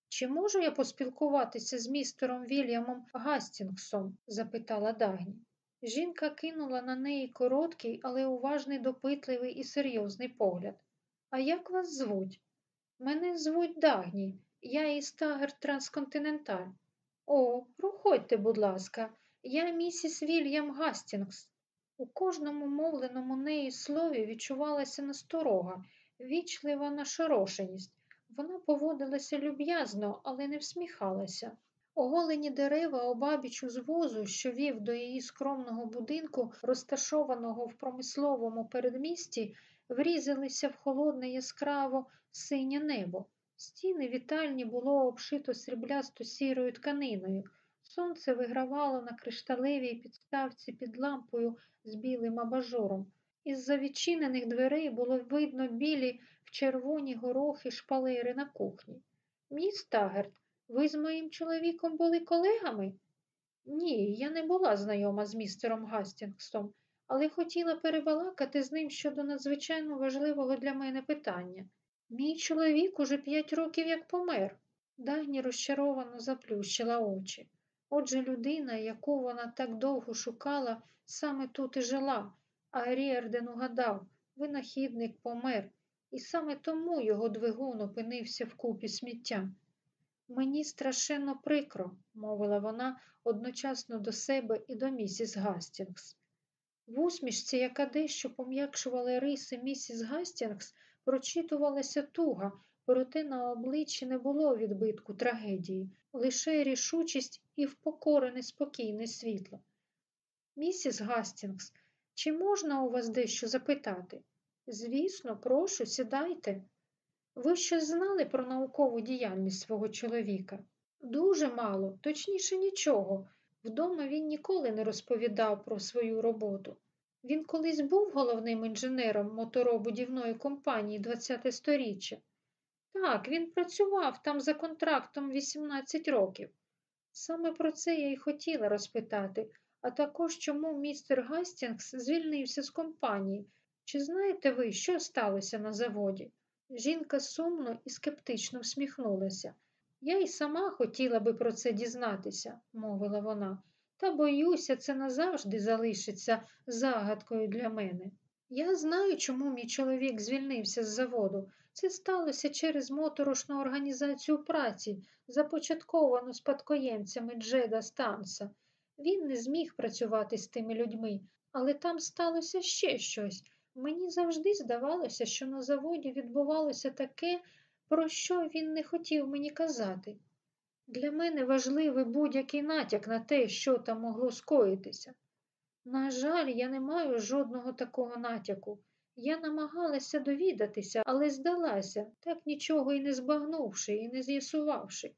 Чи можу я поспілкуватися з містером Вільямом Гастінгсом? запитала Дагні. Жінка кинула на неї короткий, але уважний, допитливий і серйозний погляд. А як вас звуть? Мене звуть Дагні, я із Тагер Трансконтиненталь. О, проходьте, будь ласка, я місіс Вільям Гастінгс. У кожному мовленому неї слові відчувалася насторога, вічлива нашорошеність. Вона поводилася люб'язно, але не всміхалася. Оголені дерева обабіч узвозу, що вів до її скромного будинку, розташованого в промисловому передмісті, врізалися в холодне яскраво синє небо. Стіни вітальні було обшито сріблясто сірою тканиною. Сонце вигравало на кришталевій підставці під лампою з білим абажуром. Із-за відчинених дверей було видно білі в червоні горохи шпалери на кухні. Міс Тагерт, ви з моїм чоловіком були колегами? Ні, я не була знайома з містером Гастінгсом, але хотіла перебалакати з ним щодо надзвичайно важливого для мене питання. Мій чоловік уже п'ять років як помер. Дагні розчаровано заплющила очі. Отже, людина, яку вона так довго шукала, саме тут і жила, а Ріарден угадав, винахідник помер, і саме тому його двигун опинився в купі сміття. Мені страшенно прикро, мовила вона одночасно до себе і до місіс Гастінгс. В усмішці, яка дещо пом'якшувала риси місіс Гастінгс, прочитувалася туга, проте на обличчі не було відбитку трагедії, лише рішучість і впокорене спокійне світло. Місіс Гастінгс, чи можна у вас дещо запитати? Звісно, прошу, сідайте. Ви щось знали про наукову діяльність свого чоловіка? Дуже мало, точніше нічого. Вдома він ніколи не розповідав про свою роботу. Він колись був головним інженером моторобудівної компанії 20 сторіччя. Так, він працював там за контрактом 18 років. Саме про це я й хотіла розпитати, а також чому містер Гастінгс звільнився з компанії. Чи знаєте ви, що сталося на заводі? Жінка сумно і скептично всміхнулася. Я й сама хотіла би про це дізнатися, мовила вона, та боюся, це назавжди залишиться загадкою для мене. Я знаю, чому мій чоловік звільнився з заводу. Це сталося через моторошну організацію праці, започатковану спадкоємцями Джеда Станса. Він не зміг працювати з тими людьми, але там сталося ще щось. Мені завжди здавалося, що на заводі відбувалося таке, про що він не хотів мені казати. Для мене важливий будь-який натяк на те, що там могло скоїтися. На жаль, я не маю жодного такого натяку. Я намагалася довідатися, але здалася, так нічого і не збагнувши, і не з'ясувавши.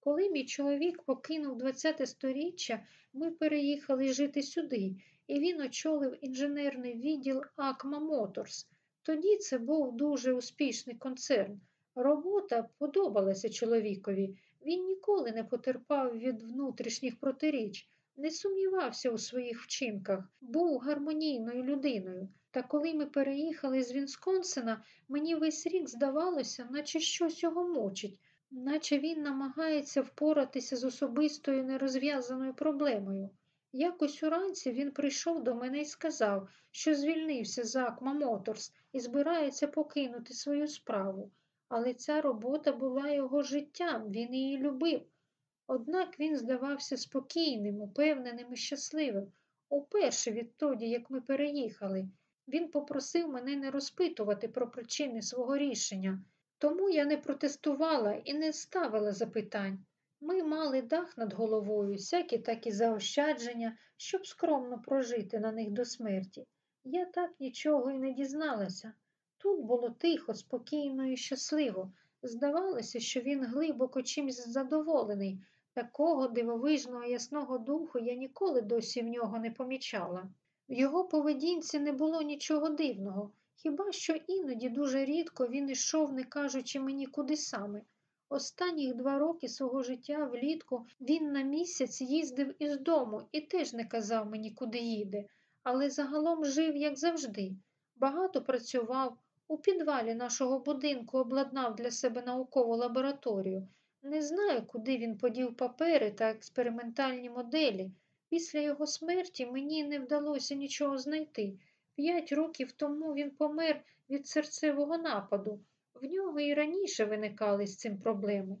Коли мій чоловік покинув 20-те сторіччя, ми переїхали жити сюди, і він очолив інженерний відділ Акма Моторс. Тоді це був дуже успішний концерн. Робота подобалася чоловікові. Він ніколи не потерпав від внутрішніх протиріч, не сумнівався у своїх вчинках, був гармонійною людиною. Та коли ми переїхали з Вінсконсина, мені весь рік здавалося, наче щось його мучить, наче він намагається впоратися з особистою нерозв'язаною проблемою. Якось уранці він прийшов до мене і сказав, що звільнився з Акма Моторс і збирається покинути свою справу. Але ця робота була його життям, він її любив. Однак він здавався спокійним, упевненим і щасливим. Уперше відтоді, як ми переїхали, він попросив мене не розпитувати про причини свого рішення, тому я не протестувала і не ставила запитань. Ми мали дах над головою, всякі такі заощадження, щоб скромно прожити на них до смерті. Я так нічого і не дізналася. Тут було тихо, спокійно і щасливо. Здавалося, що він глибоко чимсь задоволений. Такого дивовижного ясного духу я ніколи досі в нього не помічала. В його поведінці не було нічого дивного, хіба що іноді дуже рідко він ішов, не кажучи мені, куди саме. Останніх два роки свого життя влітку він на місяць їздив із дому і теж не казав мені, куди їде, але загалом жив, як завжди. Багато працював, у підвалі нашого будинку обладнав для себе наукову лабораторію. Не знаю, куди він подів папери та експериментальні моделі. Після його смерті мені не вдалося нічого знайти. П'ять років тому він помер від серцевого нападу. В нього і раніше виникали з цим проблеми.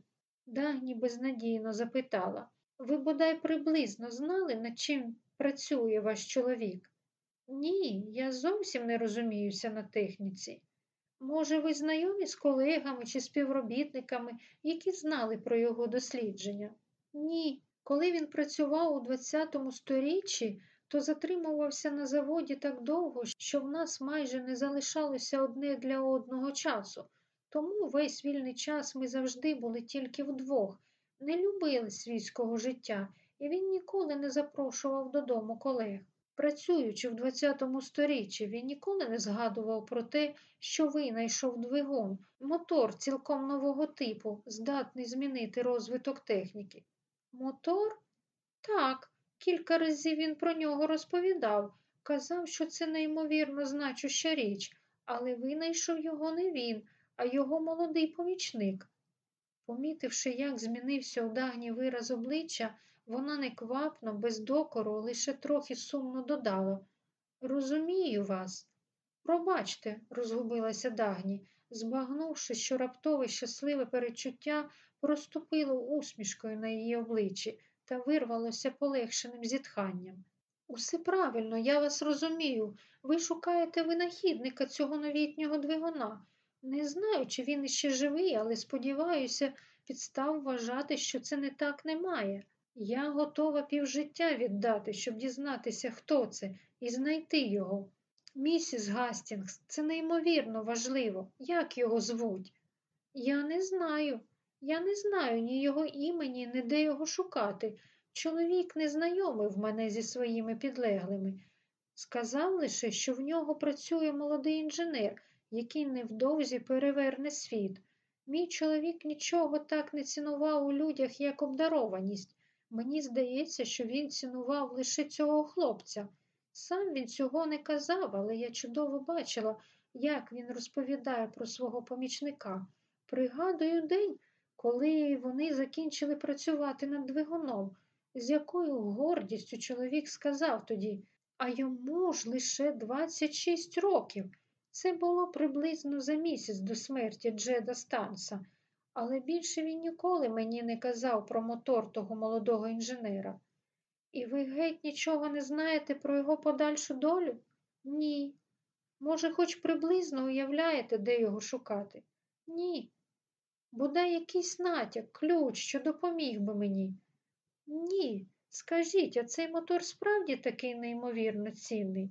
Дагні безнадійно запитала ви бодай приблизно знали, над чим працює ваш чоловік? Ні, я зовсім не розуміюся на техніці. Може, ви знайомі з колегами чи співробітниками, які знали про його дослідження? Ні. Коли він працював у 20-му сторіччі, то затримувався на заводі так довго, що в нас майже не залишалося одне для одного часу. Тому весь вільний час ми завжди були тільки вдвох, не любили свійського життя, і він ніколи не запрошував додому колег. Працюючи в 20-му сторіччі, він ніколи не згадував про те, що винайшов двигун, мотор цілком нового типу, здатний змінити розвиток техніки. Мотор? Так, кілька разів він про нього розповідав, казав, що це неймовірно значуща річ, але винайшов його не він, а його молодий помічник. Помітивши, як змінився у дагні вираз обличчя, вона неквапно, без докору, лише трохи сумно додала Розумію вас. Пробачте, розгубилася дагні, збагнувши, що раптове щасливе перечуття проступило усмішкою на її обличчі та вирвалося полегшеним зітханням. Усе правильно, я вас розумію. Ви шукаєте винахідника цього новітнього двигуна. Не знаю, чи він іще живий, але сподіваюся, підстав вважати, що це не так немає. Я готова півжиття віддати, щоб дізнатися, хто це, і знайти його. Місіс Гастінгс, це неймовірно важливо. Як його звуть? Я не знаю. Я не знаю ні його імені, ні де його шукати. Чоловік не знайомив мене зі своїми підлеглими. Сказав лише, що в нього працює молодий інженер, який невдовзі переверне світ. Мій чоловік нічого так не цінував у людях, як обдарованість. Мені здається, що він цінував лише цього хлопця. Сам він цього не казав, але я чудово бачила, як він розповідає про свого помічника. Пригадую день, коли вони закінчили працювати над двигуном, з якою гордістю чоловік сказав тоді, а йому ж лише 26 років. Це було приблизно за місяць до смерті Джеда Станса, але більше він ніколи мені не казав про мотор того молодого інженера. І ви геть нічого не знаєте про його подальшу долю? Ні. Може, хоч приблизно уявляєте, де його шукати? Ні. Бодай якийсь натяк, ключ, що допоміг би мені. Ні. Скажіть, а цей мотор справді такий неймовірно цінний?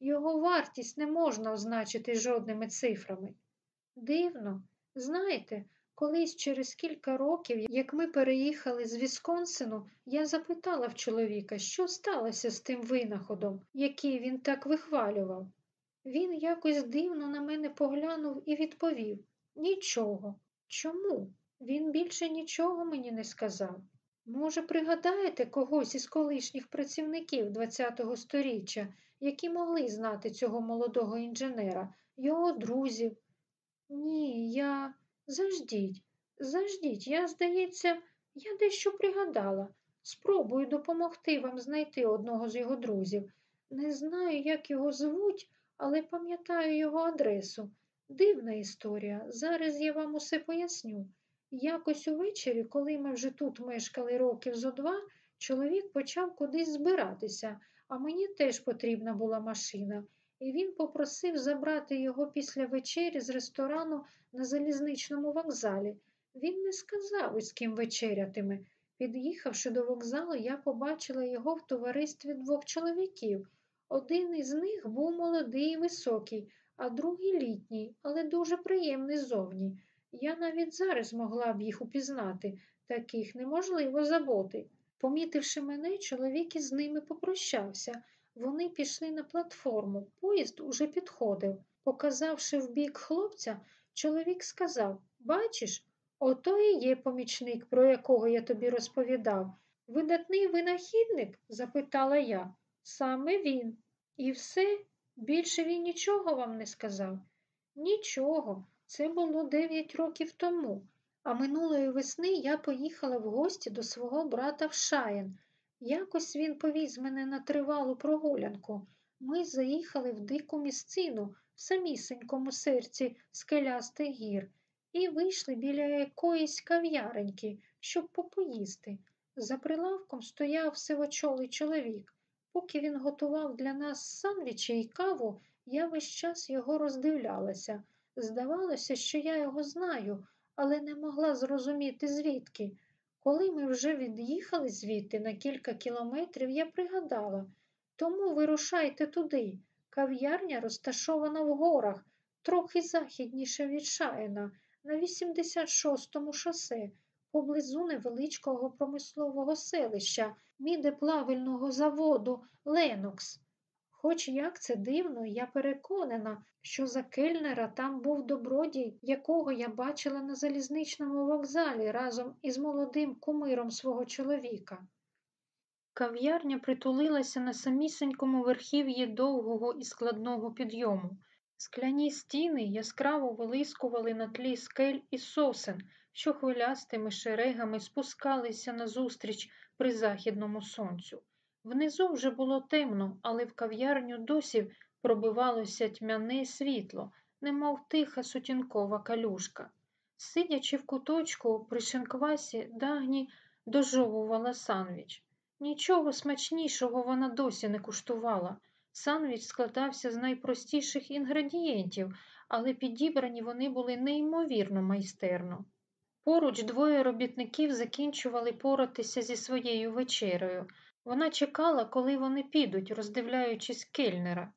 Його вартість не можна означити жодними цифрами. Дивно, знаєте, колись через кілька років, як ми переїхали з Вісконсину, я запитала в чоловіка, що сталося з тим винаходом, який він так вихвалював. Він якось дивно на мене поглянув і відповів Нічого. Чому? Він більше нічого мені не сказав. Може, пригадаєте когось із колишніх працівників ХХ століття, які могли знати цього молодого інженера, його друзів? Ні, я. Заждіть, заждіть, я, здається, я дещо пригадала. Спробую допомогти вам знайти одного з його друзів. Не знаю, як його звуть, але пам'ятаю його адресу. Дивна історія. Зараз я вам усе поясню. Якось увечері, коли ми вже тут мешкали років зо два, чоловік почав кудись збиратися, а мені теж потрібна була машина, і він попросив забрати його після вечері з ресторану на залізничному вокзалі. Він не сказав, із ким вечерятиме. Під'їхавши до вокзалу, я побачила його в товаристві двох чоловіків. Один із них був молодий і високий, а другий літній, але дуже приємний зовні. Я навіть зараз могла б їх упізнати, таких неможливо забути. Помітивши мене, чоловік із ними попрощався. Вони пішли на платформу. Поїзд уже підходив. Показавши в бік хлопця, чоловік сказав Бачиш, ото і є помічник, про якого я тобі розповідав. Видатний винахідник? запитала я. Саме він. І все? Більше він нічого вам не сказав? Нічого. Це було дев'ять років тому, а минулої весни я поїхала в гості до свого брата в Шаєн. Якось він повіз мене на тривалу прогулянку. Ми заїхали в дику місцину в самісенькому серці скелястих гір і вийшли біля якоїсь кав'яреньки, щоб попоїсти. За прилавком стояв сивочолий чоловік. Поки він готував для нас сандвічі і каву, я весь час його роздивлялася. Здавалося, що я його знаю, але не могла зрозуміти звідки. Коли ми вже від'їхали звідти на кілька кілометрів, я пригадала тому вирушайте туди. Кав'ярня розташована в горах, трохи західніше від Шаїна, на 86-му шосе, поблизу невеличкого промислового селища, мідеплавильного заводу Ленокс. Хоч як це дивно, я переконана, що за кельнера там був добродій, якого я бачила на залізничному вокзалі разом із молодим кумиром свого чоловіка. Кав'ярня притулилася на самісенькому верхів'ї довгого і складного підйому. Скляні стіни яскраво вилискували на тлі скель і сосен, що хвилястими шерегами спускалися назустріч при західному сонцю. Внизу вже було темно, але в кав'ярню досі пробивалося тьмяне світло, немов тиха сутінкова калюшка. Сидячи в куточку при шинквасі, дагні дожовувала сандвіч. Нічого смачнішого вона досі не куштувала. Сандвіч складався з найпростіших інгредієнтів, але підібрані вони були неймовірно майстерно. Поруч двоє робітників закінчували поратися зі своєю вечерею. Вона чекала, коли вони підуть, роздивляючись кельнера.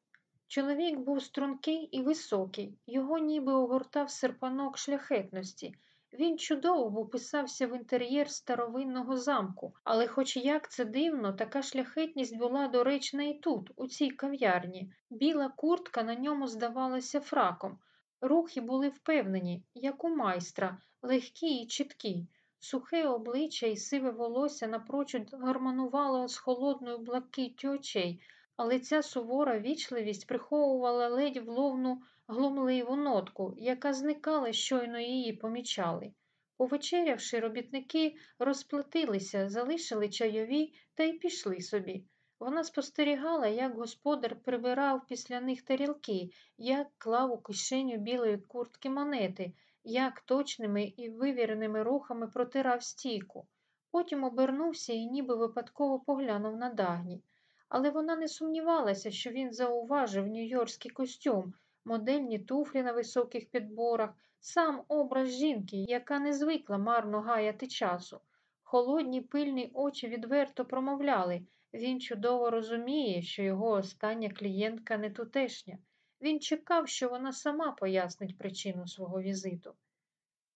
Чоловік був стрункий і високий, його ніби огортав серпанок шляхетності. Він чудово вписався в інтер'єр старовинного замку, але, хоч як це дивно, така шляхетність була доречна і тут, у цій кав'ярні. Біла куртка на ньому здавалася фраком. Рухи були впевнені, як у майстра, легкі і чіткі. Сухе обличчя і сиве волосся напрочуд гармонувало з холодною блакиттю очей, але ця сувора вічливість приховувала ледь вловну глумливу нотку, яка зникала, щойно її помічали. Повечерявши, робітники розплатилися, залишили чайові та й пішли собі. Вона спостерігала, як господар прибирав після них тарілки, як клав у кишеню білої куртки монети, як точними і вивіреними рухами протирав стійку. Потім обернувся і ніби випадково поглянув на Дагні. Але вона не сумнівалася, що він зауважив нью-йоркський костюм, модельні туфлі на високих підборах, сам образ жінки, яка не звикла марно гаяти часу. Холодні пильні очі відверто промовляли. Він чудово розуміє, що його остання клієнтка не тутешня. Він чекав, що вона сама пояснить причину свого візиту.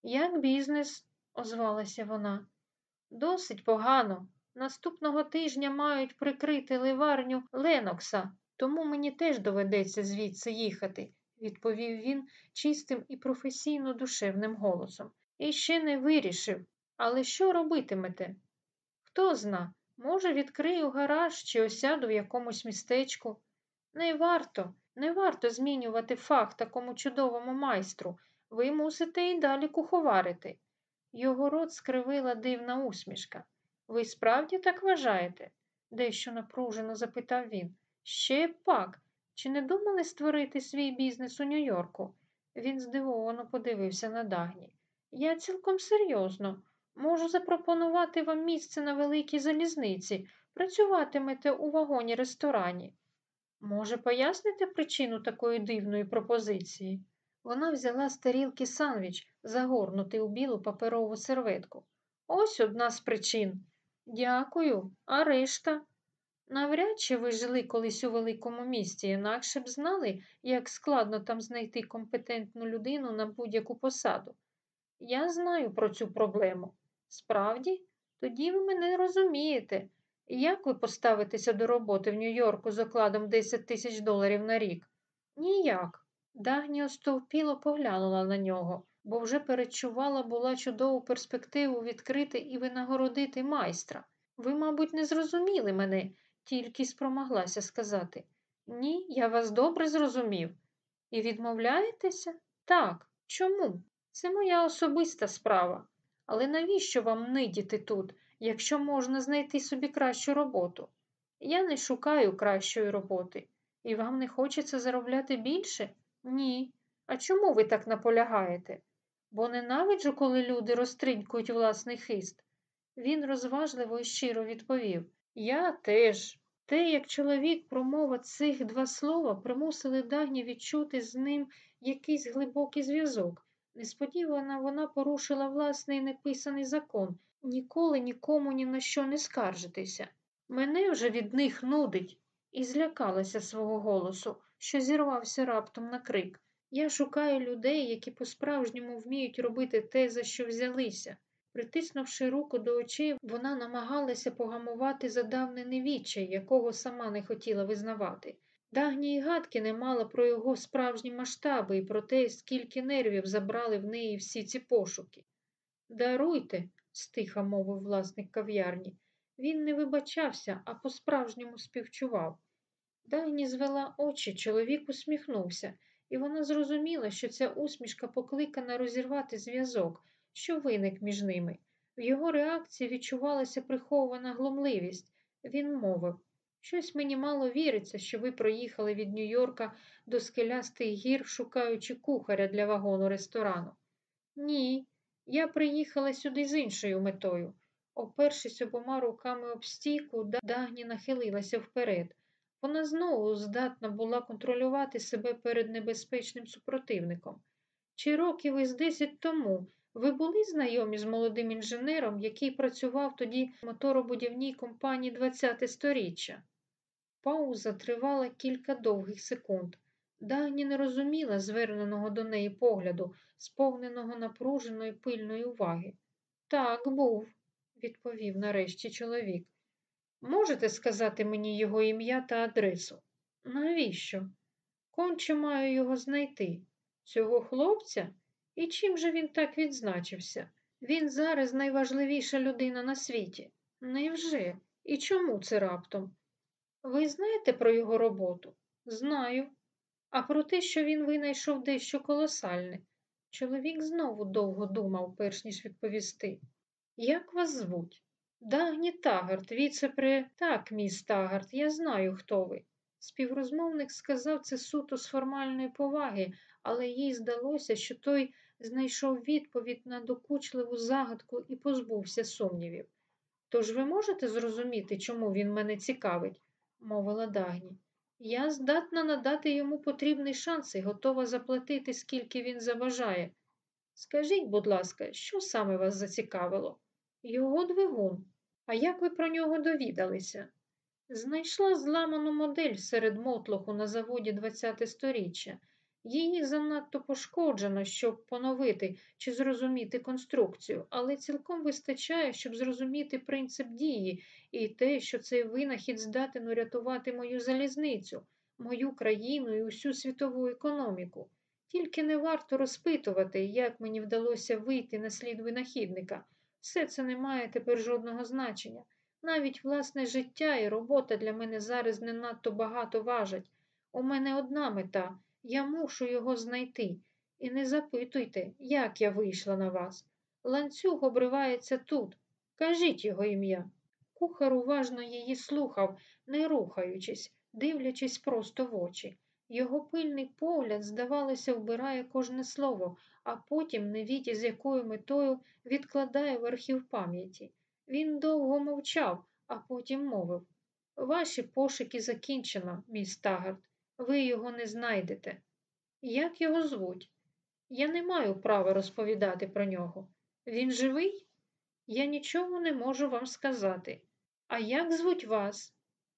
Як бізнес? озвалася вона. Досить погано. Наступного тижня мають прикрити ливарню Ленокса, тому мені теж доведеться звідси їхати, відповів він чистим і професійно душевним голосом. І ще не вирішив. Але що робитимете? Хто зна, може, відкрию гараж чи осяду в якомусь містечку. Не варто, не варто змінювати фах такому чудовому майстру. Ви мусите і далі куховарити. Його рот скривила дивна усмішка. Ви справді так вважаєте? дещо напружено запитав він. Ще пак. Чи не думали створити свій бізнес у Нью-Йорку? Він здивовано подивився на Дагні. Я цілком серйозно. Можу запропонувати вам місце на великій залізниці. Працюватимете у вагоні ресторані. Може, поясните причину такої дивної пропозиції? Вона взяла з тарілки сандвіч, загорнутий у білу паперову серветку. Ось одна з причин. Дякую, а решта? Навряд чи ви жили колись у великому місті, інакше б знали, як складно там знайти компетентну людину на будь-яку посаду. Я знаю про цю проблему. Справді, тоді ви мене розумієте. Як ви поставитеся до роботи в Нью-Йорку з окладом 10 тисяч доларів на рік? Ніяк. Дагні остовпіло поглянула на нього, бо вже перечувала була чудову перспективу відкрити і винагородити майстра. Ви, мабуть, не зрозуміли мене, тільки спромоглася сказати. Ні, я вас добре зрозумів. І відмовляєтеся? Так. Чому? Це моя особиста справа. Але навіщо вам нидіти тут, якщо можна знайти собі кращу роботу? Я не шукаю кращої роботи. І вам не хочеться заробляти більше? Ні. А чому ви так наполягаєте? Бо ненавиджу, коли люди розтринькують власний хист. Він розважливо і щиро відповів Я теж. Те, як чоловік промова цих два слова, примусили Дагні відчути з ним якийсь глибокий зв'язок. Несподівано вона порушила власний неписаний закон ніколи нікому ні на що не скаржитися. Мене вже від них нудить, і злякалася свого голосу, що зірвався раптом на крик. Я шукаю людей, які по-справжньому вміють робити те, за що взялися. Притиснувши руку до очей, вона намагалася погамувати задавнений відчай, якого сама не хотіла визнавати. Дагні й гадки не мала про його справжні масштаби і про те, скільки нервів забрали в неї всі ці пошуки. Даруйте, стиха мовив власник кав'ярні. Він не вибачався, а по-справжньому співчував. Дагні звела очі, чоловік усміхнувся, і вона зрозуміла, що ця усмішка покликана розірвати зв'язок, що виник між ними. В його реакції відчувалася прихована глумливість. Він мовив Щось мені мало віриться, що ви проїхали від Нью-Йорка до скелястих гір, шукаючи кухаря для вагону ресторану. Ні, я приїхала сюди з іншою метою. Опершись обома руками об стійку, Дагні нахилилася вперед. Вона знову здатна була контролювати себе перед небезпечним супротивником. Чи років із десять тому ви були знайомі з молодим інженером, який працював тоді в моторобудівній компанії ХХ сторіччя? Пауза тривала кілька довгих секунд. Дагні не розуміла зверненого до неї погляду, сповненого напруженої пильної уваги. Так, був, відповів нарешті чоловік. Можете сказати мені його ім'я та адресу? Навіщо? Конче маю його знайти. Цього хлопця? І чим же він так відзначився? Він зараз найважливіша людина на світі. Невже? І чому це раптом? Ви знаєте про його роботу? Знаю. А про те, що він винайшов дещо колосальне. Чоловік знову довго думав, перш ніж відповісти. Як вас звуть? Дагні Тагард, віце-пре... Так, міс Тагард, я знаю, хто ви. Співрозмовник сказав це суто з формальної поваги, але їй здалося, що той знайшов відповідь на докучливу загадку і позбувся сумнівів. Тож ви можете зрозуміти, чому він мене цікавить, мовила Дагні. Я здатна надати йому потрібний шанс і готова заплатити, скільки він заважає. Скажіть, будь ласка, що саме вас зацікавило? Його двигун. А як ви про нього довідалися? Знайшла зламану модель серед мотлоху на заводі 20 сторіччя. Її занадто пошкоджено, щоб поновити чи зрозуміти конструкцію, але цілком вистачає, щоб зрозуміти принцип дії і те, що цей винахід здатен урятувати мою залізницю, мою країну і усю світову економіку. Тільки не варто розпитувати, як мені вдалося вийти на слід винахідника. Все це не має тепер жодного значення. Навіть власне життя і робота для мене зараз не надто багато важать. У мене одна мета я мушу його знайти. І не запитуйте, як я вийшла на вас. Ланцюг обривається тут. Кажіть його ім'я. Кухар уважно її слухав, не рухаючись, дивлячись просто в очі. Його пильний погляд, здавалося, вбирає кожне слово, а потім, невідь з якою метою, відкладає в архів пам'яті. Він довго мовчав, а потім мовив Ваші пошуки закінчено, мій Стагард. Ви його не знайдете. Як його звуть? Я не маю права розповідати про нього. Він живий? Я нічого не можу вам сказати. А як звуть вас?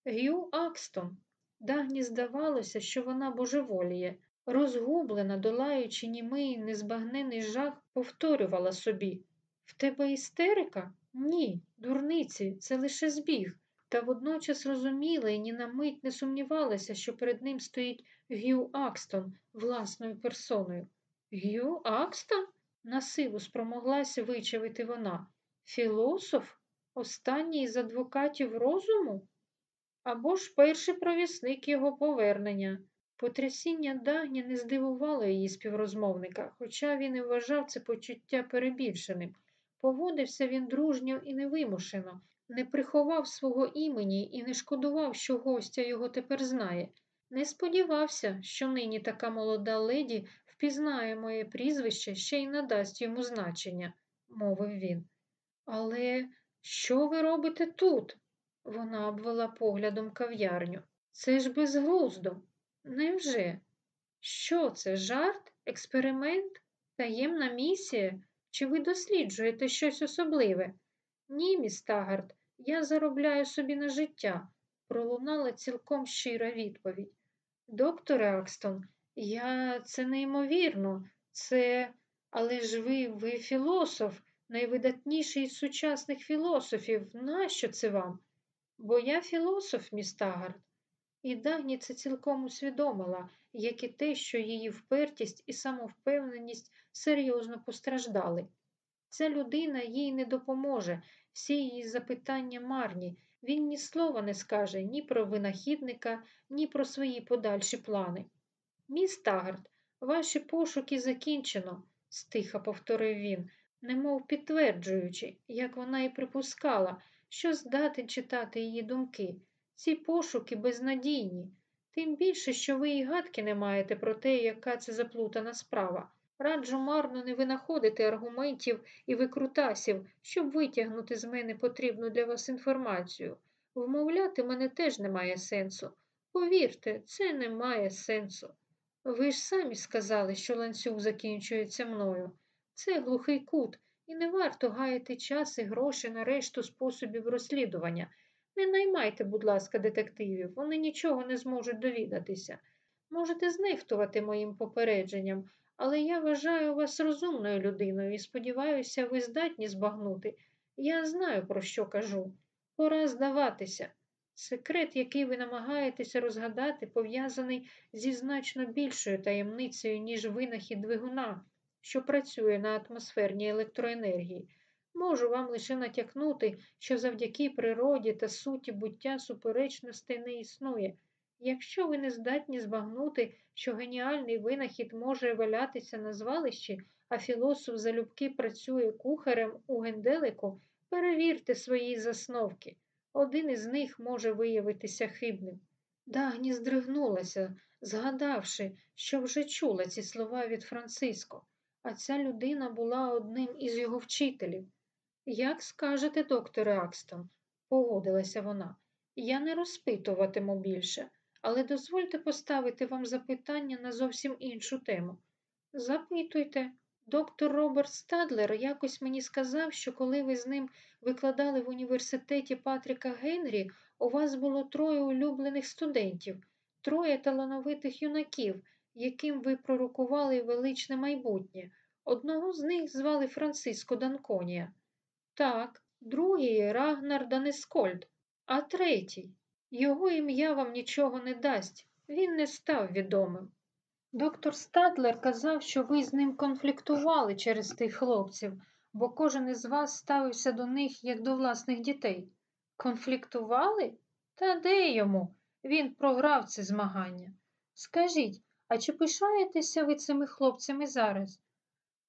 Гю Акстон. Дагні здавалося, що вона божеволіє, розгублена, долаючи німий незбагнений жах, повторювала собі В тебе істерика? Ні, дурниці, це лише збіг. Та водночас розуміла і ні на мить не сумнівалася, що перед ним стоїть Гю Акстон власною персоною. Гю Акстон? насилу спромоглася вичавити вона. Філософ? Останній з адвокатів розуму? Або ж перший провісник його повернення. Потрясіння Дагні не здивувало її співрозмовника, хоча він і вважав це почуття перебільшеним. Поводився він дружньо і невимушено, не приховав свого імені і не шкодував, що гостя його тепер знає. Не сподівався, що нині така молода леді впізнає моє прізвище ще й надасть йому значення, мовив він. Але що ви робите тут? Вона обвела поглядом кав'ярню. Це ж безглуздо. Невже? Що це? Жарт? Експеримент? Таємна місія? Чи ви досліджуєте щось особливе? Ні, міс Тагард, я заробляю собі на життя, пролунала цілком щира відповідь. Докторе Акстон, я це неймовірно, це. Але ж ви, ви філософ, найвидатніший з сучасних філософів. Нащо це вам? Бо я філософ, міс Тагард. І Дагні це цілком усвідомила, як і те, що її впертість і самовпевненість серйозно постраждали. Ця людина їй не допоможе, всі її запитання марні. Він ні слова не скаже ні про винахідника, ні про свої подальші плани. Міс Тагард, ваші пошуки закінчено, стиха повторив він, немов підтверджуючи, як вона і припускала, що здатен читати її думки. Ці пошуки безнадійні, тим більше, що ви і гадки не маєте про те, яка це заплутана справа. Раджу марно не винаходити аргументів і викрутасів, щоб витягнути з мене потрібну для вас інформацію. Вмовляти мене теж немає сенсу. Повірте, це не має сенсу. Ви ж самі сказали, що ланцюг закінчується мною. Це глухий кут, і не варто гаяти час і гроші на решту способів розслідування. Не наймайте, будь ласка, детективів, вони нічого не зможуть довідатися. Можете знехтувати моїм попередженням, але я вважаю вас розумною людиною і сподіваюся, ви здатні збагнути. Я знаю, про що кажу. Пора здаватися. Секрет, який ви намагаєтеся розгадати, пов'язаний зі значно більшою таємницею, ніж винахід двигуна, що працює на атмосферній електроенергії. Можу вам лише натякнути, що завдяки природі та суті буття суперечностей не існує. Якщо ви не здатні збагнути, що геніальний винахід може валятися на звалищі, а філософ залюбки працює кухарем у генделику, перевірте свої засновки. Один із них може виявитися хибним. Дагні здригнулася, згадавши, що вже чула ці слова від Франциско, а ця людина була одним із його вчителів. Як скажете, докторе Акстон, погодилася вона. Я не розпитуватиму більше, але дозвольте поставити вам запитання на зовсім іншу тему. Запитуйте, доктор Роберт Стадлер якось мені сказав, що коли ви з ним викладали в університеті Патріка Генрі, у вас було троє улюблених студентів, троє талановитих юнаків, яким ви пророкували величне майбутнє. Одного з них звали Франциско Данконія. Так, другий Рагнар Данескольд, а третій. Його ім'я вам нічого не дасть, він не став відомим. Доктор Стадлер казав, що ви з ним конфліктували через тих хлопців, бо кожен із вас ставився до них як до власних дітей. Конфліктували? Та де йому? Він програв це змагання. Скажіть, а чи пишаєтеся ви цими хлопцями зараз?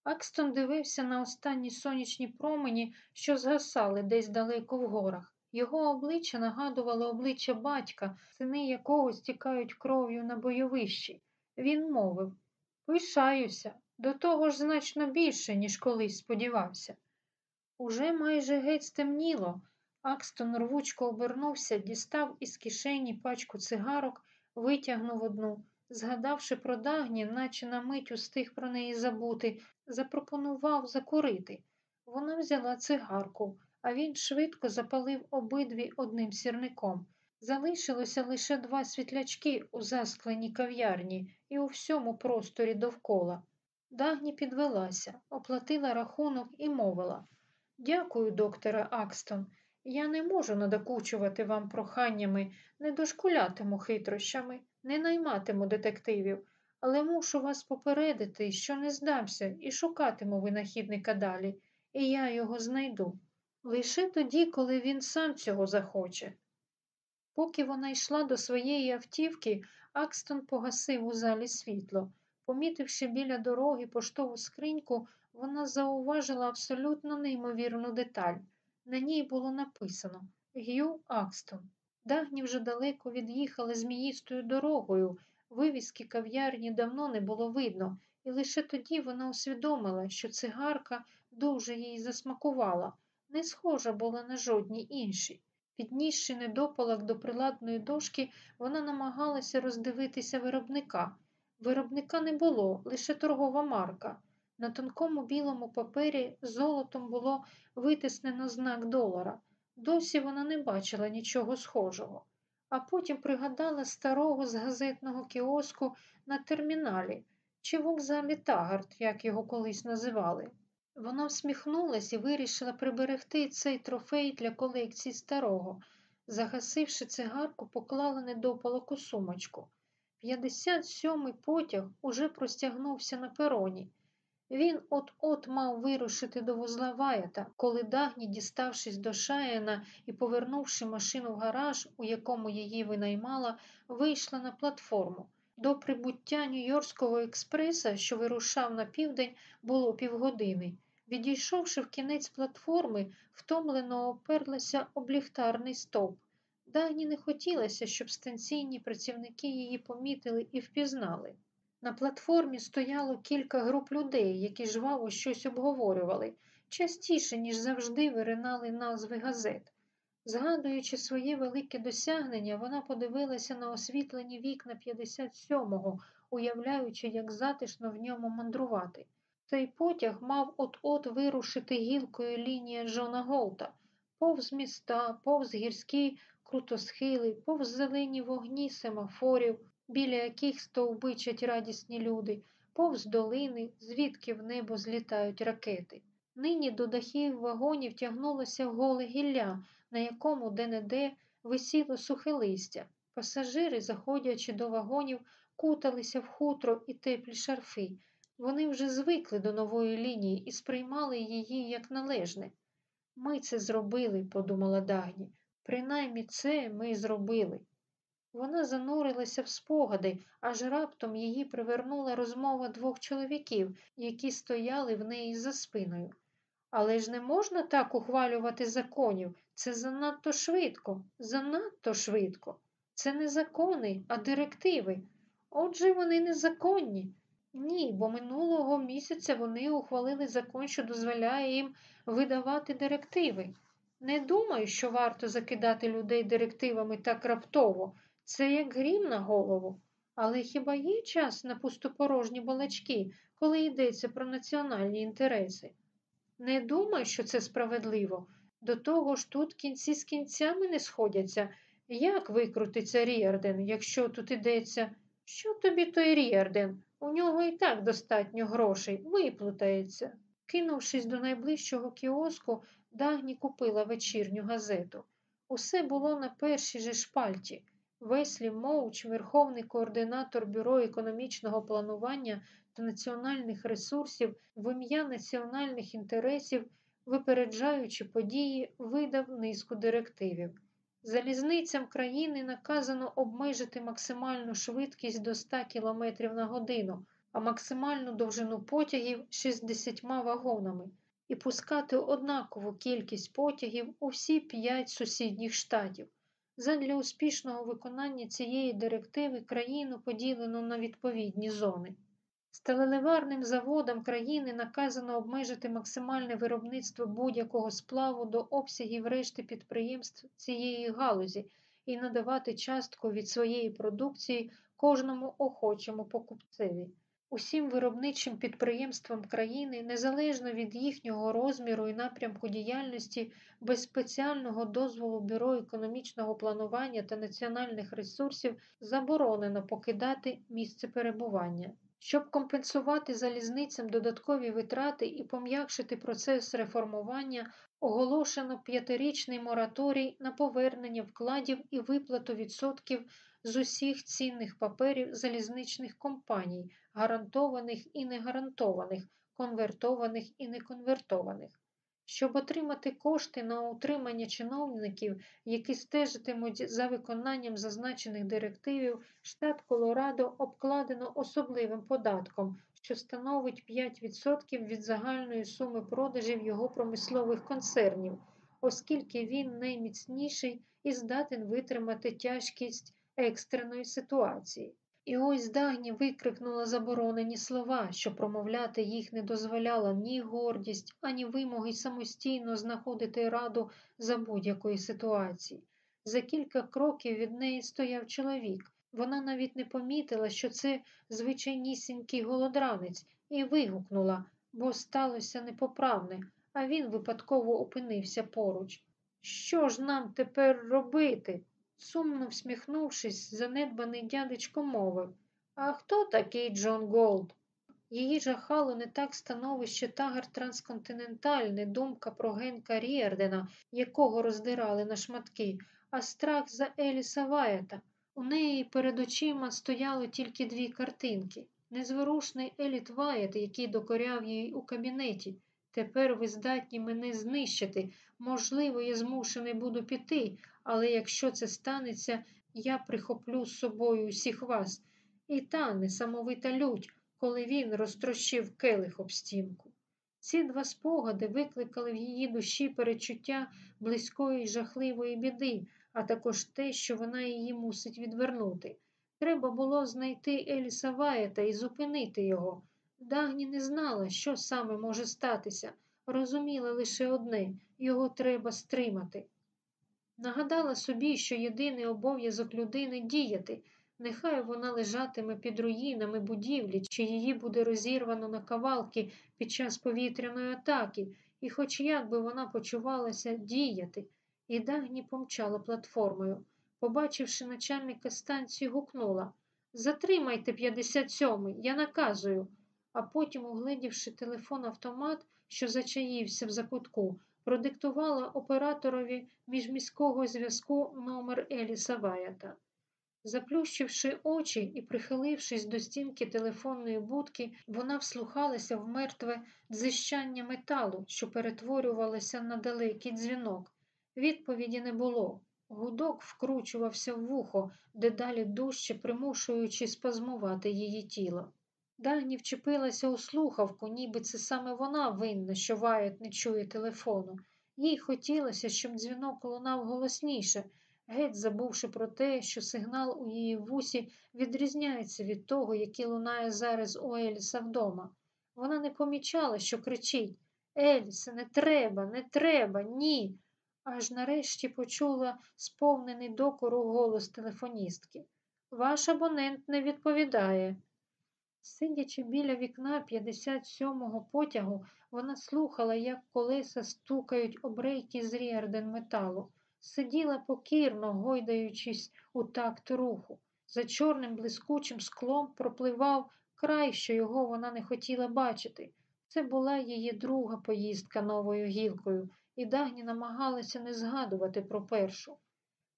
Акстон дивився на останні сонячні промені, що згасали десь далеко в горах. Його обличчя нагадувало обличчя батька, сини якого стікають кров'ю на бойовищі. Він мовив Пишаюся, до того ж значно більше, ніж колись сподівався. Уже майже геть стемніло. Акстон рвучко обернувся, дістав із кишені пачку цигарок, витягнув одну, згадавши про дагні, наче на мить устиг про неї забути, запропонував закурити. Вона взяла цигарку, а він швидко запалив обидві одним сірником. Залишилося лише два світлячки у заскленій кав'ярні і у всьому просторі довкола. Дагні підвелася, оплатила рахунок і мовила Дякую, докторе Акстон. Я не можу надокучувати вам проханнями, не дошкулятиму хитрощами, не найматиму детективів, але мушу вас попередити, що не здамся і шукатиму винахідника далі, і я його знайду. Лише тоді, коли він сам цього захоче. Поки вона йшла до своєї автівки, Акстон погасив у залі світло. Помітивши біля дороги поштову скриньку, вона зауважила абсолютно неймовірну деталь. На ній було написано Г'ю Акстон. Дагні вже далеко від'їхали зміїстою дорогою. Вивіски кав'ярні давно не було видно, і лише тоді вона усвідомила, що цигарка дуже їй засмакувала, не схожа була на жодні інші. Піднісши недопалок до приладної дошки, вона намагалася роздивитися виробника. Виробника не було, лише торгова марка. На тонкому білому папері золотом було витиснено знак долара. Досі вона не бачила нічого схожого, а потім пригадала старого з газетного кіоску на терміналі чи вокзалі Тагард, як його колись називали. Вона всміхнулась і вирішила приберегти цей трофей для колекції старого. Загасивши цигарку, поклала недопалок у сумочку. 57-й потяг уже простягнувся на пероні. Він от-от мав вирушити до вузла Ваята, коли Дагні, діставшись до Шаяна і повернувши машину в гараж, у якому її винаймала, вийшла на платформу. До прибуття Нью-Йоркського експреса, що вирушав на південь, було півгодини. Відійшовши в кінець платформи, втомлено оперлася об ліхтарний стовп. Дагні не хотілося, щоб станційні працівники її помітили і впізнали. На платформі стояло кілька груп людей, які жваво щось обговорювали, частіше, ніж завжди, виринали назви газет. Згадуючи своє велике досягнення, вона подивилася на освітлені вікна 57-го, уявляючи, як затишно в ньому мандрувати. Цей потяг мав от-от вирушити гілкою лінія Джона Голта, повз міста, повз гірські крутосхили, повз зелені вогні семафорів, біля яких стовбичать радісні люди, повз долини, звідки в небо злітають ракети. Нині до дахів вагонів тягнулося голе гілля, на якому де-не-де висіло сухе листя. Пасажири, заходячи до вагонів, куталися в хутро і теплі шарфи. Вони вже звикли до нової лінії і сприймали її як належне. Ми це зробили, подумала Дагні. Принаймні це ми зробили. Вона занурилася в спогади, аж раптом її привернула розмова двох чоловіків, які стояли в неї за спиною. Але ж не можна так ухвалювати законів. Це занадто швидко, занадто швидко. Це не закони, а директиви. Отже, вони незаконні. Ні, бо минулого місяця вони ухвалили закон, що дозволяє їм видавати директиви. Не думаю, що варто закидати людей директивами так раптово. Це як грім на голову. Але хіба є час на пустопорожні балачки, коли йдеться про національні інтереси? Не думаю, що це справедливо. До того ж тут кінці з кінцями не сходяться. Як викрутиться Ріарден, якщо тут йдеться? Що тобі той Ріарден? У нього і так достатньо грошей, виплутається. Кинувшись до найближчого кіоску, Дагні купила вечірню газету. Усе було на першій же шпальті. Веслі Моуч, верховний координатор Бюро економічного планування та національних ресурсів в ім'я національних інтересів, випереджаючи події, видав низку директивів. Залізницям країни наказано обмежити максимальну швидкість до 100 км на годину, а максимальну довжину потягів 60 вагонами і пускати однакову кількість потягів у всі п'ять сусідніх штатів. Задля успішного виконання цієї директиви країну поділено на відповідні зони. Сталеливарним заводам країни наказано обмежити максимальне виробництво будь-якого сплаву до обсягів решти підприємств цієї галузі і надавати частку від своєї продукції кожному охочому покупцеві. Усім виробничим підприємствам країни, незалежно від їхнього розміру і напрямку діяльності, без спеціального дозволу Бюро економічного планування та національних ресурсів заборонено покидати місце перебування. Щоб компенсувати залізницям додаткові витрати і пом'якшити процес реформування, оголошено п'ятирічний мораторій на повернення вкладів і виплату відсотків з усіх цінних паперів залізничних компаній, гарантованих і негарантованих, конвертованих і неконвертованих. Щоб отримати кошти на утримання чиновників, які стежитимуть за виконанням зазначених директивів, штат Колорадо обкладено особливим податком, що становить 5% від загальної суми продажів його промислових концернів, оскільки він найміцніший і здатен витримати тяжкість екстреної ситуації. І ось Дагні викрикнула заборонені слова, що промовляти їх не дозволяла ні гордість, ані вимоги самостійно знаходити раду за будь-якої ситуації. За кілька кроків від неї стояв чоловік. Вона навіть не помітила, що це звичайнісінький голодранець, і вигукнула, бо сталося непоправне, а він випадково опинився поруч. Що ж нам тепер робити? Сумно всміхнувшись, занедбаний дядечко мовив А хто такий Джон Ґолт? Її жахало не так становище Таґґарт Трансконтиненталь, думка про Генка Ріардена, якого роздирали на шматки, а страх за Еліса Ваєта. У неї перед очима стояло тільки дві картинки. Незворушний Еліс Ваєт, який докоряв їй у кабінеті. Тепер ви здатні мене знищити. Можливо, я змушений буду піти, але якщо це станеться, я прихоплю з собою усіх вас. І та несамовита лють, коли він розтрощив келих об стінку. Ці два спогади викликали в її душі перечуття близької жахливої біди, а також те, що вона її мусить відвернути. Треба було знайти Еліса Ваєта і зупинити його. Дагні не знала, що саме може статися, розуміла лише одне його треба стримати. Нагадала собі, що єдиний обов'язок людини діяти, нехай вона лежатиме під руїнами будівлі, чи її буде розірвано на кавалки під час повітряної атаки, і хоч як би вона почувалася діяти, і Дагні помчала платформою. Побачивши начальника станції, гукнула Затримайте 57-й, я наказую. А потім, угледівши телефон автомат, що зачаївся в закутку, продиктувала операторові міжміського зв'язку номер Еліса Ваята. Заплющивши очі і прихилившись до стінки телефонної будки, вона вслухалася в мертве дзищання металу, що перетворювалося на далекий дзвінок. Відповіді не було. Гудок вкручувався в вухо, дедалі дужче примушуючи спазмувати її тіло. Дагні вчепилася у слухавку, ніби це саме вона винна, що Ваєт не чує телефону. Їй хотілося, щоб дзвінок лунав голосніше. геть забувши про те, що сигнал у її вусі відрізняється від того, який лунає зараз у Еліса вдома. Вона не помічала, що кричить Елісе, не треба, не треба, ні. Аж нарешті почула сповнений докору голос телефоністки. Ваш абонент не відповідає. Сидячи біля вікна 57-го потягу, вона слухала, як колеса стукають обрейки з ріарден металу. Сиділа покірно, гойдаючись у такт руху. За чорним блискучим склом пропливав край, що його вона не хотіла бачити. Це була її друга поїздка новою гілкою, і Дагні намагалася не згадувати про першу.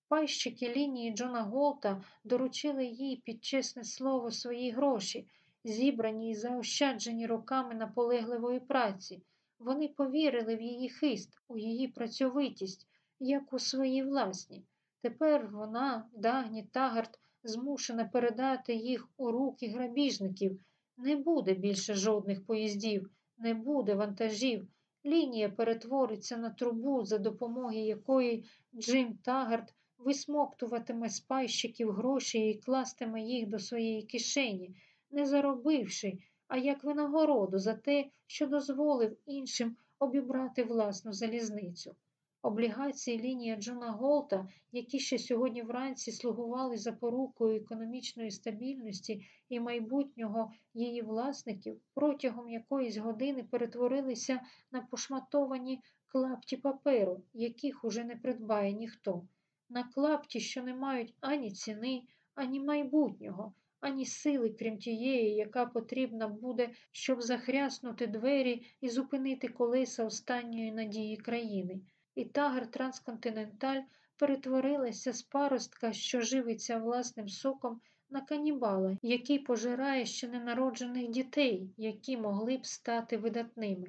Пайщики лінії Джона Голта доручили їй під чесне слово свої гроші, зібрані і заощаджені роками наполегливої праці. Вони повірили в її хист, у її працьовитість, як у свої власні. Тепер вона, Дагні Тагарт, змушена передати їх у руки грабіжників. Не буде більше жодних поїздів, не буде вантажів. Лінія перетвориться на трубу, за допомогою якої Джим Тагарт висмоктуватиме з пайщиків гроші і кластиме їх до своєї кишені, не заробивши, а як винагороду за те, що дозволив іншим обібрати власну залізницю. Облігації лінії Джона Голта, які ще сьогодні вранці слугували запорукою економічної стабільності і майбутнього її власників, протягом якоїсь години перетворилися на пошматовані клапті паперу, яких уже не придбає ніхто, на клапті, що не мають ані ціни, ані майбутнього, ані сили, крім тієї, яка потрібна буде, щоб захряснути двері і зупинити колеса останньої надії країни і тагер Трансконтиненталь перетворилася з паростка, що живиться власним соком, на канібала, який пожирає ще ненароджених дітей, які могли б стати видатними.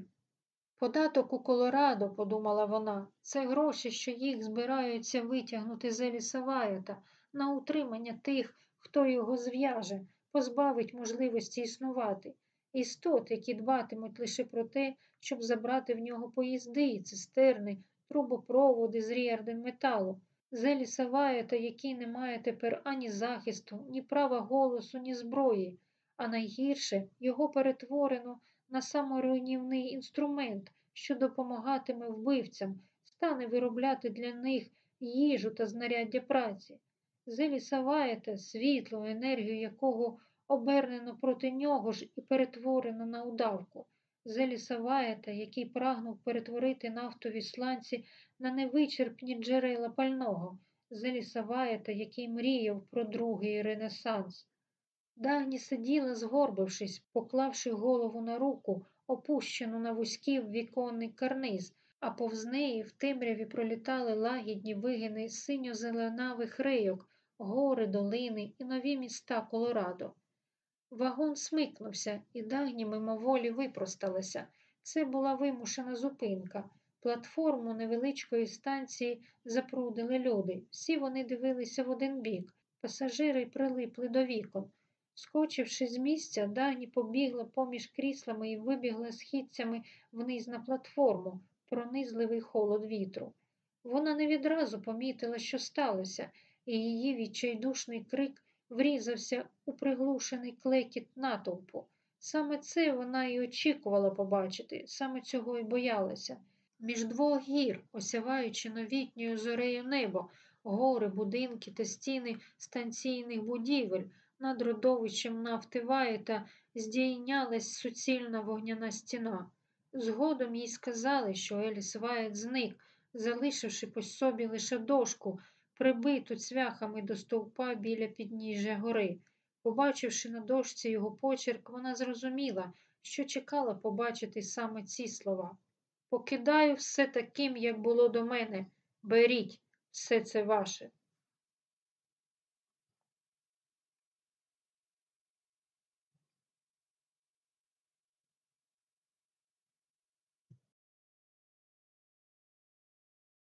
Податок у Колорадо, подумала вона, це гроші, що їх збираються витягнути з Ваєта на утримання тих, хто його зв'яже, позбавить можливості існувати, істот, які дбатимуть лише про те, щоб забрати в нього поїзди, цистерни, трубопроводи з ріарден металу, Зеліса Ваєта, який не має тепер ані захисту, ні права голосу, ні зброї, а найгірше його перетворено на саморуйнівний інструмент, що допомагатиме вбивцям, стане виробляти для них їжу та знаряддя праці. Зеліса Ваєта, світло, енергію якого обернено проти нього ж і перетворено на удавку. Зеліса Ваєта, який прагнув перетворити нафтові сланці на невичерпні джерела пального, Зеліса Ваєта, який мріяв про другий ренесанс. Дагні сиділа, згорбившись, поклавши голову на руку, опущену на вузький віконний карниз, а повз неї в темряві пролітали лагідні вигини синьо-зеленавих рейок, гори, долини і нові міста Колорадо. Вагон смикнувся, і дагні мимоволі випросталася. Це була вимушена зупинка. Платформу невеличкої станції запрудили люди. Всі вони дивилися в один бік. Пасажири прилипли до вікон. Скочивши з місця, Дагні побігла поміж кріслами і вибігла східцями вниз на платформу, пронизливий холод вітру. Вона не відразу помітила, що сталося, і її відчайдушний крик врізався у приглушений клекіт натовпу. Саме це вона й очікувала побачити, саме цього й боялася. Між двох гір, осяваючи новітньою зорею небо, гори, будинки та стіни станційних будівель, над родовищем нафти Ваєта здійнялась суцільна вогняна стіна. Згодом їй сказали, що Еліс Ваєт зник, залишивши по собі лише дошку, прибиту цвяхами до стовпа біля підніжжя гори. Побачивши на дошці його почерк, вона зрозуміла, що чекала побачити саме ці слова. Покидаю все таким, як було до мене. Беріть, все це ваше.